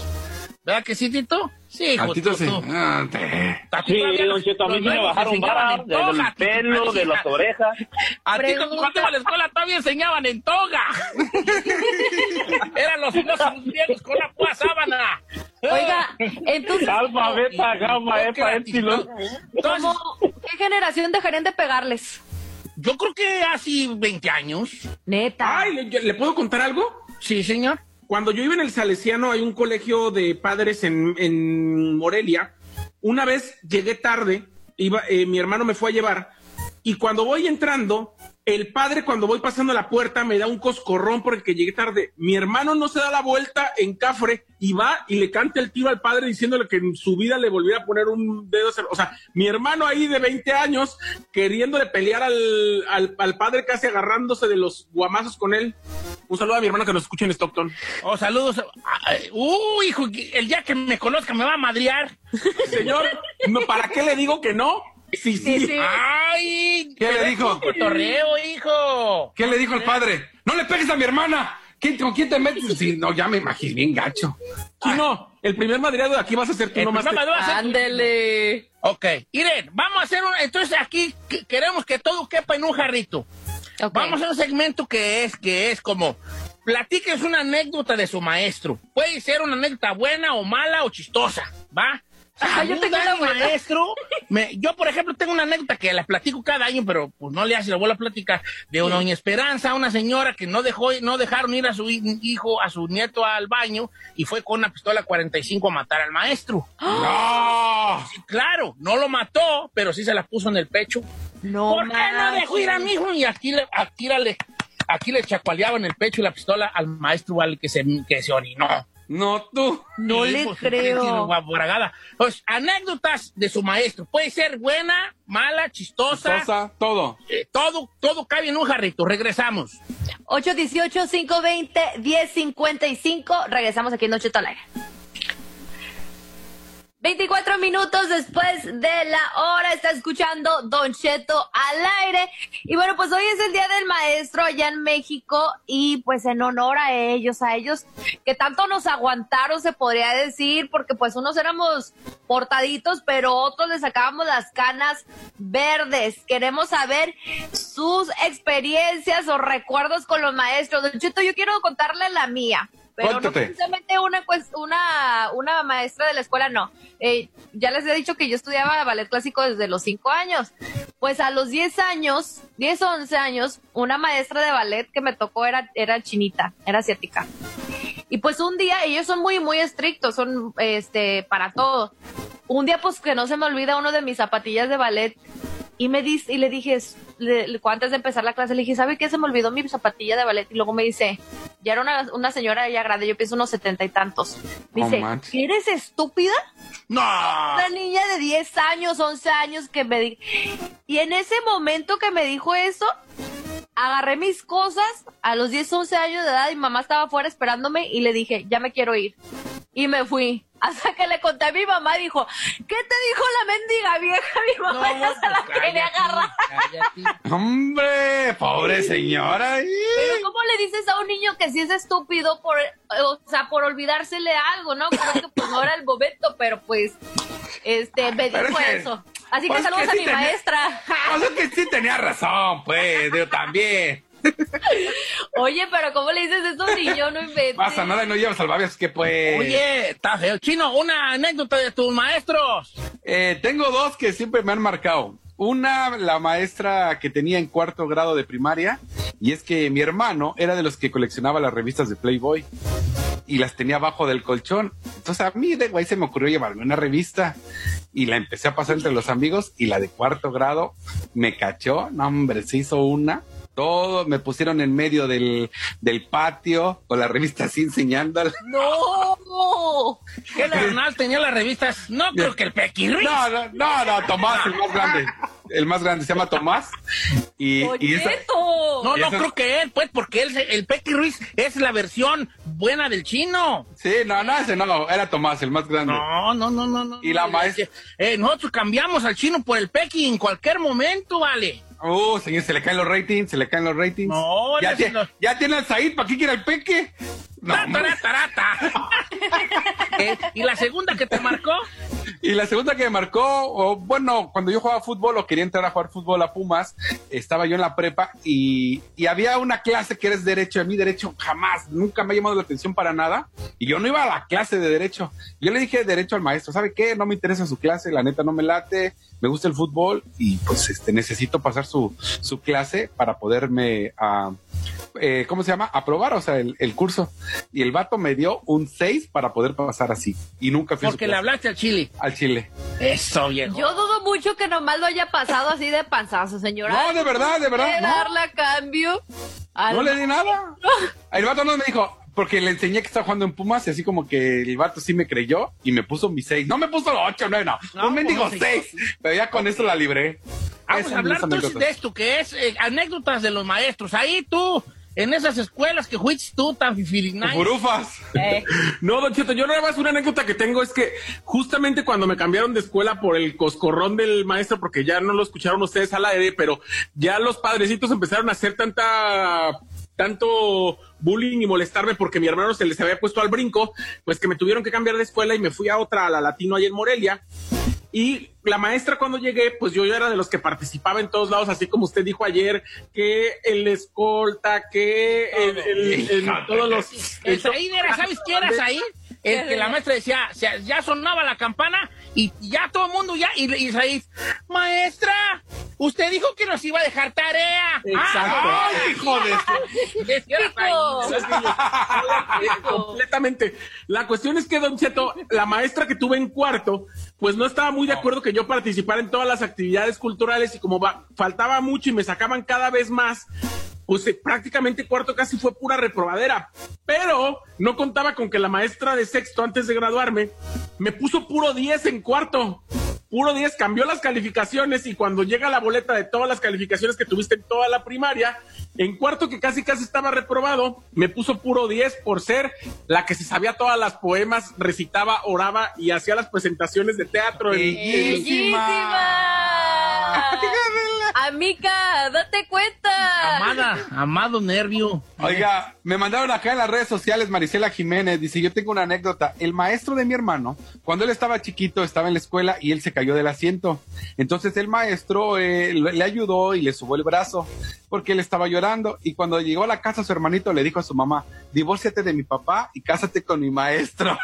¿Verdad que sí, Tito? Sí, hijo. A Tito sí. Ah, te- Sí, Don los- Cheto, a mí me bajaron en desde toga, el Tito pelo, de las orejas. A ti cuando ibas a la escuela todavía enseñaban en toga. Eran los filósofos griegos con la pura sábana. Oiga, entonces, Alfa, beta, gamma, epa, epsilon. Entonces, ¿cómo- ¿qué generación dejarían de pegarles? yo creo que hace 20 años. Neta. Ay, ¿le, le puedo contar algo? Sí, señor. Cuando yo iba en el Salesiano, hay un colegio de padres en, en Morelia. Una vez llegué tarde, iba, eh, mi hermano me fue a llevar, y cuando voy entrando, el padre cuando voy pasando la puerta me da un coscorrón porque llegué tarde. Mi hermano no se da la vuelta en cafre y va y le canta el tiro al padre diciéndole que en su vida le volviera a poner un dedo. O sea, mi hermano ahí de 20 años queriéndole pelear al, al, al padre casi agarrándose de los guamazos con él. Un saludo a mi hermano que nos escucha en Stockton. Oh, saludos. Ay, Uy, hijo, el día que me conozca me va a madrear. Señor, no, ¿para qué le digo que no? Sí, sí. Ay, ¿Qué le dijo? Cotorreo, hijo. ¿Qué le dijo el padre? ¡No le pegues a mi hermana! ¿Quién, ¿Con quién te metes? Sí, no, ya me imagino, bien gacho. Chino, el primer madreado de aquí vas a ser tú El nomás. te-. Ándele. Ok, miren, vamos a hacer un... Entonces aquí que- queremos que todo quepa en un jarrito. Vamos a un segmento que es, que es como... Platíquenos una anécdota de su maestro. Puede ser una anécdota buena o mala o chistosa, ¿va? Ah, yo tengo una buena. maestro, me- yo por ejemplo tengo una anécdota que la platico cada año, pero pues no le hace la vuelvo a platicar, de una doña Esperanza, una señora que no dejó, no dejaron ir a su hi- hijo, a su nieto al baño y fue con una pistola 45 a matar al maestro. ¡No! Sí, claro, no lo mató, pero sí se la puso en el pecho. No ¿Por qué no dejó ir a mi hijo? Y aquí le, aquí le, aquí le el pecho y la pistola al maestro vale que se, que se orinó. No tú. No Sí, le pues, creo. Pues, anécdotas de su maestro. Puede ser buena, mala, chistosa. Sosa, todo. eh, todo, todo cabe en un jarrito. Regresamos. 818-520-1055. Regresamos aquí en Noche al aire. 24 minutos después de la hora está escuchando Don Cheto al aire. Y bueno, pues hoy es el Día del Maestro allá en México y pues en honor a ellos, a ellos que tanto nos aguantaron, se podría decir, porque pues unos éramos portaditos, pero otros les sacábamos las canas verdes. Queremos saber sus experiencias o recuerdos con los maestros. Don Cheto, yo quiero contarle la mía. Pero no Cuéntate. precisamente una, pues, una, una maestra de la escuela, no. Eh, ya les he dicho que yo estudiaba ballet clásico desde los 5 años. Pues a los 10 años, 10 o 11 años, una maestra de ballet que me tocó era, era chinita, era asiática. Y pues un día, ellos son muy, muy estrictos, son, este, para todo. Un día, pues que no se me olvida uno de mis zapatillas de ballet y me dice, y le dije, le- antes de empezar la clase, le dije, ¿sabe qué? Se me olvidó mi zapatilla de ballet. Y luego me dice, ya era una, una señora ya grande, yo pienso unos setenta y tantos. Dice. ¿eres estúpida? ¡No! Una niña de 10 años, 11 años que me di Y en ese momento que me dijo eso, agarré mis cosas a los 10, 11 años de edad y mamá estaba afuera esperándome y le dije, ya me quiero ir. Y me fui. Hasta que le conté a mi mamá, dijo, ¿qué te dijo la mendiga vieja? Mi mamá ya se la pues, quería agarrar. cállate. Hombre, pobre señora. Pero ¿cómo le dices a un niño que si es estúpido por, o sea, por olvidársele algo, ¿no? Creo que pues no era el momento, pero pues, este, me dijo es que- eso. Así que pues saludos que a mi tenía- maestra. O sea que sí tenía razón, pues, yo también. Oye, pero ¿cómo le dices eso a un niño? No inventes. Pasa nada y no llevas salvavidas, que pues. Oye, está feo. Chino, una anécdota de tus maestros. Eh, tengo dos que siempre me han marcado. Una, la maestra que tenía en cuarto grado de primaria, y es que mi hermano era de los que coleccionaba las revistas de Playboy y las tenía abajo del colchón. Entonces a mí de güey se me ocurrió llevarme una revista y la empecé a pasar entre los amigos y la de cuarto grado me cachó. No, hombre, se hizo una. Todo me pusieron en medio del, del patio con la revista así enseñándola. ¡No! ¿Qué carnal tenía las revistas? No creo que el Pequirris. No, no, no, no, Tomás, el más grande. El más grande se llama Tomás. Y, y esa- ¡Polleto! No, ¿Y no eso? creo que él, pues, porque él, el Pequi Ruiz es la versión buena del chino. Sí, no, no, ese no, era Tomás, el más grande. No, no, no, no, no. Y la maestra- Eh, nosotros cambiamos al chino por el Pequi en cualquier momento, vale. Uh, señor, se le caen los ratings, se le caen los ratings. No, ya, ese tie- no. ya tiene al Said, ¿para qué quiere el peque? No, Ta, hombre. tará, tará, ta. Eh, ¿Y la segunda que te marcó? Y la segunda que me marcó, o, bueno, cuando yo jugaba fútbol o quería entrar a jugar fútbol a Pumas, estaba yo en la prepa y, y había una clase que eres derecho. A mí derecho jamás, nunca me ha llamado la atención para nada. Y yo no iba a la clase de derecho. Yo le dije derecho al maestro, ¿sabe qué? No me interesa su clase, la neta no me late, me gusta el fútbol y pues este necesito pasar su, su clase para poderme... ah, eh, ¿cómo se llama? Aprobar, o sea, el, el curso. Y el vato me dio un 6 para poder pasar así. Y nunca fui a Porque le hablaste al chile. al Chile. Eso, viejo. Yo dudo mucho que nomás lo haya pasado así de panzazo, señora. No, de verdad, de verdad, ¿Puede no. darle a cambio? Al- No le di nada. El vato no me dijo, porque le enseñé que estaba jugando en Pumas y así como que el vato sí me creyó y me puso mi 6. No me puso 8, no, no. No, un mendigo pues, sí. 6. Pero ya con eso la libré. Vamos Esas a hablar son mis entonces de esto, que es eh, anécdotas de los maestros. Ahí tú, en esas escuelas que fuiste tú tan fifirinay. Furufas. Eh, No, Don Cheto, yo nada más una anécdota que tengo es que justamente cuando me cambiaron de escuela por el coscorrón del maestro, porque ya no lo escucharon ustedes al aire, pero ya los padrecitos empezaron a hacer tanta tanto bullying y molestarme porque mi hermano se les había puesto al brinco, pues que me tuvieron que cambiar de escuela y me fui a otra, a la Latino ahí en Morelia. Y la maestra cuando llegué, pues yo, yo era de los que participaba en todos lados, así como usted dijo ayer, que el escolta, que el, el- el- todos los... El Said era, ¿sabes qué eras ahí? El que la maestra decía, ya sonaba la campana y ya todo el mundo ya, y, y Said, maestra, usted dijo que nos iba a dejar tarea. Exacto. ¡Ay, hijo de completamente. La cuestión es que, Don Cheto, la maestra que tuve en cuarto, pues no estaba muy de acuerdo que yo participara en todas las actividades culturales y como va- faltaba mucho y me sacaban cada vez más, pues eh, prácticamente cuarto casi fue pura reprobadera. Pero no contaba con que la maestra de sexto, antes de graduarme, me puso puro 10 en cuarto. Puro 10, cambió las calificaciones y cuando llega la boleta de todas las calificaciones que tuviste en toda la primaria, en cuarto que casi casi estaba reprobado, me puso puro 10 por ser la que se sabía todas las poemas, recitaba, oraba y hacía las presentaciones de teatro. en- en- Amiga, date cuenta. Amada, amado nervio. Oiga, me mandaron acá en las redes sociales Marisela Jiménez, dice, yo tengo una anécdota. El maestro de mi hermano, cuando él estaba chiquito, estaba en la escuela y él se cayó del asiento. Entonces el maestro eh, le ayudó y le subió el brazo porque él estaba llorando. Y cuando llegó a la casa, su hermanito le dijo a su mamá, divórciate de mi papá y cásate con mi maestro.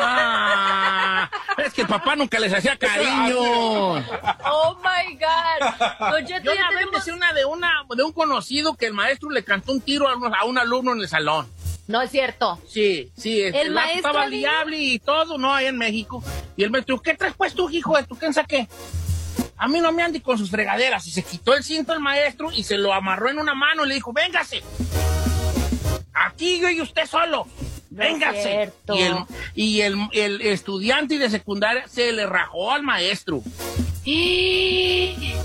Ah, es que el papá nunca les hacía cariño. Oh my God. Yo una vez tenemos- me sé una de una de un conocido que el maestro le cantó un tiro a un, a un alumno en el salón. No es cierto. Sí, sí. ¿El vato maestro estaba dijo? diable y todo, ¿no? Ahí en México. Y el maestro, ¿qué traes pues tú, hijo de tu? ¿Quién saqué? A mí no me ande con sus fregaderas. Y se quitó el cinto el maestro y se lo amarró en una mano y le dijo, véngase. Aquí yo y usted solo. Véngase. cierto. y el, y el, el estudiante de secundaria se le rajó al maestro.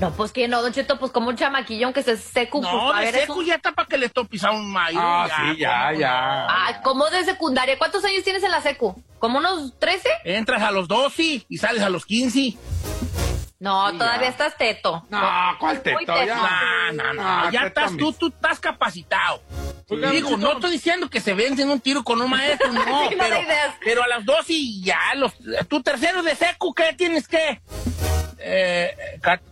No, pues que no, Don Cheto, pues como un chamaquillón que se secu. No, pues, a de ver, seco eso- ya está para que le pisando un mayo. Ah, sí, ya, ¿cómo ya. Ah, como de secundaria. ¿Cuántos años tienes en la secu? ¿Como unos 13? Entras a los 12 y sales a los 15. No, Sí, todavía ya. estás teto. No, ¿cuál teto? Muy teto. Ya. No, no, no. Ya estás, tomis. tú, tú estás capacitado. Digo, no estoy diciendo que se vencen un tiro con un maestro, no, Sí, no pero, pero a las 12 y ya, los, tu tercero de seco, ¿qué tienes que? Eh,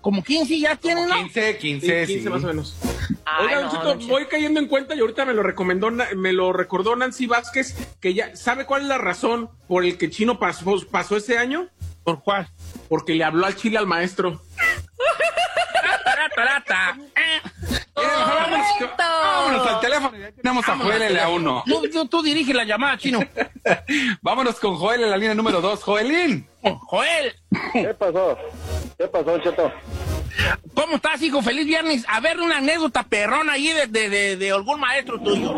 como 15 ya tienes, ¿no? 15, 15, Sí, 15 sí. más o menos. Ay, Oiga, no, Cheto. voy cayendo en cuenta y ahorita me lo recomendó, Na- me lo recordó Nancy Vázquez, que ya sabe cuál es la razón por el que Chino pasó, pasó ese año, ¿Por cuál? Porque le habló al chile al maestro. Tarata, vámonos al teléfono, ya tenemos a Joel en la 1. Tú, tú, tú diriges la llamada, chino. Vámonos con Joel en la línea número 2. Joelín. Joel, ¿Qué pasó? ¿Qué pasó, Cheto? ¿cómo estás, hijo? Feliz viernes. A ver, una anécdota perrona ahí de, de, de, de algún maestro tuyo.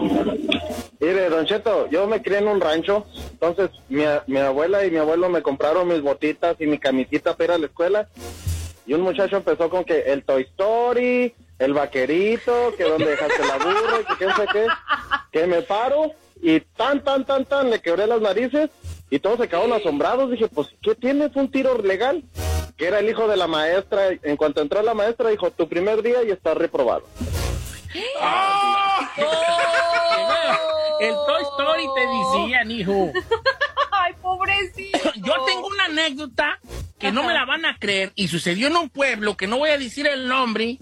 Mire, Don Cheto, yo me crié en un rancho, entonces mi, abuela y mi abuelo me compraron mis botitas y mi camisita para ir a la escuela. Y un muchacho empezó con que el Toy Story, el vaquerito, que donde dejaste la burra, y que quién sé qué. Que me paro y tan, tan, tan, tan, le quebré las narices y todos se quedaron asombrados. Dije, pues, ¿qué tienes? ¿Un tiro legal? Que era el hijo de la maestra. En cuanto entró la maestra, dijo, tu primer día y estás reprobado. El Toy Story te decían, hijo. Ay, pobrecito. Yo tengo una anécdota que no me la van a creer y sucedió en un pueblo que no voy a decir el nombre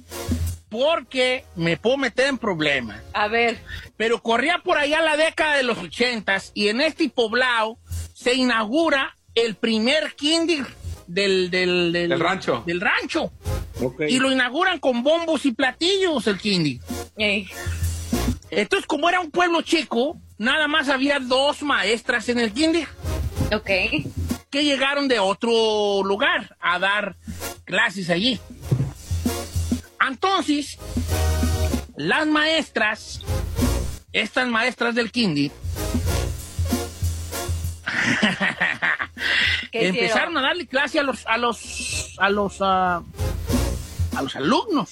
porque me puedo meter en problemas. A ver. Pero corría por allá la década de los ochentas y en este poblado se inaugura el primer kinder del, del, Del rancho. Del rancho. Y lo inauguran con bombos y platillos el kinder. Ey. Entonces, como era un pueblo chico, nada más había dos maestras en el kinder Ok. que llegaron de otro lugar a dar clases allí. Entonces, las maestras, estas maestras del kinder, ¿Qué empezaron a darle clase a los a los a los ah, a los alumnos.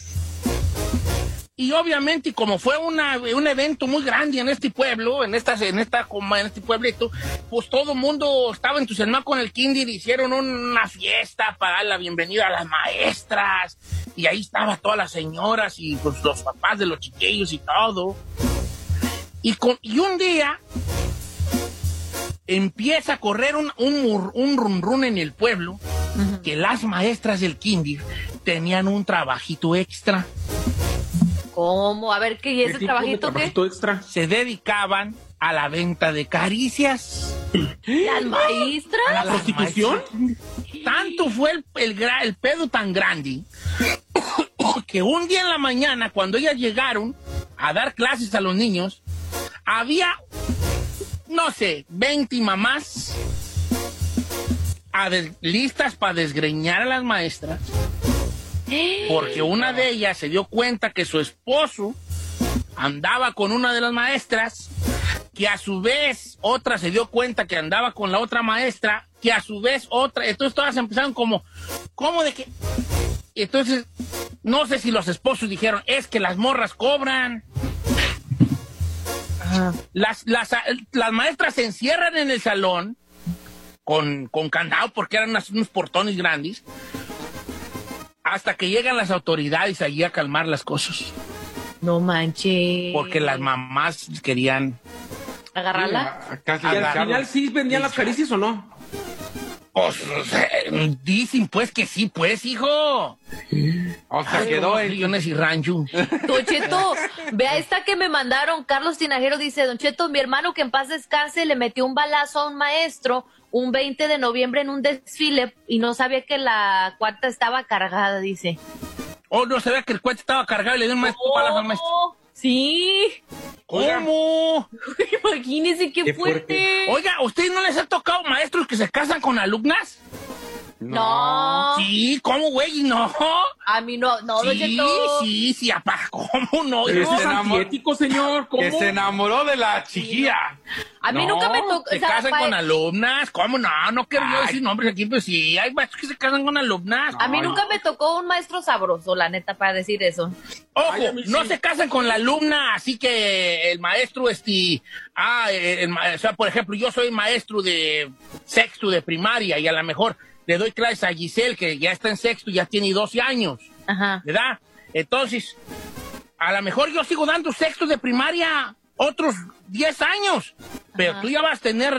Y obviamente, como fue una, un evento muy grande en este pueblo, en esta, en esta, en este pueblito, pues todo el mundo estaba entusiasmado con el kinder, hicieron una fiesta para dar la bienvenida a las maestras, y ahí estaban todas las señoras y pues, los papás de los chiquillos y todo. Y, con, y un día empieza a correr un, un, un run run en el pueblo que las maestras del kinder tenían un trabajito extra. ¿Cómo? A ver, ¿qué y ese trabajito qué? extra? Se dedicaban a la venta de caricias. ¿Las maestras? ¿A la prostitución? Tanto fue el, el, gra- el pedo tan grande que un día en la mañana, cuando ellas llegaron a dar clases a los niños, había, no sé, 20 mamás a listas para desgreñar a las maestras, porque una de ellas se dio cuenta que su esposo andaba con una de las maestras, que a su vez otra se dio cuenta que andaba con la otra maestra, que a su vez otra, entonces todas empezaron como, ¿cómo de que? Entonces, no sé si los esposos dijeron, es que las morras cobran. Las, las, las maestras se encierran en el salón con, con candado porque eran unos portones grandes hasta que llegan las autoridades allí a calmar las cosas. No manches. Porque las mamás querían ¿Agarrarla? ¿Y al final sí vendían las caricias o no? Pues, o sea, dicen pues que sí, pues, hijo. O sea, Ay, quedó en... millones y rancho. Don Cheto, vea esta que me mandaron. Carlos Tinajero dice, Don Cheto, mi hermano que en paz descanse le metió un balazo a un maestro un 20 de noviembre en un desfile y no sabía que la cuarta estaba cargada, dice. Oh, no sabía que el cohete estaba cargado y le dio un maestro palazo al maestro. Oh, Sí. ¿Cómo? Imagínese qué, Qué fuerte. fuerte. Oiga, ¿a ustedes no les ha tocado maestros que se casan con alumnas? No. Sí, ¿cómo, güey? No. A mí no, no, Don Sí, Cheto. sí, sí, apa, ¿cómo no? Hijo? se enamoró- Antiético, señor. ¿Cómo? Que se enamoró de la chiquilla. A mí No, nunca me tocó. Se o sea, casan con alumnas. ¿Cómo no? No quiero yo decir nombres aquí, pero sí, hay maestros que se casan con alumnas. A mí nunca me tocó un maestro sabroso, la neta, para decir eso. Ojo, Ay, no sí. se casan con la alumna, así que el maestro, este, ah, el ma- o sea, por ejemplo, yo soy maestro de sexto de primaria y a lo mejor le doy clases a Giselle, que ya está en sexto, ya tiene 12 años, Ajá. ¿verdad? Entonces, a lo mejor yo sigo dando sexto de primaria otros 10 años, pero Ajá. tú ya vas a tener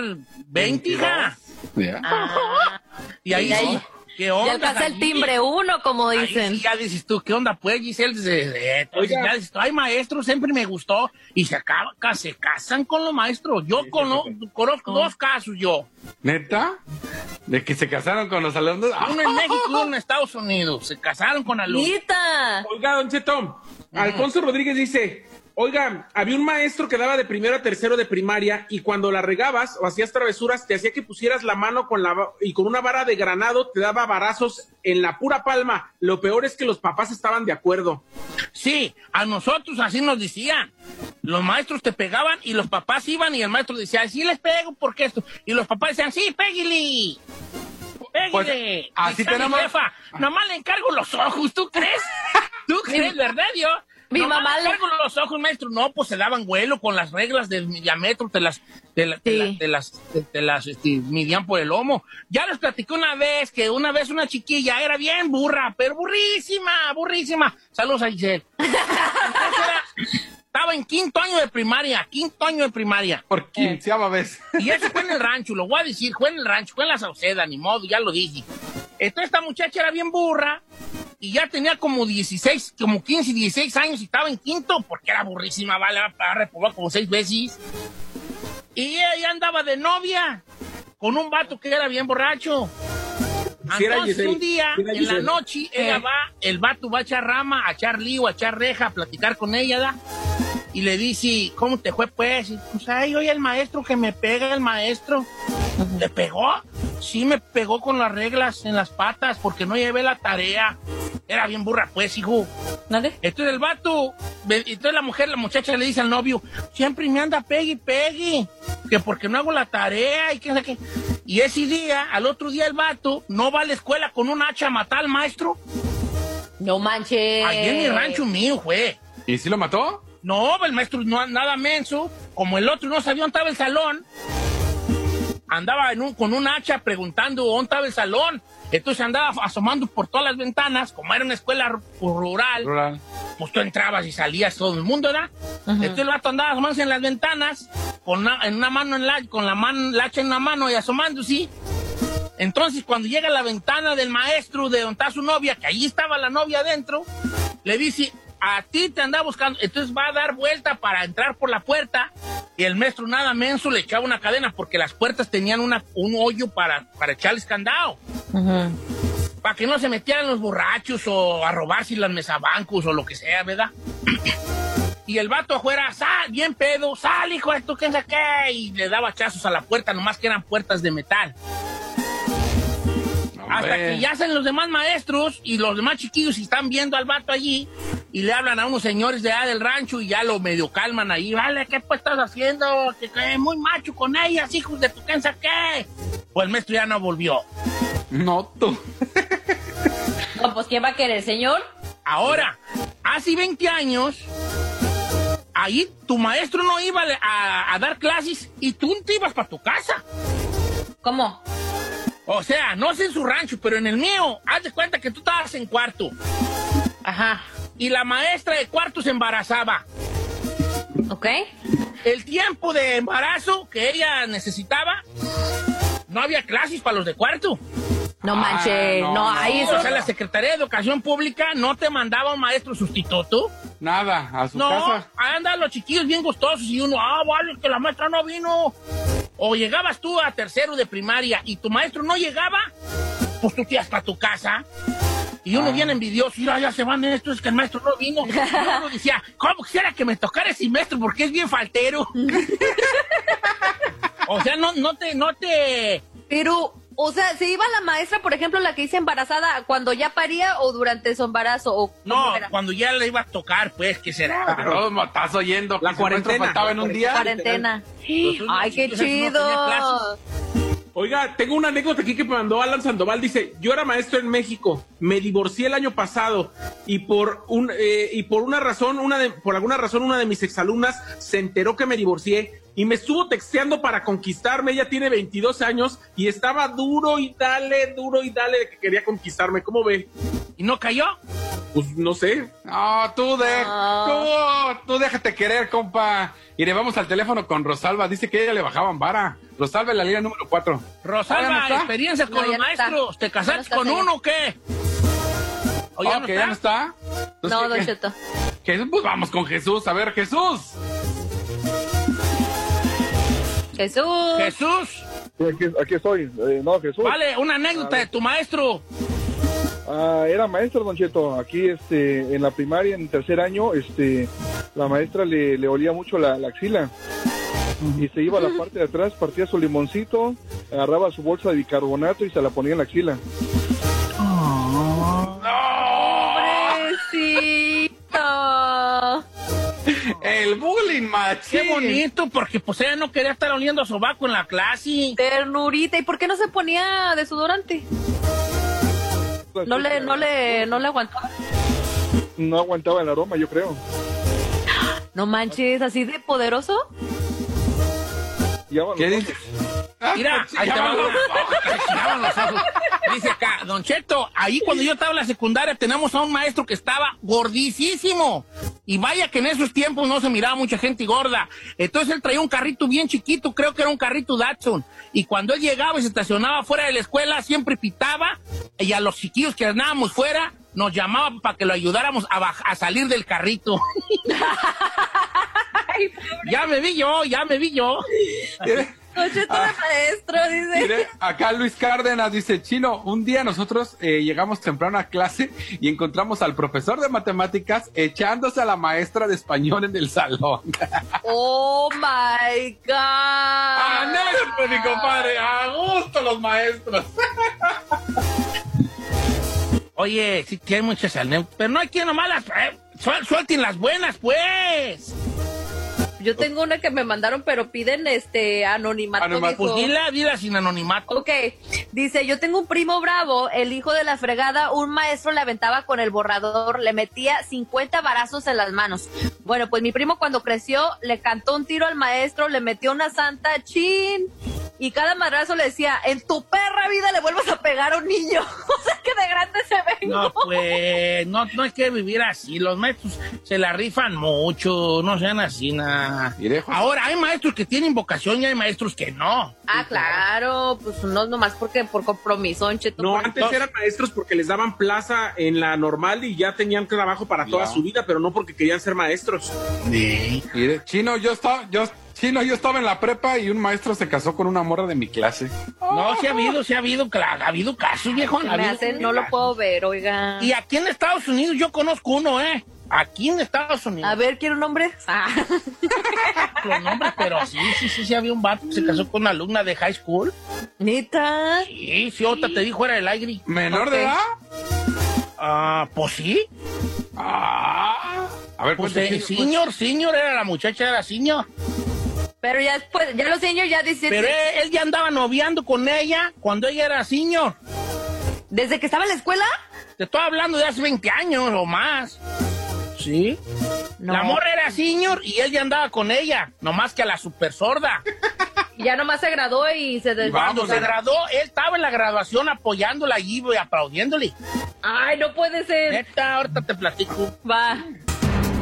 20, hija. Ah, Y ahí Y ahí- sí, ¿qué ya onda? alcanza el timbre uno, como Ahí dicen. sí ya dices tú, ¿qué onda pues, Giselle? Eh, entonces ya dices tú, ay, maestro, siempre me gustó. Y se, acaba, ca- se casan con los maestros. Yo cono- conozco dos casos yo. ¿Neta? ¿De que se casaron con los alumnos? Ah, Uno en México y uno en Estados Unidos. Se casaron con alumnos. Nita. Oiga, Don Cheto, Alfonso Rodríguez dice, oiga, había un maestro que daba de primero a tercero de primaria y cuando la regabas o hacías travesuras, te hacía que pusieras la mano con la y con una vara de granado te daba varazos en la pura palma. Lo peor es que los papás estaban de acuerdo. Sí, a nosotros así nos decían. Los maestros te pegaban y los papás iban y el maestro decía, sí les pego porque esto. Y los papás decían, sí, pégale. Pégale. Pues, así tenemos- jefa. Nomás le encargo los ojos, ¿tú crees? ¿Tú crees, verdad, yo? Mi Nomás mamá le los ojos, maestro. No, pues se daban vuelo con las reglas del diámetro, te las, de, la- de Sí. la- de las, de, de las, este, midían por el lomo. Ya les platiqué una vez que una vez una chiquilla era bien burra, pero burrísima, burrísima. Saludos a Giselle. Entonces era- estaba en quinto año de primaria, quinto año de primaria. Por quinceava vez. Y eso fue en el rancho, lo voy a decir, fue en el rancho, fue en la Sauceda, ni modo, ya lo dije. Entonces esta muchacha era bien burra y ya tenía como 16, como 15, 16 años y estaba en quinto porque era burrísima, vale, para reprobar como seis veces. Y ella andaba de novia con un vato que era bien borracho. Entonces, un día, en la noche, ella va, el vato va a echar rama, a echar lío, a echar reja, a platicar con ella, ¿da? Y le dice, ¿cómo te fue, pues? Y, pues, ay, oye, el maestro que me pega, el maestro. ¿Le pegó? Sí, me pegó con las reglas en las patas porque no llevé la tarea. Era bien burra, pues, hijo. ¿Dónde? Entonces el vato, entonces la mujer, la muchacha le dice al novio, siempre me anda pegue y pegue, que porque no hago la tarea y que sé qué. Y ese día, al otro día el vato no va a la escuela con un hacha a matar al maestro. No manches. Allí en mi rancho mío, fue. ¿Y si lo mató? No, el maestro no nada menso. Como el otro no sabía dónde estaba el salón, andaba en un, con un hacha preguntando dónde estaba el salón. Entonces andaba asomando por todas las ventanas, como era una escuela ru- rural, Rural. pues tú entrabas y salías todo el mundo, ¿verdad? Entonces el vato andaba asomándose en las ventanas, con una, en una mano en la, con la mano, la hacha en una mano y asomándose. Entonces cuando llega a la ventana del maestro de donde está su novia, que allí estaba la novia adentro, le dice, a ti te anda buscando. Entonces va a dar vuelta para entrar por la puerta y el maestro nada menso le echaba una cadena porque las puertas tenían una, un hoyo para, para echarles candado. Para que no se metieran los borrachos o a robarse las mesabancos o lo que sea, ¿verdad? Y el vato afuera, sal, bien pedo, sal, hijo tu que qué, y le daba chazos a la puerta, nomás que eran puertas de metal. Hasta que ya hacen los demás maestros y los demás chiquillos y están viendo al vato allí y le hablan a unos señores de allá del rancho y ya lo medio calman ahí. Vale, ¿qué pues estás haciendo? Que, que muy macho con ellas, hijos de tu qué. Pues el maestro ya no volvió. No, tú. No, pues ¿quién va a querer, señor? Ahora, hace 20 años, ahí tu maestro no iba a, a dar clases y tú te ibas para tu casa. ¿Cómo? O sea, no sé en su rancho, pero en el mío, haz de cuenta que tú estabas en cuarto. Ajá. Y la maestra de cuarto se embarazaba. ¿Ok? El tiempo de embarazo que ella necesitaba, no había clases para los de cuarto. No manches, no, hay eso. O sea, la Secretaría de Educación Pública no te mandaba un maestro sustituto. Nada, a su no, casa. ahí andan los chiquillos bien gustosos y uno, ah, vale, que la maestra no vino. O llegabas tú a tercero de primaria y tu maestro no llegaba, pues tú te ibas para tu casa. Y uno Ah. bien envidioso, mira, ya se van estos, es que el maestro no vino. Y uno decía, ¿cómo quisiera que me tocara ese maestro? Porque es bien faltero. o sea, no, no te, no te... Pero, o sea, ¿se iba la maestra, por ejemplo, la que dice embarazada, cuando ya paría o durante su embarazo? O No, era? cuando ya le iba a tocar, pues, ¿qué será? Pero no, estás oyendo La cuarentena. faltaba en un día. Cuarentena. Ay, qué no chido. Oiga, tengo una anécdota aquí que me mandó Alan Sandoval. Dice, yo era maestro en México, me divorcié el año pasado y por un eh, y por una razón, una de, por alguna razón, una de mis exalumnas se enteró que me divorcié y me estuvo texteando para conquistarme. Ella tiene 22 años y estaba duro y dale, duro y dale de que quería conquistarme. ¿Cómo ve? ¿Y no cayó? Pues no sé. No, tú de, No. tú, tú déjate querer, compa. Y le vamos al teléfono con Rosalba. Dice que a ella le bajaban vara. Rosalba en la línea número 4. Rosalba, experiencia con No, los no maestros. ¿Te casaste no con uno o qué? ¿O ya Oh, no que está? ya no está. Entonces, No, ¿qué- Don? Cheto. Jesús, pues vamos con Jesús. A ver, Jesús. Jesús. Jesús, Sí, aquí, aquí estoy. Eh, no, Jesús. vale, una anécdota de tu maestro. Ah, era maestra, Don Cheto. Aquí, este, en la primaria, en tercer año, este, la maestra le, le olía mucho la, la axila. Y se iba a la parte de atrás, partía su limoncito, agarraba su bolsa de bicarbonato y se la ponía en la axila. El bullying, machín. Qué bonito, porque pues ella no quería estar oliendo a sobaco en la clase. Ternurita. ¿Y por qué no se ponía desodorante? No le, no le, no le aguantaba. No aguantaba el aroma, yo creo. No manches, así de poderoso. ¿Qué dices? Mira, ahí te va una- los ojos. Dice acá, Don Cheto, ahí cuando yo estaba en la secundaria tenemos a un maestro que estaba gordísimo. Y vaya que en esos tiempos no se miraba mucha gente gorda. Entonces él traía un carrito bien chiquito, creo que era un carrito Datsun. Y cuando él llegaba y se estacionaba fuera de la escuela, siempre pitaba. Y a los chiquillos que andábamos fuera, nos llamaban para que lo ayudáramos a salir del carrito. ya me vi yo, ya me vi yo. Don Cheto de maestro, dice. Mire, acá Luis Cárdenas dice, Chino, un día nosotros eh, llegamos temprano a clase y encontramos al profesor de matemáticas echándose a la maestra de español en el salón. Oh my God. ¡Anécdota, mi compadre! ¡A gusto los maestros! Oye, sí que hay muchas anécdotas, pero no hay quien nomás las... eh, suel- suelten las buenas, pues. Yo tengo una que me mandaron, pero piden este anonimato. Anonimato. Pues dila, dila sin anonimato. Ok, dice, yo tengo un primo bravo, el hijo de la fregada, un maestro le aventaba con el borrador, le metía 50 varazos en las manos. Bueno, pues mi primo cuando creció le cantó un tiro al maestro, le metió una santa chin y cada madrazo le decía, en tu perra vida le vuelvas a pegar a un niño. o sea que de grande se vengo. No, pues, no, no hay que vivir así. Los maestros se la rifan mucho, no sean así, nada. Ahora, hay maestros que tienen vocación y hay maestros que no. Ah, claro, pues no nomás porque por compromiso, Cheto, No, por- antes eran maestros porque les daban plaza en la normal y ya tenían trabajo para toda su vida, pero no porque querían ser maestros. Mire, chino, yo estaba, yo, chino, yo estaba en la prepa y un maestro se casó con una morra de mi clase. No, sí ha habido, sí ha habido, claro, ha habido casos, viejo. Ha me no lo puedo ver, oiga. Y aquí en Estados Unidos yo conozco uno, ¿eh? Aquí en Estados Unidos. A ver, ¿quiere un nombre? Ah. Los nombres, pero sí, sí, sí, sí, había un vato que se casó con una alumna de high school. ¿Nita? Sí, sí, otra te dijo era el aire. ¿Menor de edad? Ah, pues sí. Ah. A ver, Pues chino, señor, señor, era la muchacha, era señor. Pero ya después, ya los señores ya dicen. Pero él, él ya andaba noviando con ella cuando ella era señor. ¿Desde que estaba en la escuela? Te estoy hablando de hace 20 años o más. ¿Sí? No. La morra era señor y él ya andaba con ella, nomás que a la super sorda. Y ya nomás se graduó y se des- Cuando se graduó, él estaba en la graduación apoyándola y y aplaudiéndole. Ay, no puede ser. Neta, ahorita te platico. Va.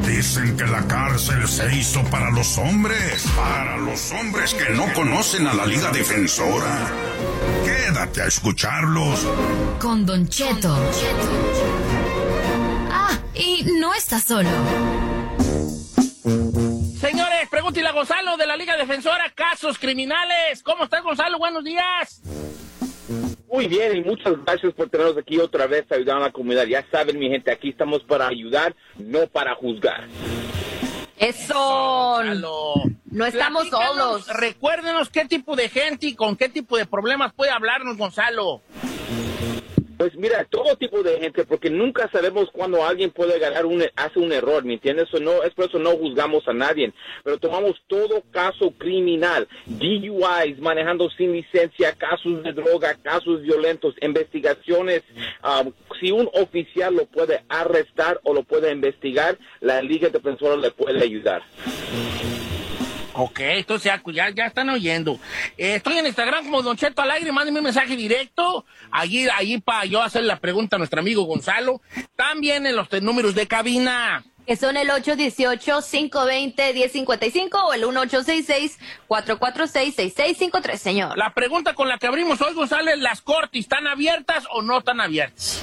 Dicen que la cárcel se hizo para los hombres, para los hombres que no conocen a la Liga Defensora. Quédate a escucharlos. Con Don Cheto. Ah, y no está solo. Señores, pregúntale a Gonzalo de la Liga Defensora, casos criminales. ¿Cómo estás, Gonzalo? Buenos días. Muy bien, y muchas gracias por tenernos aquí otra vez ayudando a la comunidad. Ya saben, mi gente, aquí estamos para ayudar, no para juzgar. Eso. No estamos Platícanos, solos. Recuérdenos qué tipo de gente y con qué tipo de problemas puede hablarnos, Gonzalo. Pues mira, todo tipo de gente, porque nunca sabemos cuándo alguien puede ganar un, hace un error, ¿me entiendes? No, es por eso no juzgamos a nadie, pero tomamos todo caso criminal, DUIs, manejando sin licencia, casos de droga, casos violentos, investigaciones. ah, si un oficial lo puede arrestar o lo puede investigar, la Liga Defensora le puede ayudar. Ok, entonces ya, ya, están oyendo. Eh, estoy en Instagram como Don Cheto al aire, mándenme un mensaje directo. Allí, allí para yo hacer la pregunta a nuestro amigo Gonzalo. También en los números de cabina. Que son el 818-520-1055 o el 1866-446-6653, señor. La pregunta con la que abrimos hoy, Gonzalo, ¿las cortes están abiertas o no están abiertas?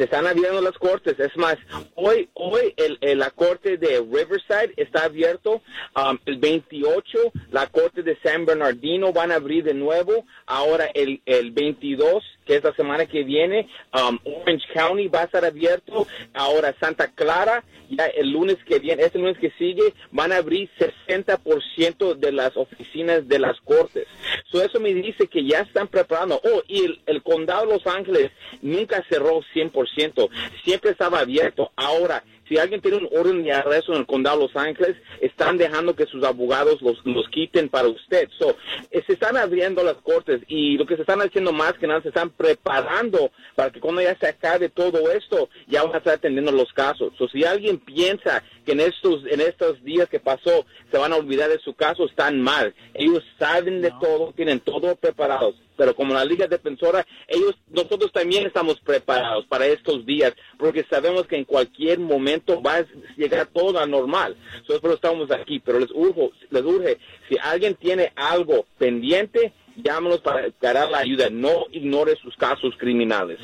Se están abriendo las cortes. Es más, hoy, hoy el, la corte de Riverside está abierto. Um, el 28, la corte de San Bernardino van a abrir de nuevo. Ahora el, el 22, que semana que viene, um, Orange County va a estar abierto. Ahora Santa Clara, ya el lunes que viene, este lunes que sigue, van a abrir 60% de las oficinas de las cortes. So eso me dice que ya están preparando. Oh, y el, el condado de Los Ángeles nunca cerró 100%, siempre estaba abierto. Ahora, si alguien tiene un orden de arresto en el condado de Los Ángeles, están dejando que sus abogados los, los quiten para usted. So, eh, se están abriendo las cortes y lo que se están haciendo más que nada, se están preparando para que cuando ya se acabe todo esto, ya van a estar atendiendo los casos. So, si alguien piensa que en estos, en estos días que pasó se van a olvidar de su caso, están mal. Ellos saben de todo, tienen todo preparados. Pero como la Liga Defensora, ellos, nosotros también estamos preparados para estos días, porque sabemos que en cualquier momento va a llegar todo a normal. Eso estamos aquí, pero les urjo, les urge, si alguien tiene algo pendiente, llámenos para dar la ayuda. No ignore sus casos criminales.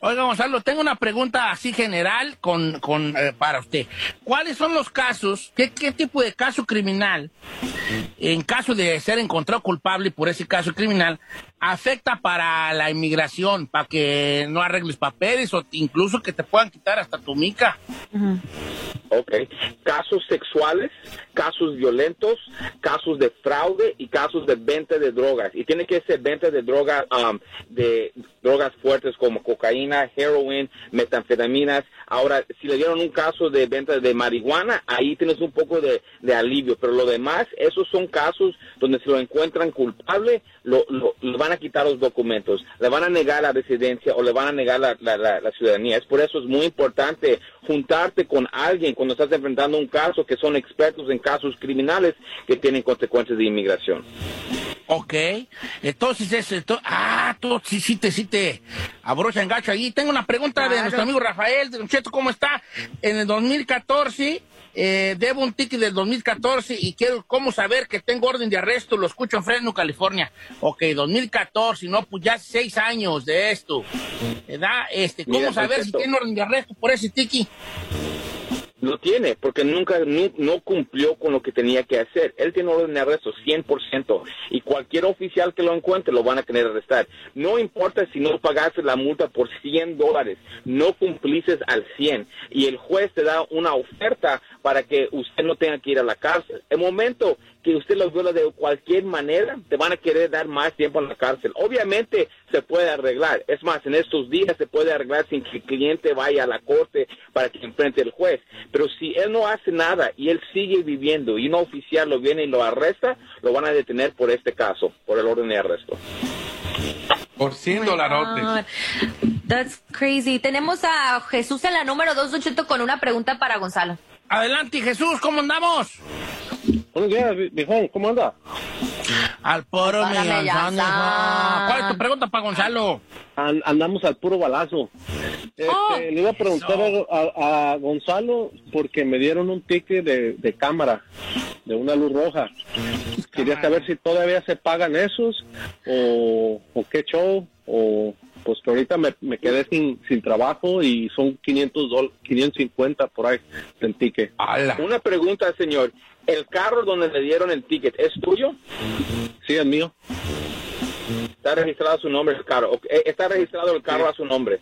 Oiga, Gonzalo, tengo una pregunta así general con, con, eh, para usted. ¿Cuáles son los casos, qué, qué tipo de caso criminal, en caso de ser encontrado culpable por ese caso criminal, afecta para la inmigración, para que no arregles papeles o incluso que te puedan quitar hasta tu mica? Ok. Casos sexuales, casos violentos, casos de fraude y casos de venta de drogas. Y tiene que ser venta de drogas, um, de drogas fuertes como cocaína, heroin, metanfetaminas. Ahora, si le dieron un caso de venta de marihuana, ahí tienes un poco de, alivio, pero lo demás, esos son casos donde se lo encuentran culpable, lo, lo- le van a quitar los documentos, le van a negar la residencia o le van a negar la, la- la- la ciudadanía. Es por eso es muy importante juntarte con alguien cuando estás enfrentando un caso que son expertos en casos criminales que tienen consecuencias de inmigración. Ok, entonces es esto. Ah, tú sí, sí te, sí te abrocha engacho ahí. Tengo una pregunta de nuestro amigo Rafael, Cheto, ¿cómo está? En el 2014, eh, debo un ticket del 2014 y quiero cómo saber que tengo orden de arresto. Lo escucho en Fresno, California. Ok, 2014, no, pues ya seis años de esto. ¿Verdad? Este, ¿Cómo Mira, saber si tiene orden de arresto por ese ticket? Lo tiene, porque nunca nu- no, cumplió con lo que tenía que hacer. Él tiene orden de arresto 100%, y cualquier oficial que lo encuentre lo van a querer arrestar. No importa si no pagaste la multa por 100 dólares, no cumplices al 100, y el juez te da una oferta para que usted no tenga que ir a la cárcel. El momento que usted lo viola de cualquier manera, te van a querer dar más tiempo en la cárcel. Obviamente se puede arreglar. Es más, en estos días se puede arreglar sin que el cliente vaya a la corte para que enfrente al juez. Pero si él no hace nada y él sigue viviendo y un oficial lo viene y lo arresta, lo van a detener por este caso, por el orden de arresto. Por 100 dolarotes. God. That's crazy. Tenemos a Jesús en la número 2, Don Cheto, con una pregunta para Gonzalo. Adelante, Jesús, ¿cómo andamos? Buenos días, viejón, ¿cómo anda? Al poro, mi Gonzalo. ¿Cuál es tu pregunta para Gonzalo? An- andamos al puro balazo. Este, Oh, le iba a preguntar a, a Gonzalo porque me dieron un ticket de, de cámara, de una luz roja. Quería saber si todavía se pagan esos o, o qué show o pues que ahorita me, me quedé sin, sin trabajo y son 500 dólares, 550 por ahí del ticket. Una pregunta, señor. ¿El carro donde le dieron el ticket es tuyo? Sí, es mío. Está registrado su nombre el carro. Eh, Está registrado el carro a su nombre.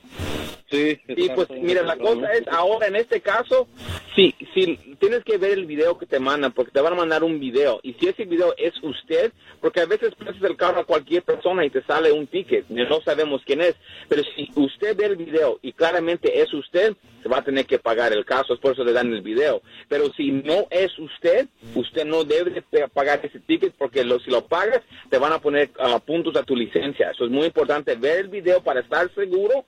Sí. Sí, pues mira, la cosa es, ahora en este caso, sí, sí, tienes que ver el video que te mandan, porque te van a mandar un video. Y si ese video es usted, porque a veces prestas el carro a cualquier persona y te sale un ticket, y no sabemos quién es. Pero si usted ve el video y claramente es usted, se va a tener que pagar el caso, es por eso le dan el video. Pero si no es usted, usted no debe de pagar ese ticket, porque lo- si lo pagas, te van a poner ah, puntos a tu licencia. Eso es muy importante, ver el video para estar seguro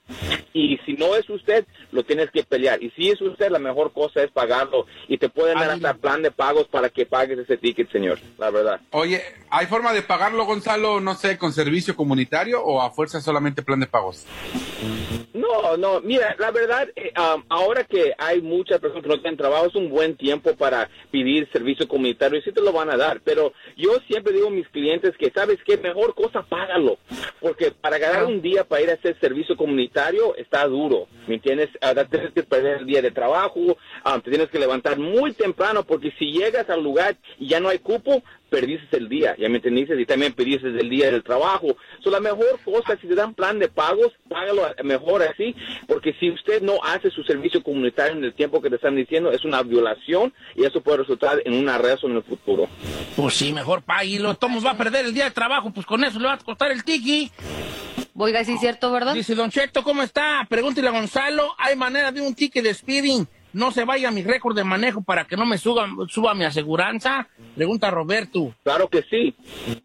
y si no es usted, lo tienes que pelear. Y si es usted, la mejor cosa es pagarlo. Y te pueden dar hasta plan de pagos para que pagues ese ticket, señor. La verdad. Oye, ¿hay forma de pagarlo, Gonzalo, no sé, con servicio comunitario o a fuerza solamente plan de pagos? No, no, mira, la verdad, eh, um, ahora que hay muchas personas que no tienen trabajo, es un buen tiempo para pedir servicio comunitario y sí te lo van a dar. Pero yo siempre digo a mis clientes que, ¿sabes qué? Mejor cosa, págalo. Porque para ganar un día para ir a hacer servicio comunitario está duro, ¿me entiendes? Ah, tienes que perder el día de trabajo, ah, te tienes que levantar muy temprano porque si llegas al lugar y ya no hay cupo, perdiste el día, ya me entendiste, y también perdiste el día del trabajo. So, la mejor cosa, si te dan plan de pagos, págalo mejor así, porque si usted no hace su servicio comunitario en el tiempo que te están diciendo, es una violación y eso puede resultar en un arresto en el futuro. Pues sí, mejor pague. Lo Tomos va a perder el día de trabajo, pues con eso le va a costar el tiki. Oiga, sí es cierto, ¿verdad? Dice Don Cheto, ¿cómo está? Pregúntele a Gonzalo, ¿hay manera de un ticket de speeding? No se vaya mi récord de manejo para que no me suba, suba mi aseguranza. Pregunta a Roberto. Claro que sí,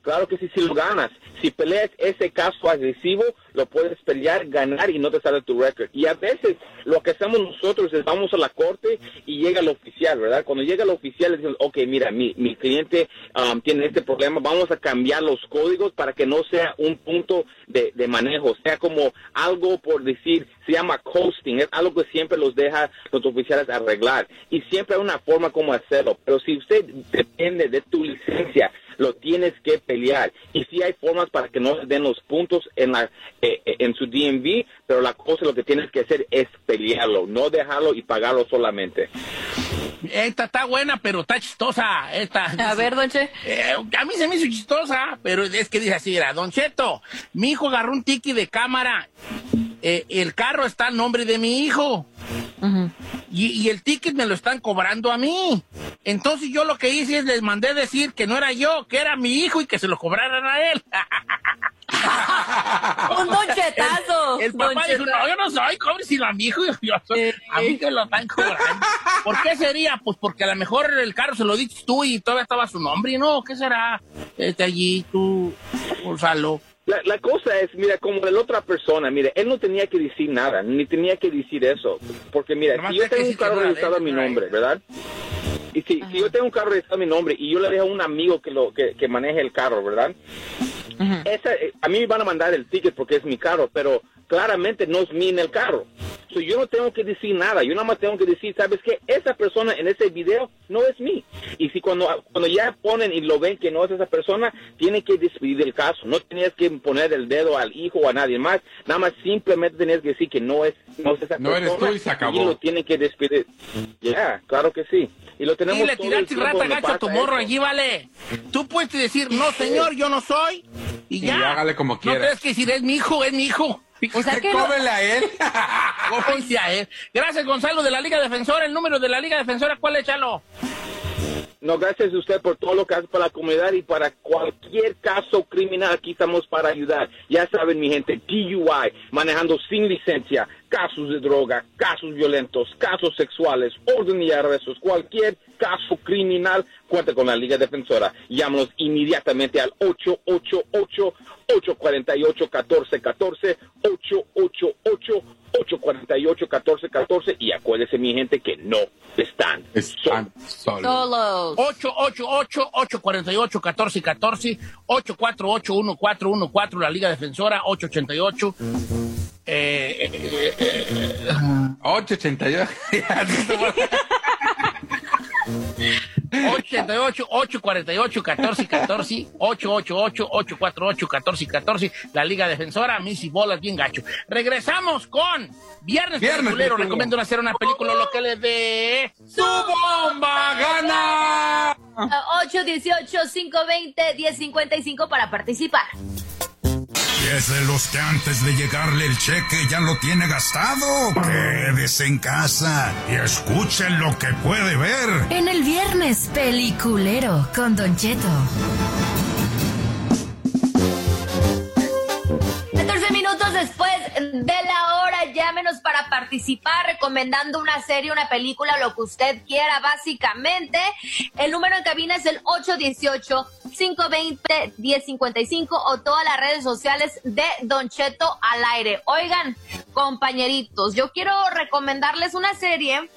claro que sí, si lo ganas. Si peleas ese caso agresivo, lo puedes pelear, ganar y no te sale tu récord. Y a veces lo que hacemos nosotros es vamos a la corte y llega el oficial, ¿verdad? Cuando llega el oficial le decimos, ok, mira, mi, mi cliente um, tiene este problema, vamos a cambiar los códigos para que no sea un punto de, de manejo, sea como algo por decir, se llama coasting, es algo que siempre los deja los oficiales arreglar. Y siempre hay una forma como hacerlo. Pero si usted depende de tu licencia, lo tienes que pelear. Y sí hay formas para que no se den los puntos en, la, eh, eh, en su DMV, pero la cosa lo que tienes que hacer es pelearlo, no dejarlo y pagarlo solamente. Esta está buena, pero está chistosa. Esta, A ver, Don Che. Eh, a mí se me hizo chistosa, pero es que dice así, era, Don Cheto, mi hijo agarró un tiki de cámara. Eh, el carro está a nombre de mi hijo. Y, y el ticket me lo están cobrando a mí. Entonces yo lo que hice es les mandé decir que no era yo, que era mi hijo y que se lo cobraran a él. Un donchetazo. El papá dijo, no, yo no soy, cobre si mi hijo, yo soy, a mí que lo están cobrando. ¿Por qué sería? Pues porque a lo mejor el carro se lo dices tú y todavía estaba su nombre, ¿no? ¿Qué será? Este allí, tú, Gonzalo. La, la cosa es, mira, como la otra persona, mire, él no tenía que decir nada, ni tenía que decir eso. Porque mira, Nomás si yo tengo un carro registrado a de mi nombre, ¿verdad? Y si, si yo tengo un carro registrado a mi nombre y yo le dejo a un amigo que lo que, que maneje el carro, ¿verdad? Esa, eh, a mí me van a mandar el ticket porque es mi carro, pero claramente no es mi en el carro. So, yo no tengo que decir nada, yo nada más tengo que decir, ¿sabes qué? Esa persona en ese video no es mí. Y si cuando, cuando ya ponen y lo ven que no es esa persona, tiene que despedir el caso. No tenías que poner el dedo al hijo o a nadie más, nada más simplemente tenías que decir que no es, no es esa No persona. eres tú y se acabó. Y lo tienen que despedir. Ya, claro que sí. Y lo tenemos Y le tiraste rata gacho a tu morro allí, vale. Tú puedes decir, no, señor, yo no soy. Y ya. Y hágale como No quiera. tienes que decir, es mi hijo, es mi hijo. O sea que no- a él. A él. Gracias, Gonzalo, de la Liga Defensora. El número de la Liga Defensora, ¿cuál es, Chalo? No, gracias a usted por todo lo que hace para la comunidad y para cualquier caso criminal. Aquí estamos para ayudar. Ya saben, mi gente, DUI, manejando sin licencia, casos de droga, casos violentos, casos sexuales, orden y arrestos, cualquier caso criminal, cuenta con la Liga Defensora. Llámanos inmediatamente al 888-848-1414, 888-848-1414 y acuérdese, mi gente, que no están Están solos. Solos. 888-848-1414, 848-1414, la Liga Defensora, 888. Eh, eh, eh, eh, 888. 888 848 1414 888 848 1414 la Liga Defensora, Missy Bolas, bien gacho. Regresamos con Viernes, Viernes Peliculero. Recomiendo hacer una película lo que le dé. ¡Su bomba gana! 818-520-1055 para participar. Es de los que antes de llegarle el cheque ya lo tiene gastado. Quédese en casa y escuchen lo que puede ver. En el viernes peliculero con Don Cheto. 14 minutos después de la hora, llámenos para participar recomendando una serie, una película, lo que usted quiera, básicamente. El número en cabina es el 818-520-1055 o todas las redes sociales de Don Cheto al aire. Oigan, compañeritos, yo quiero recomendarles una serie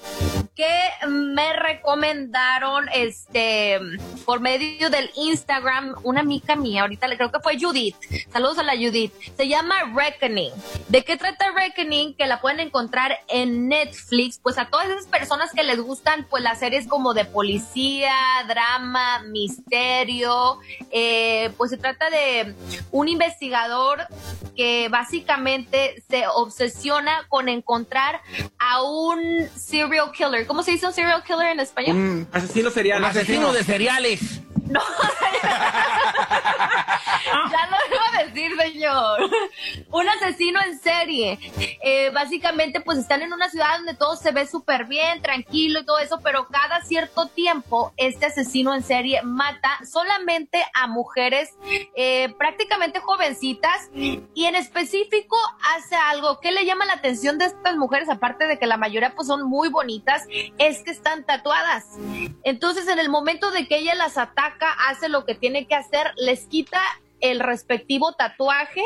que me recomendaron este por medio del Instagram una amiga mía, ahorita le creo que fue Judith. Saludos a la Judith. Se llama Reckoning. ¿De qué trata Reckoning? Que la pueden encontrar en Netflix. Pues a todas esas personas que les gustan pues las series como de policía, drama, misterio. eh, pues se trata de un investigador que básicamente se obsesiona con encontrar a un serial killer. ¿Cómo se dice un serial killer en español? Un asesino serial. Un asesino de cereales. No, ya lo decir, señor. Un asesino en serie. Eh, básicamente, pues están en una ciudad donde todo se ve súper bien, tranquilo y todo eso, pero cada cierto tiempo este asesino en serie mata solamente a mujeres eh, prácticamente jovencitas y en específico hace algo que le llama la atención de estas mujeres, aparte de que la mayoría pues son muy bonitas, es que están tatuadas. Entonces, en el momento de que ella las ataca, hace lo que tiene que hacer, les quita el respectivo tatuaje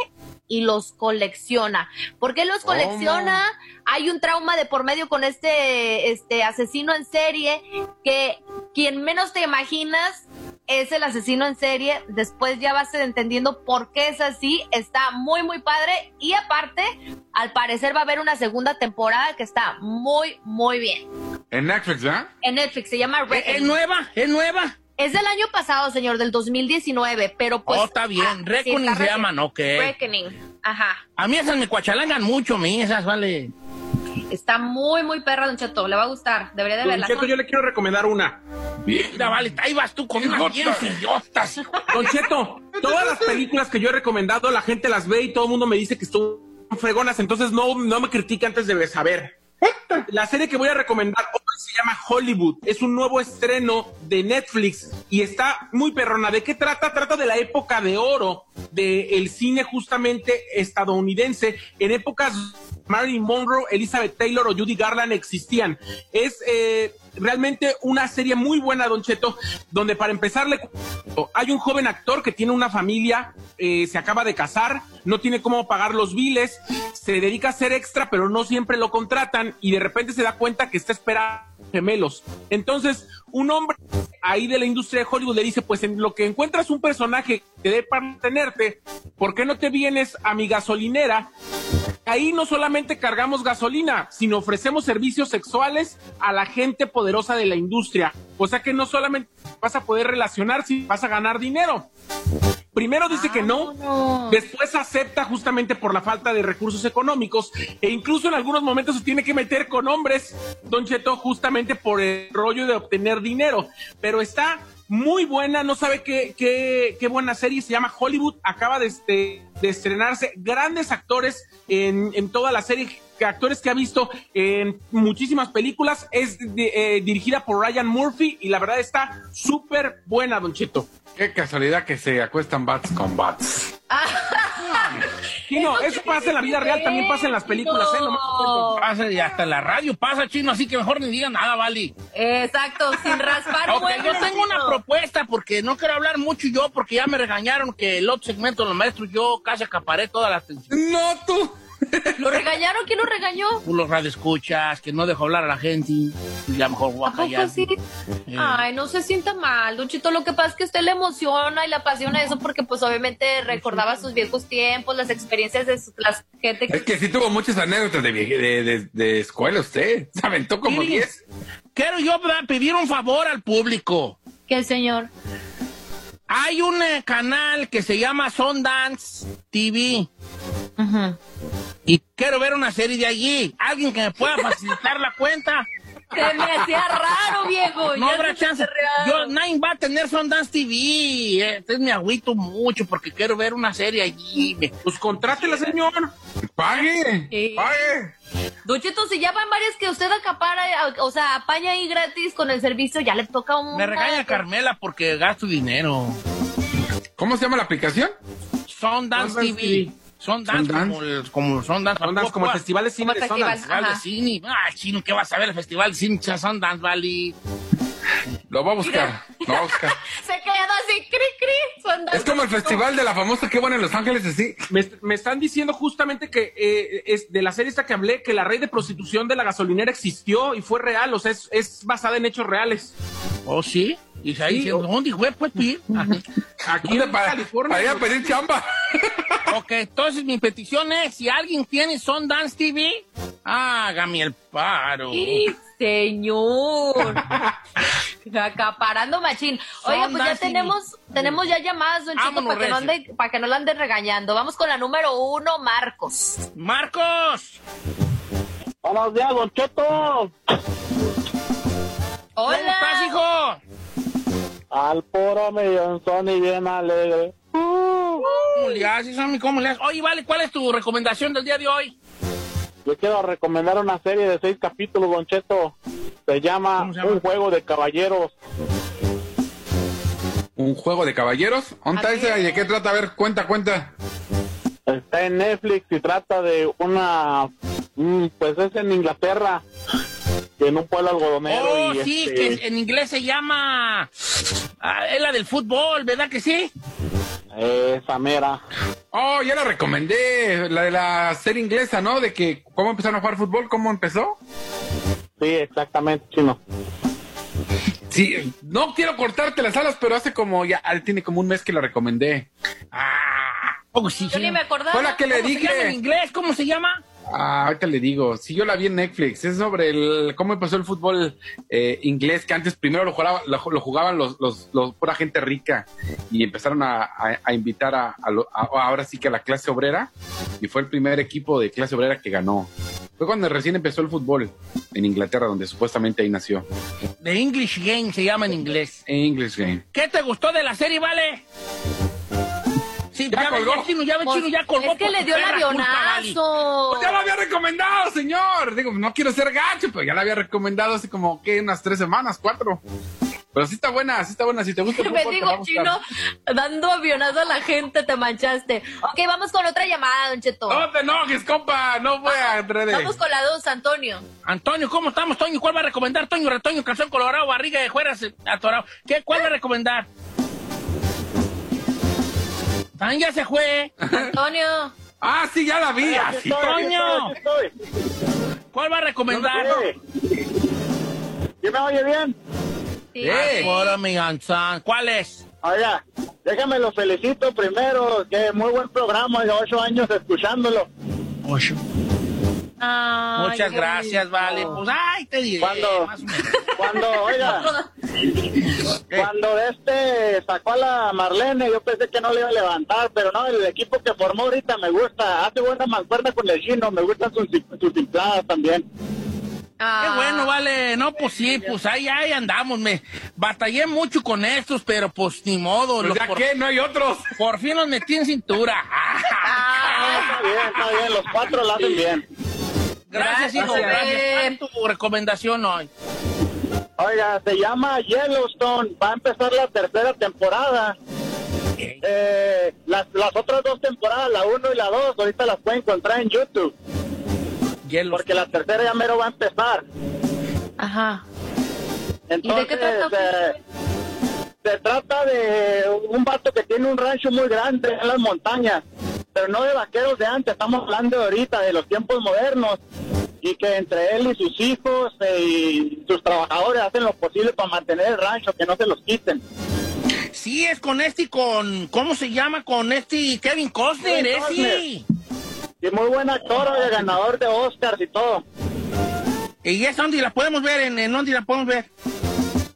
y los colecciona. ¿Por qué los colecciona? Hay un trauma de por medio con este, este asesino en serie que quien menos te imaginas es el asesino en serie. Después ya vas entendiendo por qué es así. Está muy, muy padre. Y aparte, al parecer va a haber una segunda temporada que está muy, muy bien. En Netflix, ¿ah? En Netflix se llama ¿Es, Reckoning. es nueva? ¿Es nueva? Es del año pasado, señor, del 2019, pero pues... oh, está bien. ah, sí, Reckoning está se llaman, ok. Reckoning, ajá. A mí esas me cuachalangan mucho, mi esas, vale. Está muy, muy perra, Don Cheto, le va a gustar, debería de Don verla. Cheto, yo le quiero recomendar una. Mira, vale, ahí vas tú con unas bien idiotas. Don Cheto, todas las películas que yo he recomendado, la gente las ve y todo el mundo me dice que están fregonas, entonces no, no me critique antes de saber. La serie que voy a recomendar hoy se llama Hollywood. Es un nuevo estreno de Netflix y está muy perrona. ¿De qué trata? Trata de la época de oro del cine justamente estadounidense en épocas Marilyn Monroe, Elizabeth Taylor o Judy Garland existían. Es eh, realmente una serie muy buena, Don Cheto, donde para empezar le hay un joven actor que tiene una familia, eh, se acaba de casar, no tiene cómo pagar los biles, se dedica a ser extra, pero no siempre lo contratan y de repente se da cuenta que está esperando gemelos. Entonces, un hombre ahí de la industria de Hollywood le dice, pues en lo que encuentras un personaje que dé para tenerte, ¿por qué no te vienes a mi gasolinera? Ahí no solamente cargamos gasolina, sino ofrecemos servicios sexuales a la gente poderosa de la industria. O sea que no solamente vas a poder relacionar, sino vas a ganar dinero. Primero dice que no, después acepta justamente por la falta de recursos económicos e incluso en algunos momentos se tiene que meter con hombres, Don Cheto, justamente por el rollo de obtener dinero. Pero está muy buena, no sabe qué, qué, qué buena serie, se llama Hollywood, acaba de, este, de estrenarse, grandes actores en, en toda la serie, actores que ha visto en muchísimas películas, es de- eh, dirigida por Ryan Murphy y la verdad está súper buena, Don Cheto. Qué casualidad que se acuestan bats con bats. Sí, no, eso pasa en la vida real, también pasa en las películas, ¿eh? Nomás- Pasa y hasta en la radio pasa, chino, así que mejor ni digan nada, Vali. Exacto, sin raspar Ok, muebles, yo tengo una chino. propuesta porque no quiero hablar mucho yo porque ya me regañaron que el otro segmento de los maestros yo casi acaparé toda la atención. No, tú. ¿Lo regañaron? ¿Quién lo regañó? Tú los radioescuchas, que no dejo hablar a la gente. y Ya mejor voy a ¿A poco callar. sí? Eh. Ay, no se sienta mal, Don Chito. Lo que pasa es que usted le emociona y le apasiona eso porque, pues, obviamente recordaba sus viejos tiempos, las experiencias de su- las gente Es que sí tuvo muchas anécdotas de, de, de, de escuela usted. Se aventó como Sí. 10. Quiero yo pedir un favor al público. que el señor. Hay un eh, canal que se llama Sundance TV. Y quiero ver una serie de allí. Alguien que me pueda facilitar la cuenta. Se me hacía raro, viejo. No habrá chance. Yo, nadie va a tener Sundance TV. Entonces me agüito mucho porque quiero ver una serie allí. Pues contrátela, señor. Pague. Sí. Pague. Don Cheto, si ya van varias que usted acapara, o sea, apaña ahí gratis con el servicio, ya le toca un... Me regaña Carmela porque gasto dinero. ¿Cómo se llama la aplicación? Sundance Sundance TV. TV. Sundance, Sundance. como el, como Sundance. Sundance, como el Festival de Cine Como de el festival. Sundance. Festival de Ajá. cine. Ah, chino, ¿qué vas a ver? El festival de cine Sundance Valley. Lo va a buscar. Lo va a buscar. Se quedó así, cri, cri. Sundance. Es como el festival de la famosa que bueno en Los Ángeles, así. Me, me están diciendo justamente que eh, es de la serie esta que hablé, que la red de prostitución de la gasolinera existió y fue real, o sea, es, es basada en hechos reales. ¿Oh, sí? Y ahí Sí, diciendo, o- ¿dónde, güey? Pues ir. Aquí ¿Dónde en para, California. para ir a pedir chamba? ok, entonces mi petición es, si alguien tiene Sundance TV, hágame el paro. Sí, señor. Acaparando machín. Oiga, pues ya tenemos, tenemos ya llamadas, don Chico, para que, no ande, para que no lo anden regañando. Vamos con la número uno, Marcos. ¡Marcos! Buenos días, Don Cheto. ¿Cómo estás, Hola. hijo? Al puro millón son y bien alegre. ¿Cómo le haces? ¿Cómo le haces? Oye, vale, ¿cuál es tu recomendación del día de hoy? Yo quiero recomendar una serie de seis capítulos, Don Cheto. Se llama, ¿Cómo se llama? Un Juego de Caballeros. ¿Un juego de caballeros? ¿Dónde está Así esa? ¿Y de qué trata? A ver, cuenta, cuenta. Está en Netflix y trata de una... mm, Pues es en Inglaterra. En un pueblo algodonero. Oh, y sí, este, que en inglés se llama... ah, es la del fútbol, ¿verdad que sí? Esa mera. Oh, ya la recomendé. La de la serie inglesa, ¿no? De que cómo empezaron a jugar fútbol, cómo empezó. Sí, exactamente, chino. Sí, no quiero cortarte las alas, pero hace como ya, tiene como un mes que la recomendé. Ah, oh, sí, Yo sí. ni me acordaba. Fue la que le ¿Cómo se llama en dije. inglés? ¿Cómo se llama? Ah, ahorita le digo. Sí, yo la vi en Netflix. Es sobre el cómo empezó el fútbol eh, inglés, que antes primero lo, jugaba- lo, lo jugaban los, los, los- pura gente rica y empezaron a, a- a invitar a- ahora sí que a la clase obrera y fue el primer equipo de clase obrera que ganó. Fue cuando recién empezó el fútbol en Inglaterra, donde supuestamente ahí nació. The English Game se llama en inglés. English Game. ¿Qué te gustó de la serie, vale? Sí, Ya ve, colgó. el chino, ya ve, Pues, chino, ya colgó. es que le dio el avionazo. Pues ya lo había recomendado, señor. Digo, no quiero ser gacho, pero ya la había recomendado hace como, ¿qué? Unas tres semanas, cuatro. Pero sí está buena, sí está buena. Si te gusta Me digo, chino, dando avionazo a la gente, te manchaste. Ok, vamos con otra llamada, Don Cheto. No te enojes, compa. No fue a Andrede. Vamos con la dos, Antonio. Antonio, ¿cómo estamos, Toño? ¿Cuál va a recomendar? Toño, retoño, calzón colorado, barriga de jueras eh, atorado. ¿Qué, ¿Cuál va a recomendar? Tan ya se fue. Antonio. Ah, sí, ya la vi. Ah, sí, Toño. ¿Cuál va a recomendar? ¿Sí me oye bien? Sí. Ahora, mi ganzán. ¿Cuál es? Oiga, déjame lo felicito primero, que muy buen programa, de ocho años escuchándolo. Ocho. Ay, Muchas gracias, vale. Pues, ay, te diré. Cuando- más o menos. Cuando, oiga, cuando este sacó a la Marlene, yo pensé que no le iba a levantar, pero no, el equipo que formó ahorita me gusta, hace buena mancuerna con el chino, me gustan sus, sus también. Ah. Qué bueno, vale. No, pues sí, pues ahí, ahí andamos. Me batallé mucho con estos, pero pues ni modo. Pues ya por, que, no hay otros. por fin los metí en cintura. Está bien, está bien, los cuatro la hacen bien. Gracias, hijo. Gracias. Gracias. ¿Cuál es tu recomendación hoy? Oiga, se llama Yellowstone, va a empezar la tercera temporada. Eh, las, las otras dos temporadas, la uno y la dos, ahorita las pueden encontrar en YouTube. Porque la tercera ya mero va a empezar. Ajá. Entonces, qué trata? eh, se trata de un vato que tiene un rancho muy grande en las montañas, pero no de vaqueros de antes, estamos hablando de ahorita, de los tiempos modernos, y que entre él y sus hijos eh, y sus trabajadores hacen lo posible para mantener el rancho, que no se los quiten. Sí, es con este y con. ¿Cómo se llama? Con este Kevin Costner, Kevin ¿eh? Costner. Y muy buen actor, oye, ganador de Oscars y todo. ¿Y esa dónde la podemos ver? ¿En, en dónde la podemos ver?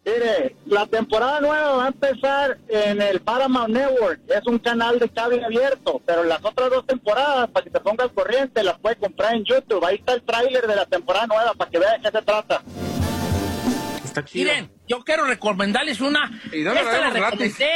Mire, la temporada nueva va a empezar en el Paramount Network. Es un canal de cable abierto, pero las otras dos temporadas, para que te pongas corriente, las puedes comprar en YouTube. Ahí está el tráiler de la temporada nueva para que vean de qué se trata. Está chido. Miren, yo quiero recomendarles una. ¿Y dónde Esta la gratis? recomendé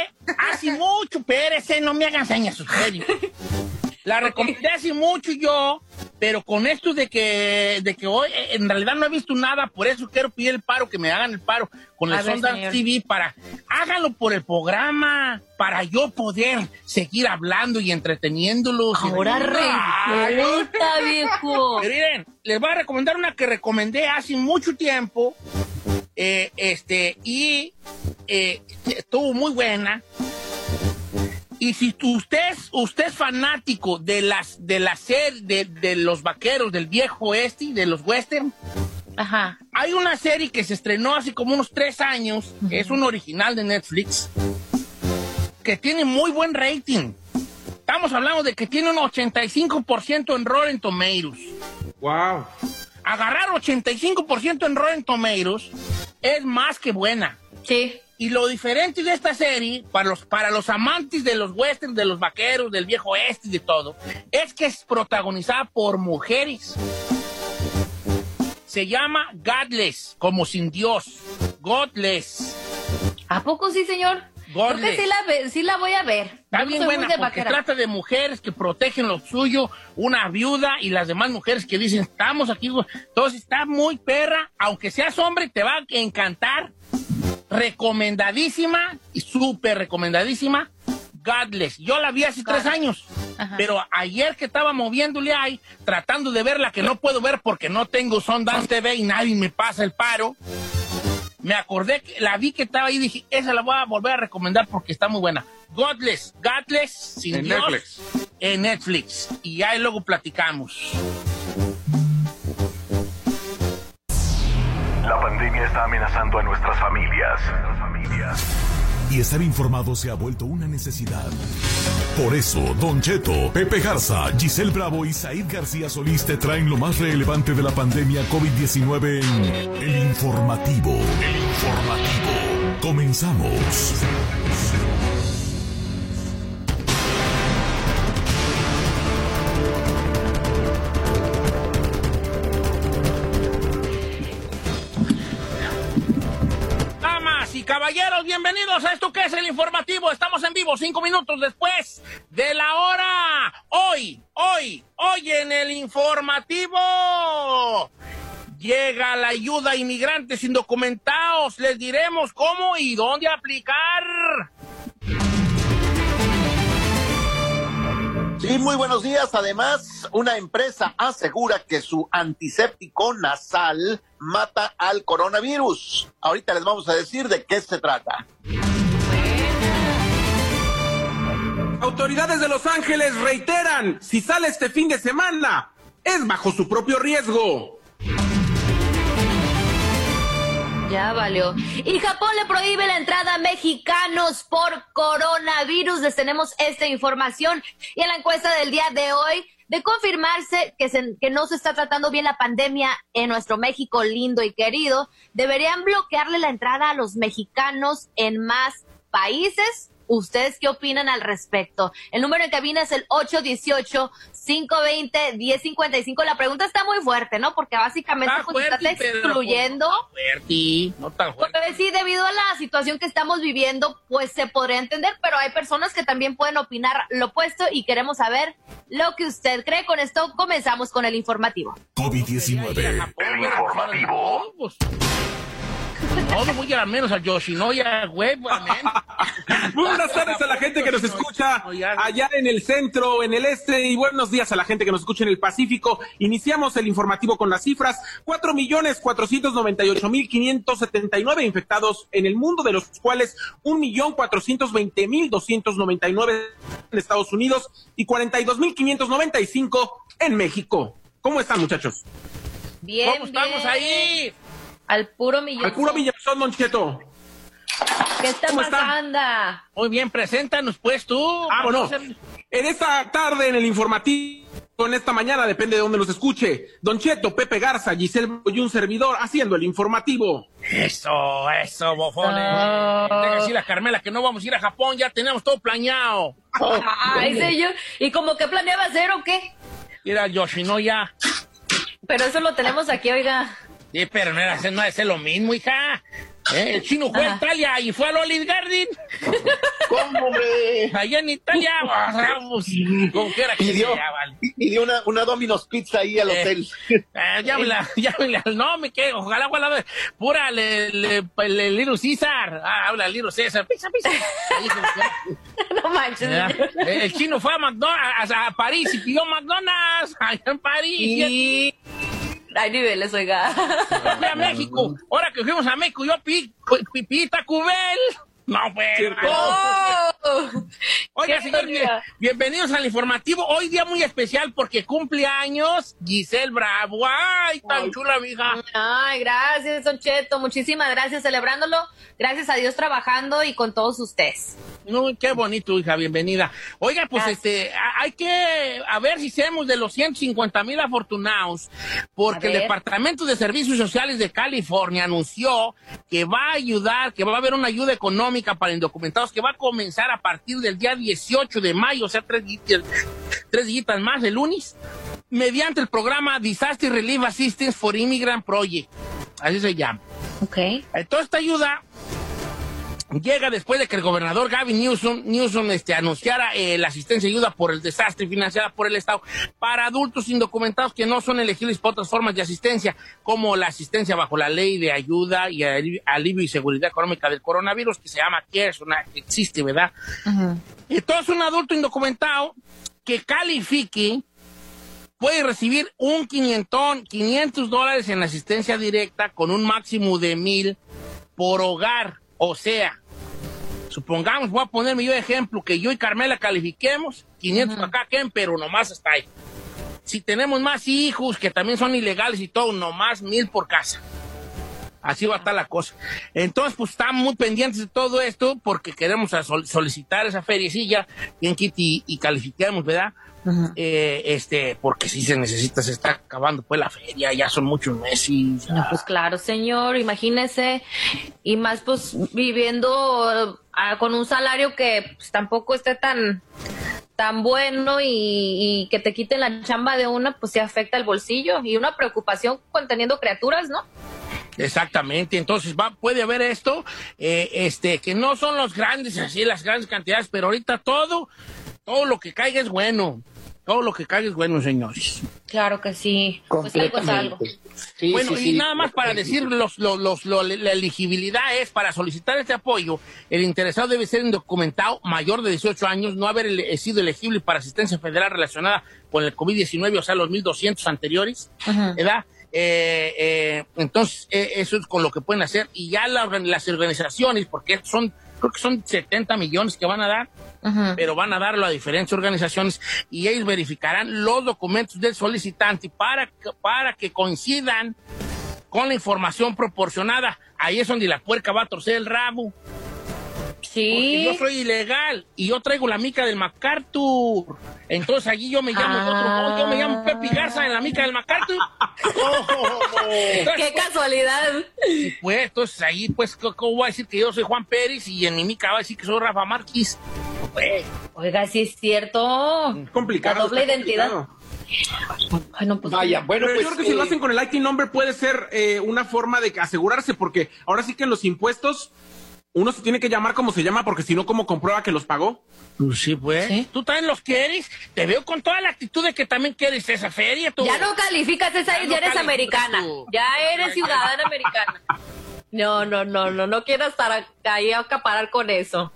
hace mucho, espérese, no me hagan señas, ustedes. La recomendé hace mucho yo, pero con esto de que, de que hoy eh, en realidad no he visto nada, por eso quiero pedir el paro, que me hagan el paro con A el ver, Sonda. TV para, háganlo por el programa, para yo poder seguir hablando y entreteniéndolos. Ahora resulta, viejo. pero miren, les voy a recomendar una que recomendé hace mucho tiempo. eh, este, y eh, estuvo muy buena. Y si usted, es- usted es fanático de las de la serie de, de los vaqueros del viejo oeste, de los western, Ajá. hay una serie que se estrenó hace como unos tres años, que es un original de Netflix, que tiene muy buen rating. Estamos hablando de que tiene un 85% en Rotten Tomatoes. Wow. Agarrar 85% en Rotten Tomatoes es más que buena. Sí. Y lo diferente de esta serie, para los, para los amantes de los westerns, de los vaqueros, del viejo oeste y de todo, es que es protagonizada por mujeres. Se llama Godless, como sin Dios. Godless. ¿A poco sí, señor? Creo Godless. que sí la, ve- sí la voy a ver. Está bien buena porque vaquera. trata de mujeres que protegen lo suyo, una viuda y las demás mujeres que dicen, estamos aquí. güey". Entonces está muy perra, aunque seas hombre, te va a encantar. Recomendadísima y súper recomendadísima. Godless. Yo la vi hace tres años, Ajá. pero ayer que estaba moviéndole ahí, tratando de ver la que no puedo ver porque no tengo Sundance TV y nadie me pasa el paro, me acordé, que la vi que estaba ahí y dije, esa la voy a volver a recomendar porque está muy buena. Godless, Godless, sin En Dios, Netflix. en Netflix. Y ahí luego platicamos. La pandemia está amenazando a nuestras familias. Y estar informado se ha vuelto una necesidad. Por eso, Don Cheto, Pepe Garza, Giselle Bravo y Said García Solís te traen lo más relevante de la pandemia COVID-19 en El Informativo. El Informativo. Comenzamos. Caballeros, bienvenidos a esto que es el informativo. Estamos en vivo cinco minutos después de la hora. Hoy, hoy, hoy en el informativo. Llega la ayuda a inmigrantes indocumentados. Les diremos cómo y dónde aplicar. Sí, muy buenos días. Además, una empresa asegura que su antiséptico nasal mata al coronavirus. Ahorita les vamos a decir de qué se trata. Autoridades de Los Ángeles reiteran, si sale este fin de semana, es bajo su propio riesgo. Ya valió. Y Japón le prohíbe la entrada a mexicanos por coronavirus. Les tenemos esta información. Y en la encuesta del día de hoy, de confirmarse que, se- que no se está tratando bien la pandemia en nuestro México lindo y querido, deberían bloquearle la entrada a los mexicanos en más países. ¿Ustedes qué opinan al respecto? El número en cabina es el 818-520-1055. La pregunta está muy fuerte, ¿no? Porque básicamente Está pues, estás fuerte, pero- excluyendo Fuerte, no tan fuerte. pues sí, debido a la situación que estamos viviendo, pues se podría entender, pero hay personas que también pueden opinar lo opuesto y queremos saber lo que usted cree. Con esto comenzamos con el informativo. COVID-19. El informativo. No, no voy a ir a menos a Yoshinoya, güey. Buenas tardes a la gente que nos escucha allá en el centro, en el este, y buenos días a la gente que nos escucha en el Pacífico. Iniciamos el informativo con las cifras. 4.498.579 infectados en el mundo, de los cuales 1.420.299 en Estados Unidos y 42.595 en México. ¿Cómo están, muchachos? Bien, ¿Cómo estamos bien. ahí? Al puro millón. Al puro Villazón, Don Cheto. ¿Qué está pasando? Muy bien, preséntanos pues tú. Vámonos. En esta tarde, en el informativo, en esta mañana, depende de dónde nos escuche, Don Cheto, Pepe Garza, Giselle y un servidor haciendo el informativo. Eso, eso, bofones. Ah. Deja decir a Carmela que no vamos a ir a Japón, ya tenemos todo planeado. Ay, señor. ¿Y como que planeaba hacer o qué? Ir a Yoshinoya. Pero eso lo tenemos aquí, oiga. Sí, pero no era no es lo mismo, hija. ¿Eh? El chino fue a. Italia y fue al Olive Garden. ¿Cómo, hombre? Allá en Italia, vamos. Como que era que Pidió, sea, vale. pidió una, una Domino's Pizza ahí al Eh, hotel. Eh, llámele, llámele al nombre, que ojalá, ojalá, pura, le, le, le, Little César. Ah, habla Little César. Pizza, pizza. No manches. Eh, El chino fue a, McDonald's, a, a París y pidió McDonald's. Allá en París. Y... Hay niveles, oiga. Fui a México. Ahora que fuimos a México, yo pi, pi, pi. No, pues. ¡Oh! Oiga, ¡Qué señor, bien- bienvenidos al informativo. Hoy día muy especial porque cumple años Giselle Bravo. ¡Ay, tan chula, mija! Ay, gracias, Don Cheto. Muchísimas gracias celebrándolo. Gracias a Dios trabajando y con todos ustedes. No, qué bonito, hija, bienvenida. Oiga, pues Gracias. este, hay que a ver si somos de los 150 mil afortunados, porque el. Departamento de Servicios Sociales de California anunció que va a ayudar, que va a haber una ayuda económica para indocumentados que va a comenzar a partir del día 18 de mayo, o sea, tres, tres días más, el lunes, mediante el programa Disaster Relief Assistance for Immigrant Project. Así se llama. Ok. Toda esta ayuda llega después de que el gobernador Gavin Newsom, Newsom este, anunciara eh, la asistencia y ayuda por el desastre financiada por el Estado para adultos indocumentados que no son elegibles para otras formas de asistencia, como la asistencia bajo la ley de ayuda y alivio, y seguridad económica del coronavirus, que se llama CARES, una, existe, ¿verdad? Entonces, un adulto indocumentado que califique puede recibir un quinientón, 500 dólares en asistencia directa con un máximo de mil por hogar. O sea, supongamos, voy a ponerme yo de ejemplo, que yo y Carmela califiquemos 500 para acá, Ken, pero nomás hasta ahí. Si tenemos más hijos que también son ilegales y todo, nomás mil por casa. Así va a estar la cosa. Entonces, pues estamos muy pendientes de todo esto porque queremos solicitar esa feriecilla en Kitty y califiquemos, ¿verdad? Eh, este, porque si se necesita, se está acabando pues la feria, ya son muchos meses. No, pues claro, señor, imagínese. Y más pues viviendo ah, con un salario que pues, tampoco esté tan tan bueno y, y que te quiten la chamba de una, pues se afecta el bolsillo y una preocupación con teniendo criaturas, ¿no? Exactamente, entonces va, puede haber esto, eh, este, que no son los grandes, así las grandes cantidades, pero ahorita todo, todo lo que caiga es bueno, todo lo que caiga es bueno, señores. Claro que sí. Pues algo es algo. Sí, bueno, sí, y sí. nada más para decir, los, los, los- lo- la elegibilidad es para solicitar este apoyo, el interesado debe ser indocumentado mayor de 18 años, no haber ele- sido elegible para asistencia federal relacionada con el COVID-19, o sea, los 1.200 anteriores, ¿verdad? Eh, eh, entonces, eh, eso es con lo que pueden hacer. Y ya la las organizaciones, porque son, creo que son 70 millones que van a dar, pero van a darlo a diferentes organizaciones y ellos verificarán los documentos del solicitante para que, para que coincidan con la información proporcionada. Ahí es donde la puerca va a torcer el rabo. Sí. Porque yo soy ilegal y yo traigo la mica del MacArthur. Entonces allí yo me llamo Ah. otro, yo me llamo Pepe Garza en la mica del MacArthur. Qué casualidad. Pues entonces ahí pues cómo voy a decir que yo soy Juan Pérez y en mi mica va a decir que soy Rafa Márquez. Pues, Oiga, sí es cierto. complicado, La doble identidad. complicado. Bueno, pues. Vaya, bueno, Pero pues. yo creo que si lo hacen con el IT number puede ser eh, una forma de asegurarse, porque ahora sí que en los impuestos uno se tiene que llamar como se llama, porque si no, ¿cómo comprueba que los pagó? Pues sí, pues. ¿Tú también los quieres? Te veo con toda la actitud de que también quieres esa feria, tú. Ya no calificas esa, Ya ya, no eres americana. tú. Ya eres ciudadana americana. No, no, no, no, no quiero estar acá y acaparar con eso.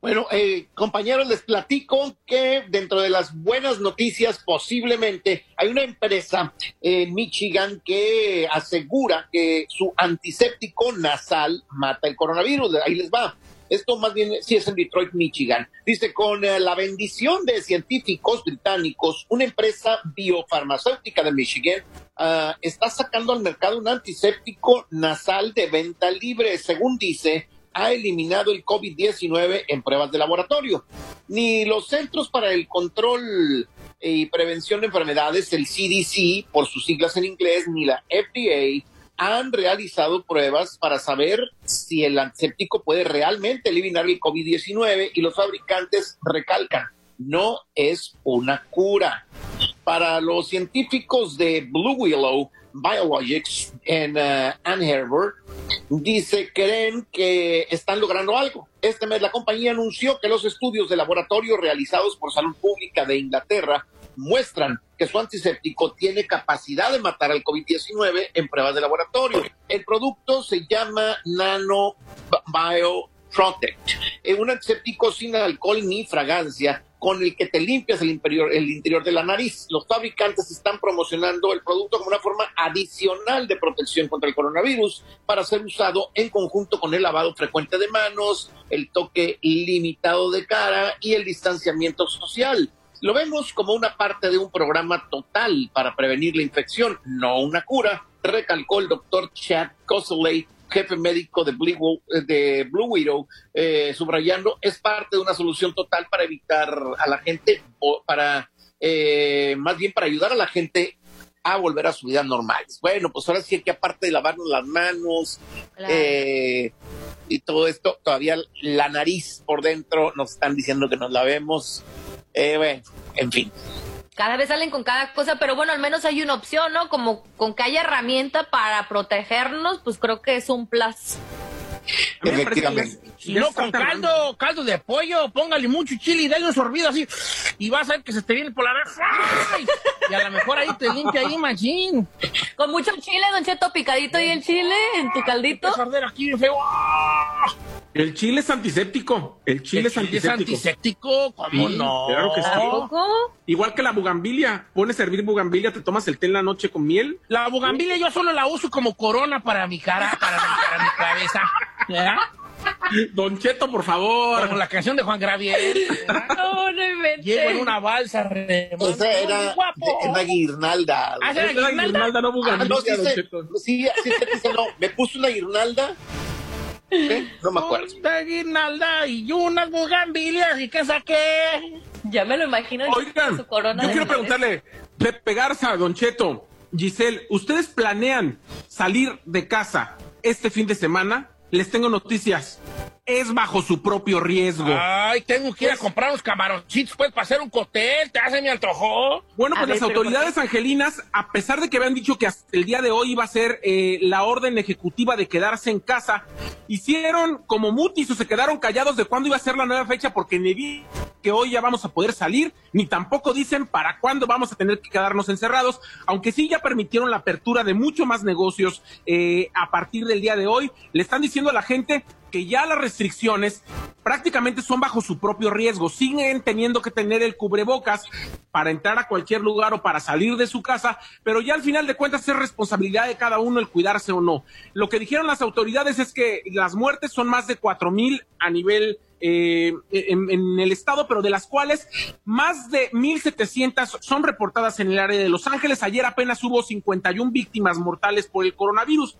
Bueno, eh, compañeros, les platico que dentro de las buenas noticias, posiblemente hay una empresa en Michigan que asegura que su antiséptico nasal mata el coronavirus. Ahí les va. Esto más bien sí es en Detroit, Michigan. Dice, con eh, la bendición de científicos británicos, una empresa biofarmacéutica de Michigan ah, está sacando al mercado un antiséptico nasal de venta libre. Según dice, ha eliminado el COVID-19 en pruebas de laboratorio. Ni los Centros para el Control y Prevención de Enfermedades, el CDC, por sus siglas en inglés, ni la FDA han realizado pruebas para saber si el antiséptico puede realmente eliminar el COVID-19 y los fabricantes recalcan, no es una cura. Para los científicos de Blue Willow Biologics en eh, Ann Arbor, dice, creen que están logrando algo. Este mes la compañía anunció que los estudios de laboratorio realizados por Salud Pública de Inglaterra muestran que su antiséptico tiene capacidad de matar al COVID-19 en pruebas de laboratorio. El producto se llama Nano Bio Protect, eh, un antiséptico sin alcohol ni fragancia con el que te limpias el interior, el interior de la nariz. Los fabricantes están promocionando el producto como una forma adicional de protección contra el coronavirus para ser usado en conjunto con el lavado frecuente de manos, el toque limitado de cara y el distanciamiento social. Lo vemos como una parte de un programa total para prevenir la infección, no una cura, recalcó el doctor Chad Cosley, jefe médico de Blue, de Blue Widow, eh, subrayando, es parte de una solución total para evitar a la gente, o para, eh, más bien para ayudar a la gente a volver a su vida normal. Bueno, pues ahora sí que aparte de lavarnos las manos Claro. eh, y todo esto, todavía la nariz por dentro nos están diciendo que nos lavemos. Eh, bueno, en fin. Cada vez salen con cada cosa, pero bueno, al menos hay una opción, ¿no? Como con que haya herramienta para protegernos, pues creo que es un plus. Efectivamente. Si no, con caldo, caldo de pollo, póngale mucho chile y dale un sorbido así. Y vas a ver que se te viene por la. ¡Ay! Y a lo mejor ahí te limpia ahí, machín. Con mucho chile, Don Cheto, picadito y el chile en tu caldito. Empieza a arder aquí bien feo. ¡Ah! El chile es antiséptico. El chile, ¿El es chile es antiséptico. antiséptico? ¿Cómo Sí, no? Claro que sí. ¿Tampoco? Igual que la bugambilia. Pones a hervir bugambilia, te tomas el té en la noche con miel. La bugambilia yo solo la uso como corona para mi cara, para mi, para mi cabeza. ¿verdad? Don Cheto, por favor. Como la canción de Juan. ¿verdad? No, no inventes. Llego en una balsa remando. Esa era guapo. de- una guirnalda. Ah, ¿esa era era guirnalda? guirnalda, no Ah, bugambilia, no, sí, Don se- Cheto. sí, sí, se dice, no, me puso una guirnalda. No me acuerdo. Una guirnalda y unas bugambilias y qué saqué. Ya me lo imagino. Oigan, su corona yo quiero preguntarle, Pepe Garza, Don Cheto, Giselle, ¿ustedes planean salir de casa este fin de semana? Les tengo noticias. Es bajo su propio riesgo. Ay, tengo que ir a comprar unos camaroncitos, pues, para hacer un cóctel, te hace mi antojo. Bueno, A pues ver, las pero autoridades angelinas, a pesar de que habían dicho que hasta el día de hoy iba a ser eh, la orden ejecutiva de quedarse en casa, hicieron como mutis o se quedaron callados de cuándo iba a ser la nueva fecha porque ni vi que hoy ya vamos a poder salir, ni tampoco dicen para cuándo vamos a tener que quedarnos encerrados, aunque sí ya permitieron la apertura de mucho más negocios eh, a partir del día de hoy. Le están diciendo a la gente ya las restricciones prácticamente son bajo su propio riesgo. Siguen teniendo que tener el cubrebocas para entrar a cualquier lugar o para salir de su casa, pero ya al final de cuentas es responsabilidad de cada uno el cuidarse o no. Lo que dijeron las autoridades es que las muertes son más de cuatro mil a nivel eh, en, en el estado, pero de las cuales más de 1.700 son reportadas en el área de Los Ángeles. Ayer apenas hubo 51 víctimas mortales por el coronavirus.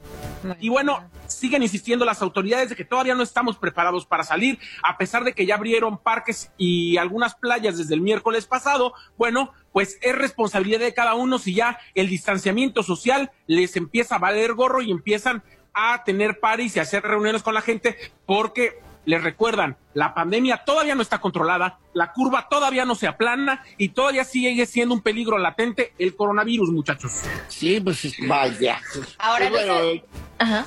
Y bueno, siguen insistiendo las autoridades de que todavía no estamos preparados para salir, a pesar de que ya abrieron parques y algunas playas desde el miércoles pasado. Bueno, pues es responsabilidad de cada uno si ya el distanciamiento social les empieza a valer gorro y empiezan a tener paris y a hacer reuniones con la gente porque les recuerdan, la pandemia todavía no está controlada, la curva todavía no se aplana y todavía sigue siendo un peligro latente el coronavirus, muchachos. Sí, pues Vaya. Ahora, bueno, entonces- Ajá.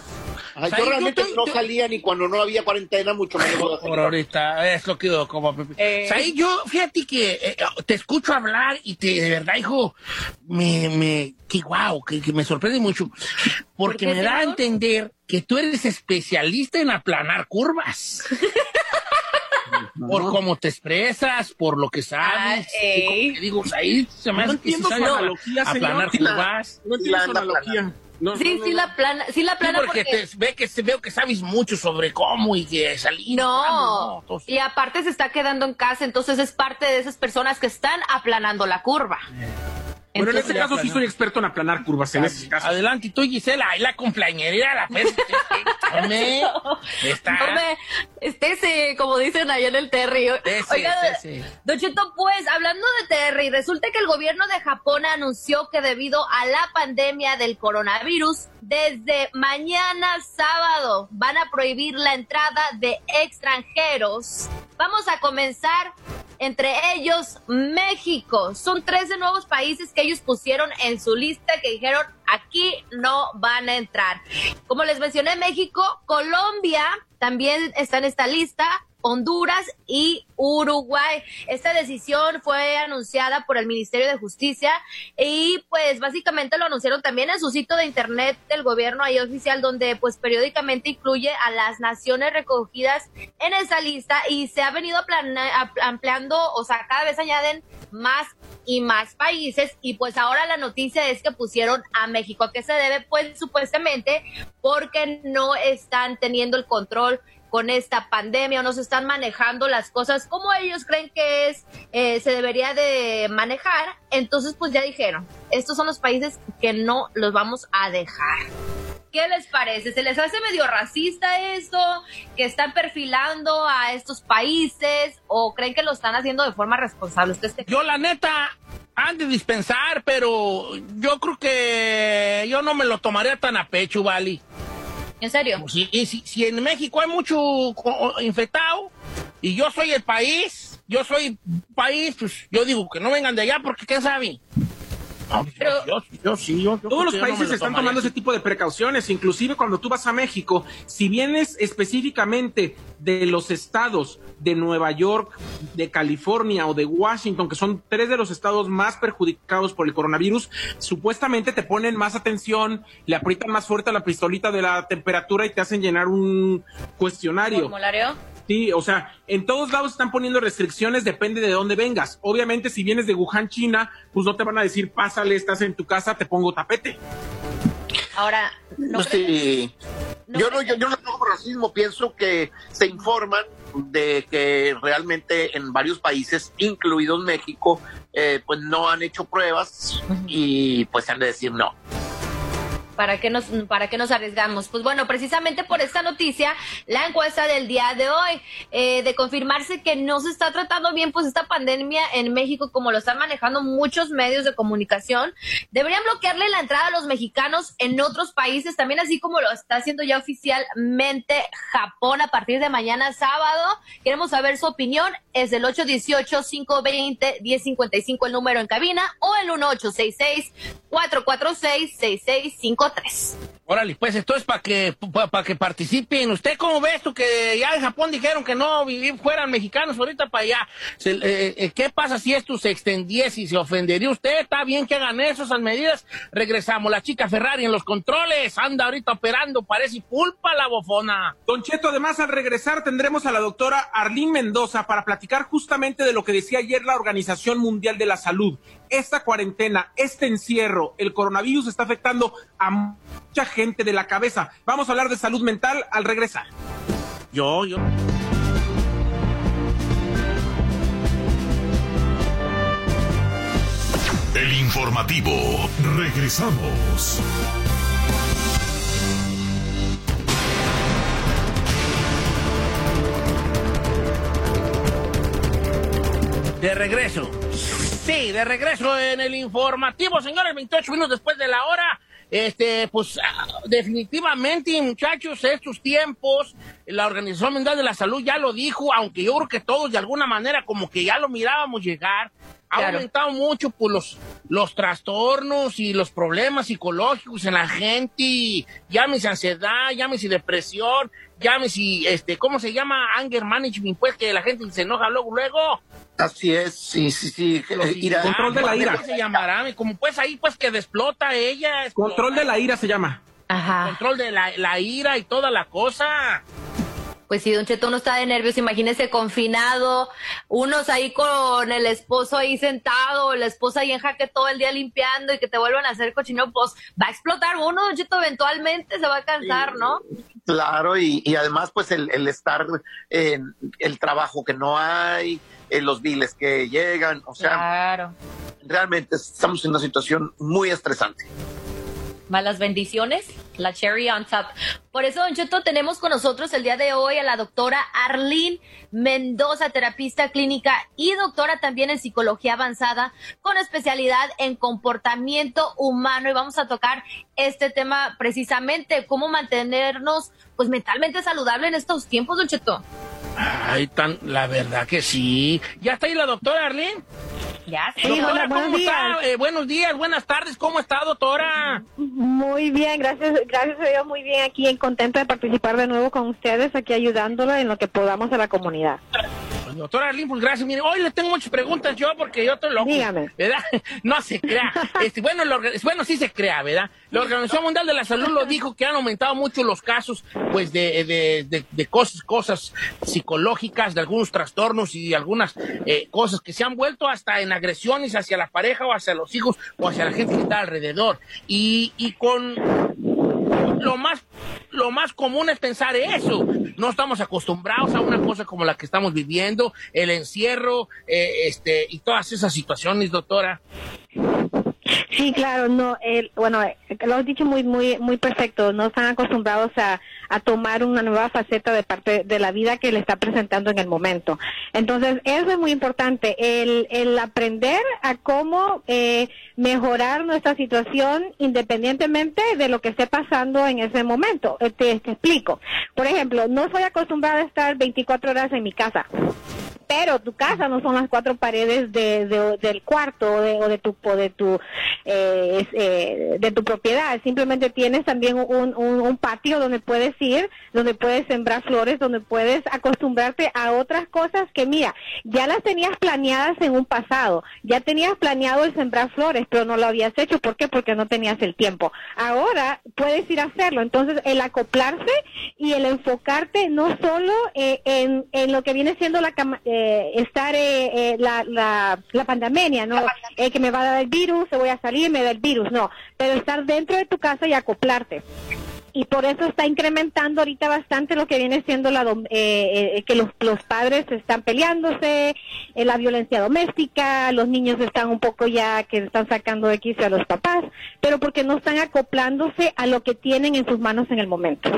Sea, yo yo realmente no yo- salía ni cuando no había cuarentena, mucho menos. Por ahorita, es lo que digo, como Pepe. Eh. O sea, ahí yo, fíjate que eh, te escucho hablar y te, de verdad, hijo, me, me, que guau, que, que me sorprende mucho. Porque ¿Por qué, me da a entender que tú eres especialista en aplanar curvas. Por cómo te expresas, por lo que sabes. Ah, como que digo, ahí se me No hace que sí entiendo sabes analogía, la- curvas. No entiendo La su analogía. No, Sí, no, no, sí no. la plana, sí la Sí, plana porque, porque... te ve que se veo que sabes mucho sobre cómo y que salir. No, Entonces, y aparte se está quedando en casa, entonces es parte de esas personas que están aplanando la curva. Bueno, en este caso sí soy experto en aplanar curvas, en ese caso. Adelante, y tú, Gisela, ahí la cumpleañera, la peste. Hombre, está. No me, estése, como dicen allá en el Terry. Estése, Oiga. Don Cheto, pues, hablando de Terry, resulta que el gobierno de Japón anunció que debido a la pandemia del coronavirus, desde mañana sábado van a prohibir la entrada de extranjeros. Vamos a comenzar entre ellos México. Son 13 nuevos países que ellos pusieron en su lista que dijeron aquí no van a entrar. Como les mencioné, México, Colombia también está en esta lista. Honduras y Uruguay. Esta decisión fue anunciada por el Ministerio de Justicia y pues básicamente lo anunciaron también en su sitio de internet del gobierno ahí oficial donde pues periódicamente incluye a las naciones recogidas en esa lista y se ha venido ampliando, o sea, cada vez añaden más y más países y pues ahora la noticia es que pusieron a México. ¿A qué se debe? Pues supuestamente porque no están teniendo el control con esta pandemia o no se están manejando las cosas como ellos creen que es eh, se debería de manejar entonces pues ya dijeron estos son los países que no los vamos a dejar ¿Qué les parece? ¿Se les hace medio racista esto? ¿Que están perfilando a estos países? ¿O creen que lo están haciendo de forma responsable? ¿Ustedes qué Yo, la neta, han de dispensar, pero yo creo que yo no me lo tomaría tan a pecho, Vali. ¿En serio? Si, y si, en México hay mucho infectado y yo soy el país, yo soy país, pues yo digo que no vengan de allá porque quién sabe. No, Pero- yo, yo, yo sí, yo, yo Todos los no países lo están tomando ese tipo de precauciones, inclusive cuando tú vas a México, si vienes específicamente de los estados de Nueva York, de California o de Washington, que son tres de los estados más perjudicados por el coronavirus, supuestamente te ponen más atención, le aprietan más fuerte a la pistolita de la temperatura y te hacen llenar un cuestionario. ¿Formulario? Sí, o sea, en todos lados están poniendo restricciones, depende de dónde vengas. Obviamente, si vienes de Wuhan, China, pues no te van a decir, pásale, estás en tu casa, te pongo tapete. Ahora, no sí. yo, no, yo, yo no tengo racismo, pienso que se informan de que realmente en varios países, incluidos México, eh, pues no han hecho pruebas y pues han de decir no. ¿Para qué, nos, ¿Para qué nos arriesgamos? Pues bueno, precisamente por esta noticia, la encuesta del día de hoy, eh, de confirmarse que no se está tratando bien pues esta pandemia en México como lo están manejando muchos medios de comunicación, deberían bloquearle la entrada a los mexicanos en otros países, también así como lo está haciendo ya oficialmente Japón a partir de mañana sábado. Queremos saber su opinión, es el 818-520-1055 el número en cabina o el 1866 446 6653 Órale, pues esto es para que para que participen. ¿Usted cómo ves tú que ya en Japón dijeron que no vivir fueran mexicanos ahorita para allá? Eh, eh, ¿Qué pasa si esto se extendiese y se ofendería usted? ¿Está bien que hagan eso, esas medidas? Regresamos. La chica Ferrari en los controles anda ahorita operando, parece pulpa la bofona. Don Cheto, además al regresar tendremos a la doctora Arlín Mendoza para platicar justamente de lo que decía ayer la Organización Mundial de la Salud. Esta cuarentena, este encierro, el coronavirus está afectando a mucha gente de la cabeza. Vamos a hablar de salud mental al regresar. Yo, yo. El informativo. Regresamos. De regreso. Sí, de regreso en el informativo, señores, 28 minutos después de la hora. Este, pues ah, definitivamente, muchachos, estos tiempos, la Organización Mundial de la Salud ya lo dijo, aunque yo creo que todos de alguna manera como que ya lo mirábamos llegar, ha aumentado mucho pues, los, los trastornos y los problemas psicológicos en la gente, llámese ansiedad, llámese depresión, llámese, este, ¿cómo se llama? Anger management, pues que la gente se enoja luego, luego. Así es, sí, sí, sí. Eh, control de la ira. ¿Cómo se llamará? Como pues ahí pues que desplota ella. Control de la ira se llama. Ajá. Control de la, la ira y toda la cosa. Pues si Don Cheto no está de nervios, imagínese confinado, unos ahí con el esposo ahí sentado, la esposa ahí en jaque todo el día limpiando y que te vuelvan a hacer cochino, pues va a explotar uno, Don Cheto, eventualmente se va a cansar, ¿no? Claro, y, y además pues el, el estar en el trabajo que no hay, en los biles que llegan, o sea, Claro. realmente estamos en una situación muy estresante. Malas bendiciones, la cherry on top. Por eso, Don Cheto, tenemos con nosotros el día de hoy a la doctora Arlene Mendoza, terapista clínica y doctora también en psicología avanzada, con especialidad en comportamiento humano. Y vamos a tocar este tema precisamente, cómo mantenernos pues mentalmente saludable en estos tiempos, Don Cheto. Ay, tan, la verdad que sí. ¿Ya está ahí la doctora Arlene? Ya Sí, doctora, ¿cómo está? Eh, buenos días, buenas tardes, ¿cómo está, doctora? Muy bien, gracias, gracias a Dios, muy bien aquí, en contenta de participar de nuevo con ustedes, aquí ayudándola en lo que podamos a la comunidad. Pues, Doctora Arlene, pues gracias. Mire, hoy le tengo muchas preguntas yo porque yo estoy loco. Dígame. ¿Verdad? No se crea. Este, bueno, bueno, sí se crea, ¿verdad? La Organización Mundial de la Salud lo dijo que han aumentado mucho los casos, pues, de, de, de, de cosas, cosas psicológicas, de algunos trastornos y algunas eh, cosas que se han vuelto hasta en agresiones hacia la pareja o hacia los hijos o hacia la gente que está alrededor. Y, y con lo más lo más común es pensar eso. No estamos acostumbrados a una cosa como la que estamos viviendo, el encierro, eh, este y todas esas situaciones, doctora. Sí, claro, no, bueno, lo has dicho muy, muy, muy perfecto. No están acostumbrados a, a tomar una nueva faceta de parte de la vida que le está presentando en el momento. Entonces, eso es muy importante, el, el aprender a cómo eh, mejorar nuestra situación independientemente de lo que esté pasando en ese momento. Eh, Te, te explico. Por ejemplo, no soy acostumbrada a estar 24 horas en mi casa pero tu casa no son las cuatro paredes de, de- del cuarto o de, o de tu o de tu eh, eh, de tu propiedad. Simplemente tienes también un patio donde puedes ir donde puedes sembrar flores donde puedes acostumbrarte a otras cosas que mira ya las tenías planeadas en un pasado. Ya tenías planeado el sembrar flores pero no lo habías hecho. ¿por qué? porque no tenías el tiempo. Ahora puedes ir a hacerlo. Entonces el acoplarse y el enfocarte no solo eh, en, en lo que viene siendo la cama- eh, estar eh, eh, la, la, la pandemia, ¿no? Eh, que me va a dar el virus, se voy a salir, me da el virus, no, pero estar dentro de tu casa y acoplarte. y por eso está incrementando ahorita bastante lo que viene siendo la dom- eh, eh, que los, los padres están peleándose, eh, la violencia doméstica, los niños están un poco ya que están sacando de quicio a los papás, pero porque no están acoplándose a lo que tienen en sus manos en el momento.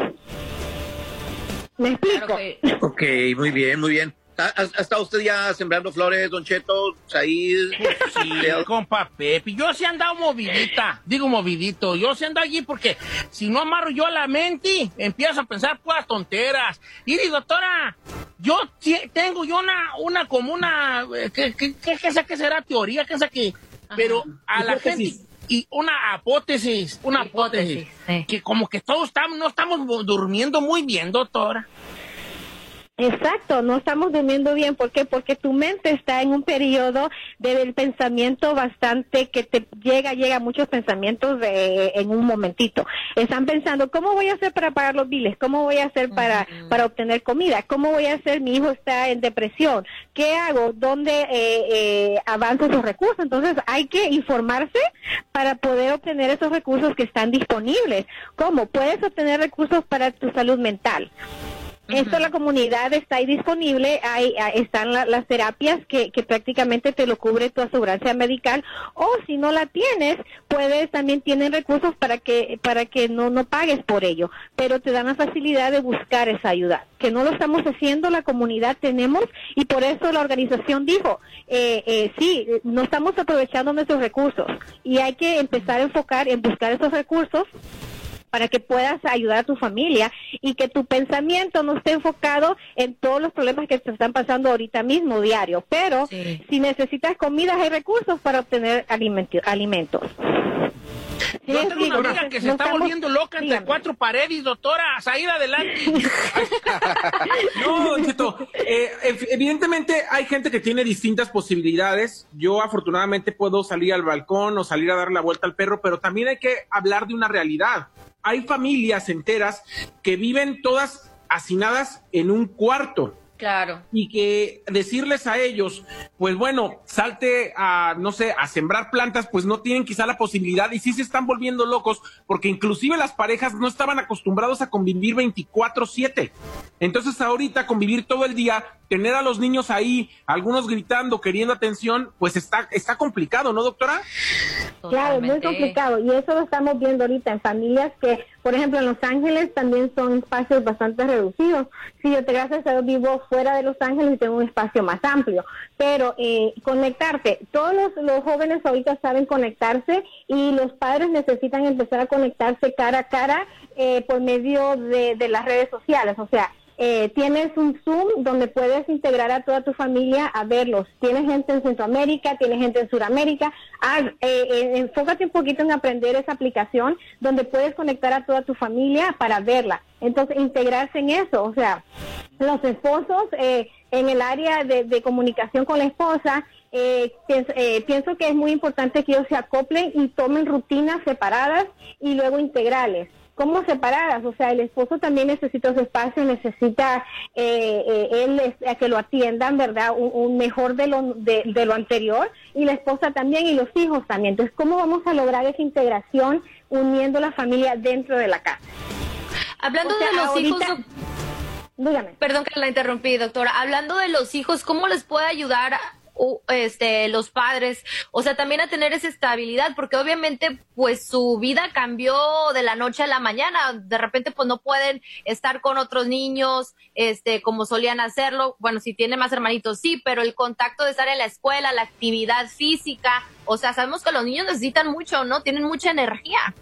¿Me explico? Ok, muy bien, muy bien. ¿Ha, estado usted ya sembrando flores, Don Cheto, Said? Sí, compa Pepe, yo sí he andado movidita, digo movidito, yo sí ando allí porque si no amarro yo la mente, empiezo a pensar puras tonteras. Y digo, doctora, yo sí tengo yo una, una como una, eh, ¿qué, qué, qué, qué sé que será teoría? ¿Qué sé que? Pero a la gente, Hipótesis. y una apótesis, una apótesis, que como que todos estamos, no estamos durmiendo muy bien, doctora. Exacto, no estamos durmiendo bien. ¿Por qué? Porque tu mente está en un periodo del pensamiento bastante que te llega, llega muchos pensamientos de- en un momentito. Están pensando, ¿cómo voy a hacer para pagar los biles? ¿Cómo voy a hacer para, para obtener comida? ¿Cómo voy a hacer? Mi hijo está en depresión. ¿Qué hago? ¿Dónde eh, eh, avanzo esos recursos? Entonces hay que informarse para poder obtener esos recursos que están disponibles. ¿Cómo? Puedes obtener recursos para tu salud mental. Esto la comunidad está ahí disponible, hay, hay- están la- las terapias que, que prácticamente te lo cubre tu aseguranza medical o si no la tienes, puedes también tienen recursos para que para que no no pagues por ello, pero te dan la facilidad de buscar esa ayuda. Que no lo estamos haciendo, la comunidad tenemos y por eso la organización dijo, eh, eh, sí, no estamos aprovechando nuestros recursos y hay que empezar a enfocar en buscar esos recursos para que puedas ayudar a tu familia y que tu pensamiento no esté enfocado en todos los problemas que te están pasando ahorita mismo diario. Pero si necesitas comidas, hay recursos para obtener alimentos. Sí, Yo tengo sí, una amiga que se está estamos- volviendo loca entre cuatro paredes, doctora. Salir adelante. No, eh, ev- evidentemente hay gente que tiene distintas posibilidades. Yo afortunadamente puedo salir al balcón o salir a dar la vuelta al perro, pero también hay que hablar de una realidad. Hay familias enteras que viven todas hacinadas en un cuarto. Claro. Y que decirles a ellos, pues bueno, salte a, no sé, a sembrar plantas, pues no tienen quizá la posibilidad y sí se están volviendo locos porque inclusive las parejas no estaban acostumbrados a convivir 24/7. Entonces ahorita convivir todo el día, tener a los niños ahí, algunos gritando, queriendo atención, pues está, está complicado, ¿no, doctora? Claro, es muy Totalmente. complicado y eso lo estamos viendo ahorita en familias que, por ejemplo, en Los Ángeles también son espacios bastante reducidos. Sí, yo te gracias a Dios vivo fuera de Los Ángeles y tengo un espacio más amplio, pero eh, conectarte, todos los, los jóvenes ahorita saben conectarse y los padres necesitan empezar a conectarse cara a cara eh, por medio de, de las redes sociales, o sea, eh, tienes un Zoom donde puedes integrar a toda tu familia a verlos. Tienes gente en Centroamérica, tienes gente en Sudamérica. Haz, eh, eh, enfócate un poquito en aprender esa aplicación donde puedes conectar a toda tu familia para verla. Entonces, integrarse en eso. O sea, los esposos eh, en el área de, comunicación con la esposa, pienso que es muy importante que ellos se acoplen y tomen rutinas separadas y luego integrales. ¿Cómo separadas? O sea, el esposo también necesita su espacio, necesita eh, eh, él es- a que lo atiendan, ¿verdad? Un, un mejor de lo, de, de lo anterior y la esposa también y los hijos también. Entonces, ¿cómo vamos a lograr esa integración uniendo la familia dentro de la casa? Hablando O sea, de los ahorita- hijos. doc- Perdón que la interrumpí, doctora. Hablando de los hijos, ¿cómo les puede ayudar este, los padres? O sea, también a tener esa estabilidad, porque obviamente, pues su vida cambió de la noche a la mañana. De repente, pues no pueden estar con otros niños, este, como solían hacerlo. Bueno, si tiene más hermanitos, sí, pero el contacto de estar en la escuela, la actividad física. O sea, sabemos que los niños necesitan mucho, ¿no? Tienen mucha energía.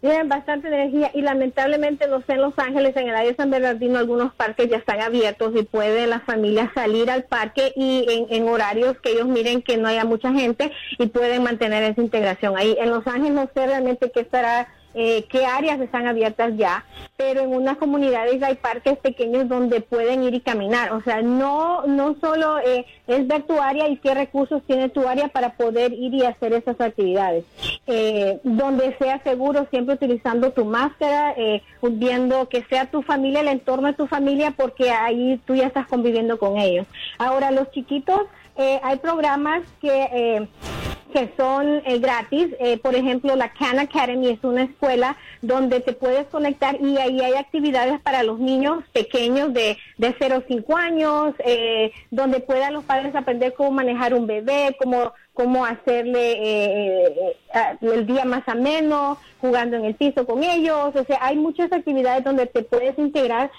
Tienen bastante energía y lamentablemente no sé en Los Ángeles, en el área de San Bernardino, algunos parques ya están abiertos y puede la familia salir al parque y en, en horarios que ellos miren que no haya mucha gente y pueden mantener esa integración ahí. En Los Ángeles no sé realmente qué estará eh, qué áreas están abiertas ya, pero en unas comunidades hay parques pequeños donde pueden ir y caminar. O sea, no, no solo eh, es ver tu área y qué recursos tiene tu área para poder ir y hacer esas actividades. Eh, donde sea seguro, siempre utilizando tu máscara, eh, viendo que sea tu familia, el entorno de tu familia, porque ahí tú ya estás conviviendo con ellos. Ahora, los chiquitos, eh, hay programas que... Eh, que son eh, gratis. Eh, por ejemplo, la Khan Academy es una escuela donde te puedes conectar y ahí hay actividades para los niños pequeños de, de 0 a 5 años, eh, donde puedan los padres aprender cómo manejar un bebé, cómo cómo hacerle eh, eh, el día más ameno, jugando en el piso con ellos. O sea, hay muchas actividades donde te puedes integrar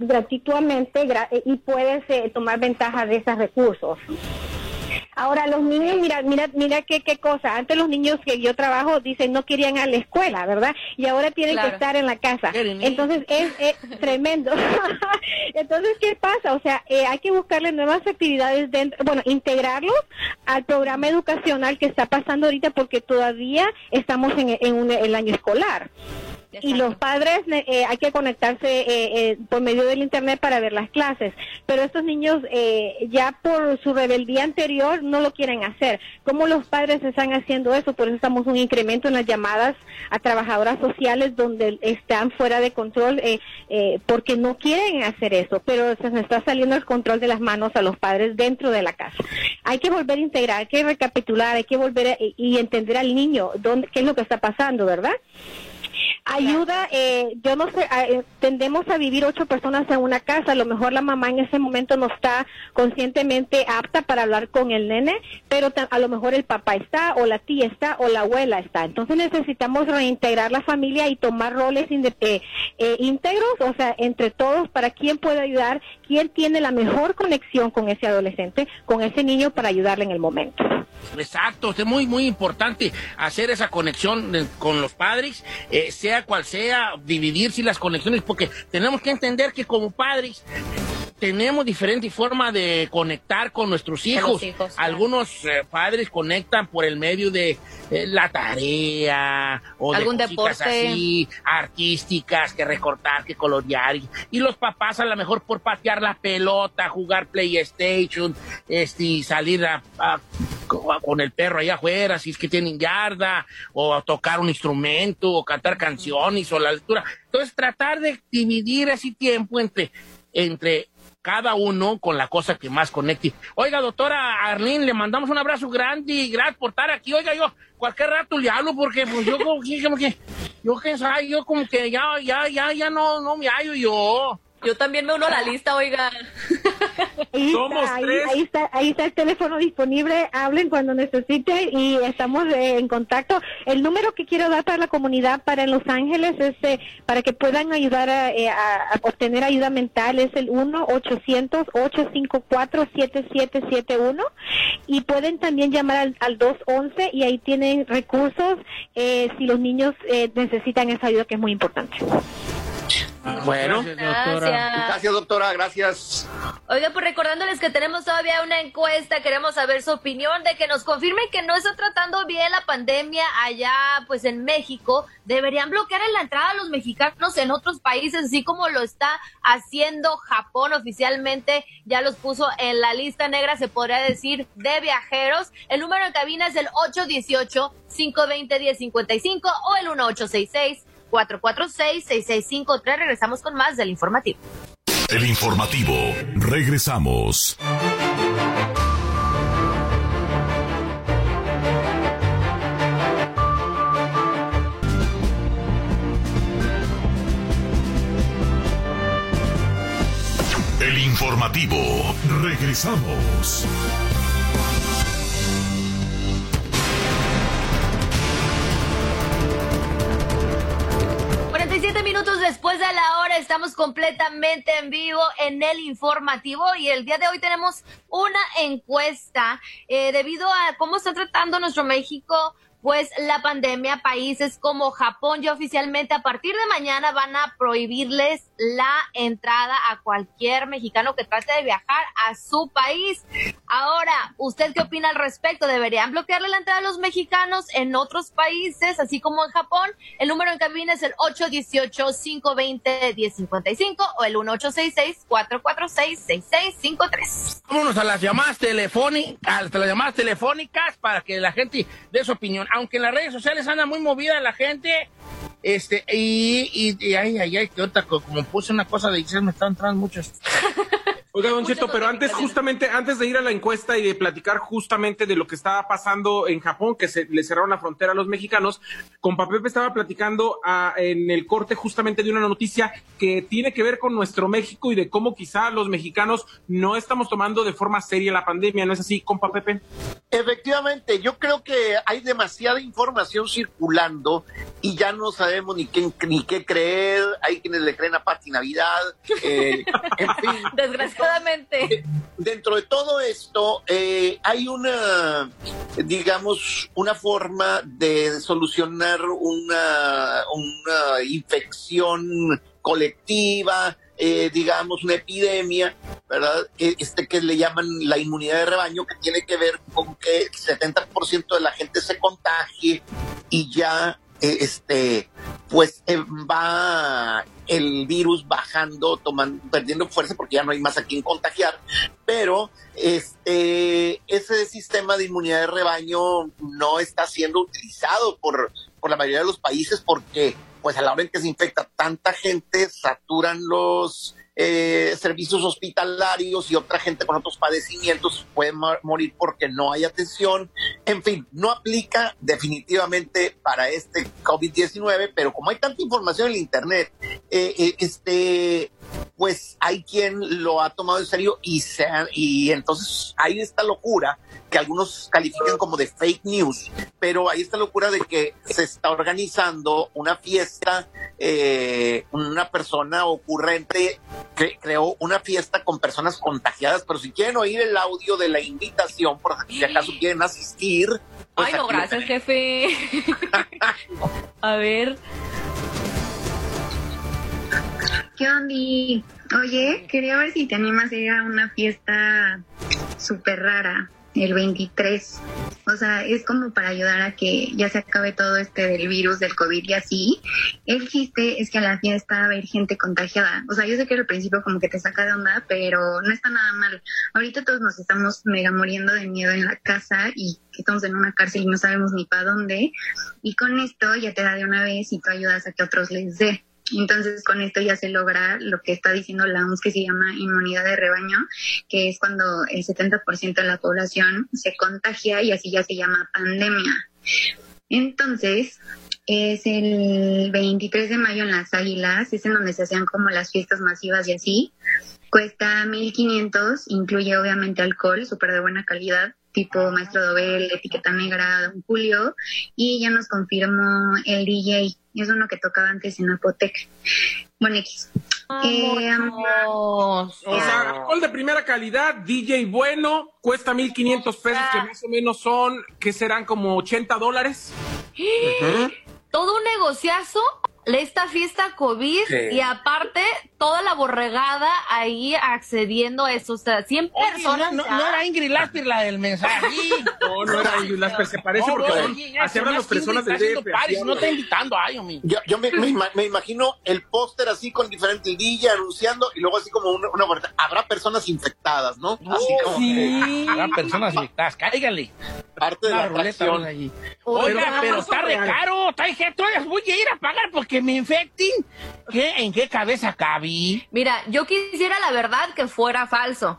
gratuitamente gra- y puedes eh, tomar ventaja de esos recursos. Ahora los niños, mira, mira, mira qué, qué cosa. Antes los niños que yo trabajo dicen no querían a la escuela, ¿verdad? Y ahora tienen Claro. que estar en la casa. Entonces es, es tremendo. Entonces, ¿qué pasa? O sea, eh, hay que buscarle nuevas actividades dentro, bueno, integrarlos al programa educacional que está pasando ahorita porque todavía estamos en, en un- el año escolar. Y los padres eh, hay que conectarse eh, eh, por medio del internet para ver las clases, pero estos niños eh, ya por su rebeldía anterior no lo quieren hacer. ¿Cómo los padres están haciendo eso? Por eso estamos un incremento en las llamadas a trabajadoras sociales donde están fuera de control eh, eh, porque no quieren hacer eso, pero se nos está saliendo el control de las manos a los padres dentro de la casa. Hay que volver a integrar, hay que recapitular, hay que volver a- y, y entender al niño dónde, qué es lo que está pasando, ¿verdad? Ayuda, eh, yo no sé, eh, tendemos a vivir ocho personas en una casa, a lo mejor la mamá en ese momento no está conscientemente apta para hablar con el nene, pero a lo mejor el papá está, o la tía está, o la abuela está. Entonces necesitamos reintegrar la familia y tomar roles inde- eh, eh, íntegros, o sea, entre todos, para quién puede ayudar, quién tiene la mejor conexión con ese adolescente, con ese niño para ayudarle en el momento. Exacto, es muy, muy importante hacer esa conexión con los padres, eh, sea cual sea, dividir si las conexiones, porque tenemos que entender que como padres tenemos diferentes formas de conectar con nuestros hijos. Algunos eh, padres conectan por el medio de eh, la tarea o Algún de cositas deporte. así artísticas que recortar, que colorear y, y los papás a lo mejor por patear la pelota, jugar PlayStation, este, salir a, con el perro allá afuera, si es que tienen yarda, o a tocar un instrumento, o cantar canciones, o la lectura. Entonces, tratar de dividir ese tiempo entre, entre cada uno con la cosa que más conecte. Oiga, doctora Arlene, le mandamos un abrazo grande y gracias por estar aquí. Oiga, yo cualquier rato le hablo porque pues yo como que, como que yo que yo como que ya, ya, ya, ya no, no me hallo yo. Yo también me uno a la lista, oiga. Ahí Somos está, ahí, tres. ahí está, ahí está el teléfono disponible, hablen cuando necesiten y estamos eh, en contacto. El número que quiero dar para la comunidad para en Los Ángeles es eh, para que puedan ayudar a, eh, a- a obtener ayuda mental es el 1-800-854-7771 y pueden también llamar al, al 211 y ahí tienen recursos eh, si los niños eh, necesitan esa ayuda que es muy importante. Bueno, Gracias. Gracias, doctora, gracias. Oiga, pues recordándoles que tenemos todavía una encuesta, queremos saber su opinión de que nos confirmen que no está tratando bien la pandemia allá, pues en México. Deberían bloquear en la entrada a los mexicanos en otros países, así como lo está haciendo Japón oficialmente, ya los puso en la lista negra, se podría decir, de viajeros. El número en cabina es el 818-520-1055 o el 1866. 446-6653. Regresamos con más del informativo. El informativo. Regresamos. El informativo. Regresamos. 47 minutos después de la hora estamos completamente en vivo en el informativo y el día de hoy tenemos una encuesta eh, debido a cómo está tratando nuestro México pues la pandemia, países como Japón ya oficialmente a partir de mañana van a prohibirles la entrada a cualquier mexicano que trate de viajar a su país. Ahora, ¿usted qué opina al respecto? ¿Deberían bloquearle la entrada a los mexicanos en otros países, así como en Japón? El número en cabina es el 818-520-1055 o el 1866-446-6653. Vámonos a las llamadas telefónicas, a las llamadas telefónicas para que la gente dé su opinión. Aunque en las redes sociales anda muy movida la gente, este, y, y, ay, ay, ay, que otra, co- como puse una cosa de me están entrando muchos. Oiga, Don Cheto, pero antes, justamente, antes de ir a la encuesta y de platicar justamente de lo que estaba pasando en Japón, que se le cerraron la frontera a los mexicanos, con Pepe estaba platicando ah, en el corte justamente de una noticia que tiene que ver con nuestro México y de cómo quizá los mexicanos no estamos tomando de forma seria la pandemia, ¿no es así, compa Pepe? Efectivamente, yo creo que hay demasiada información circulando y ya no sabemos ni qué, ni qué creer. Hay quienes le creen a Pati Navidad. eh, en fin. Dentro de todo esto, eh, hay una, digamos, una forma de solucionar una, una infección colectiva, eh, digamos, una epidemia, ¿verdad? Este que le llaman la inmunidad de rebaño, que tiene que ver con que el 70% de la gente se contagie y ya, eh, este, pues eh, va el virus bajando, tomando, perdiendo fuerza porque ya no hay más a quien contagiar, pero este, ese sistema de inmunidad de rebaño no está siendo utilizado por, por la mayoría de los países porque pues a la hora en que se infecta tanta gente, saturan los eh, servicios hospitalarios y otra gente con otros padecimientos puede mo- morir porque no hay atención. En fin, no aplica definitivamente para este COVID-19, pero como hay tanta información en el Internet, eh, eh, este, pues hay quien lo ha tomado en serio y, se ha- y entonces hay esta locura que algunos califican como de fake news, pero hay esta locura de que se está organizando una fiesta, eh, una persona ocurrente cre- creó una fiesta con personas contagiadas, pero si quieren oír el audio de la invitación, por si acaso quieren asistir. pues Ay, no, gracias, jefe. A ver. ¿Qué onda? Oye, quería ver si te animas a ir a una fiesta súper rara el 23. O sea, es como para ayudar a que ya se acabe todo este del virus, del COVID y así. El chiste es que a la fiesta va a haber gente contagiada. O sea, yo sé que al principio como que te saca de onda, pero no está nada mal. Ahorita todos nos estamos mega muriendo de miedo en la casa y estamos en una cárcel y no sabemos ni para dónde. Y con esto ya te da de una vez y tú ayudas a que otros les dé. Entonces, con esto ya se logra lo que está diciendo la OMS que se llama inmunidad de rebaño, que es cuando el 70% de la población se contagia y así ya se llama pandemia. Entonces, es el 23 de mayo en Las Águilas, es en donde se hacían como las fiestas masivas y así. Cuesta 1500, incluye obviamente alcohol, súper de buena calidad, tipo Maestro Dobel, Etiqueta Negra, Don Julio, y ya nos confirmó el DJ, es uno que tocaba antes en Apotec. Bueno, X. Eh, O sea, alcohol de primera calidad, DJ bueno, cuesta 1500 pesos, que más o menos son, que serán como 80 dólares. Todo un negociazo esta fiesta COVID Sí. y aparte toda la borregada ahí accediendo a eso. O sea, 100 Oye, personas. no, no, era Ingrid Lasper la del mensaje. No, no era Ingrid Lasper, se parece No, porque oye, así hablan las personas del DF, paris, no está invitando a. Yo, yo me, me me imagino el póster así con diferente DJ anunciando y luego así como una, una puerta. Habrá personas infectadas, ¿no? Así como sí. que- Habrá personas infectadas, cáigale. Parte de la ruleta atracción. allí. Oiga, Pero- pero está re caro. Está todas voy a ir a pagar porque me infecten. ¿Qué? ¿En qué cabeza cabí? Mira, yo quisiera la verdad que fuera falso.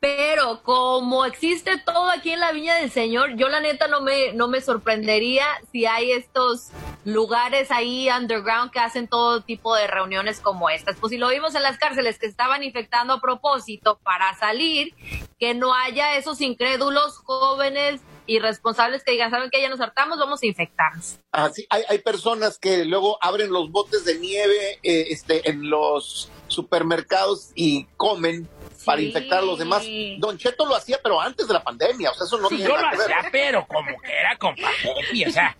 Pero como existe todo aquí en la Viña del Señor, yo la neta no me, no me sorprendería si hay estos lugares ahí underground que hacen todo tipo de reuniones como estas. Pues si lo vimos en las cárceles que estaban infectando a propósito para salir, que no haya esos incrédulos jóvenes irresponsables que digan, ¿saben que Ya nos hartamos, vamos a infectarnos. Así, hay, hay personas que luego abren los botes de nieve eh, este, en los supermercados y comen para infectar a los demás. Don Cheto lo hacía, pero antes de la pandemia, o sea, eso no Sí, tiene yo lo nada que ver. hacía, pero como que era con o sea,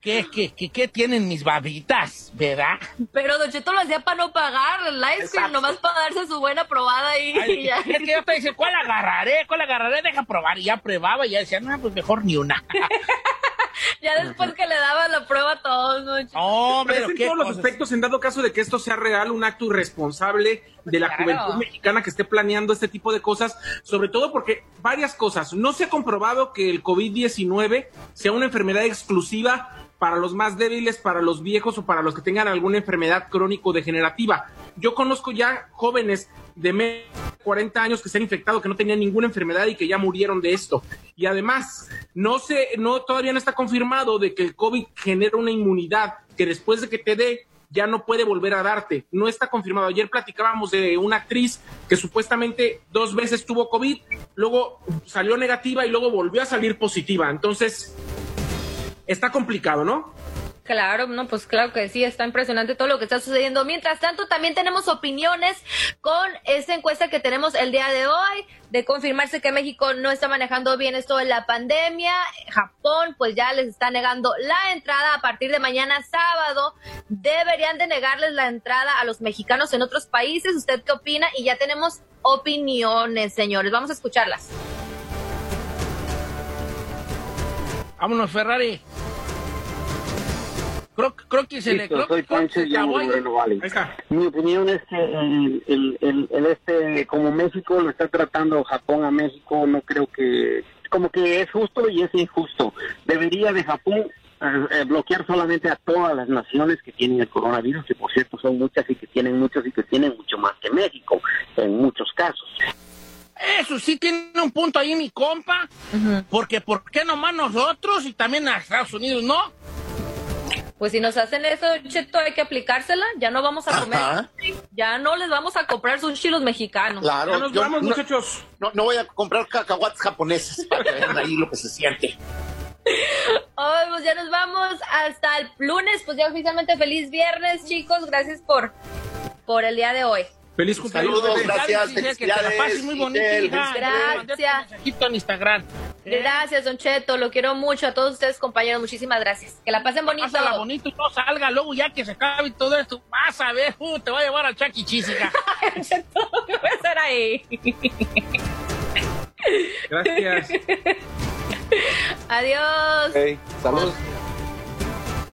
¿qué, qué, qué, qué tienen mis babitas, verdad? Pero Don Cheto lo hacía para no pagar el ice cream, nomás para darse su buena probada ahí. Ay, y ya. es que yo te dice, ¿cuál agarraré? ¿Cuál agarraré? Deja probar. Y ya probaba y ya decía, no, pues mejor ni una. Ya después que le daban la prueba a todos. No, Pero en todos los aspectos, en dado caso de que esto sea real, un acto irresponsable de la Claro. juventud mexicana que esté planeando este tipo de cosas, sobre todo porque varias cosas. No se ha comprobado que el COVID-19 sea una enfermedad exclusiva para los más débiles, para los viejos o para los que tengan alguna enfermedad crónico-degenerativa. Yo conozco ya jóvenes de me- 40 años que se han infectado, que no tenían ninguna enfermedad y que ya murieron de esto. Y además, no se, no, todavía no está confirmado de que el COVID genera una inmunidad que después de que te dé, ya no puede volver a darte. No está confirmado. Ayer platicábamos de una actriz que supuestamente dos veces tuvo COVID, luego salió negativa y luego volvió a salir positiva. Entonces, está complicado, ¿no? Claro, no, pues claro que sí, está impresionante todo lo que está sucediendo. Mientras tanto, también tenemos opiniones con esta encuesta que tenemos el día de hoy, de confirmarse que México no está manejando bien esto de la pandemia. Japón, pues ya les está negando la entrada a partir de mañana sábado. Deberían de negarles la entrada a los mexicanos en otros países. ¿Usted qué opina? Y ya tenemos opiniones, señores. Vamos a escucharlas. Vámonos, Ferrari. Creo, creo que se le... Creo, soy creo Pancho que y Moreno. Ahí está. Mi opinión es que el, el, el- el este, como México lo está tratando Japón a México, no creo que, como que es justo y es injusto. Debería de Japón eh, eh, bloquear solamente a todas las naciones que tienen el coronavirus, que por cierto son muchas y que tienen muchos y que tienen mucho más que México, en muchos casos. Eso sí tiene un punto ahí mi compa, porque ¿por qué nomás nosotros y también a Estados Unidos no? Pues si nos hacen eso, Cheto, hay que aplicársela. Ya no vamos a comer. Ajá. Ya no les vamos a comprar sushi los mexicanos. Claro, yo no, No, no voy a comprar cacahuates japoneses para que vean ahí lo que se siente. Hoy pues ya nos vamos hasta el lunes, pues ya oficialmente feliz viernes, chicos. Gracias por, por el día de hoy. Feliz cumpleaños. Saludos, bebé. gracias, que te la pases muy Giselle, hija. Gracias. En Instagram. Gracias, Don Cheto. Lo quiero mucho. A todos ustedes, compañeros, muchísimas gracias. Que la pasen bonito. Pásala bonito y no salga luego ya que se acabe todo esto. Vas a ver, uh, te va a llevar al Chuck E. Cheese, hija. ¿Qué va a hacer ahí? Gracias. Adiós. Saludos.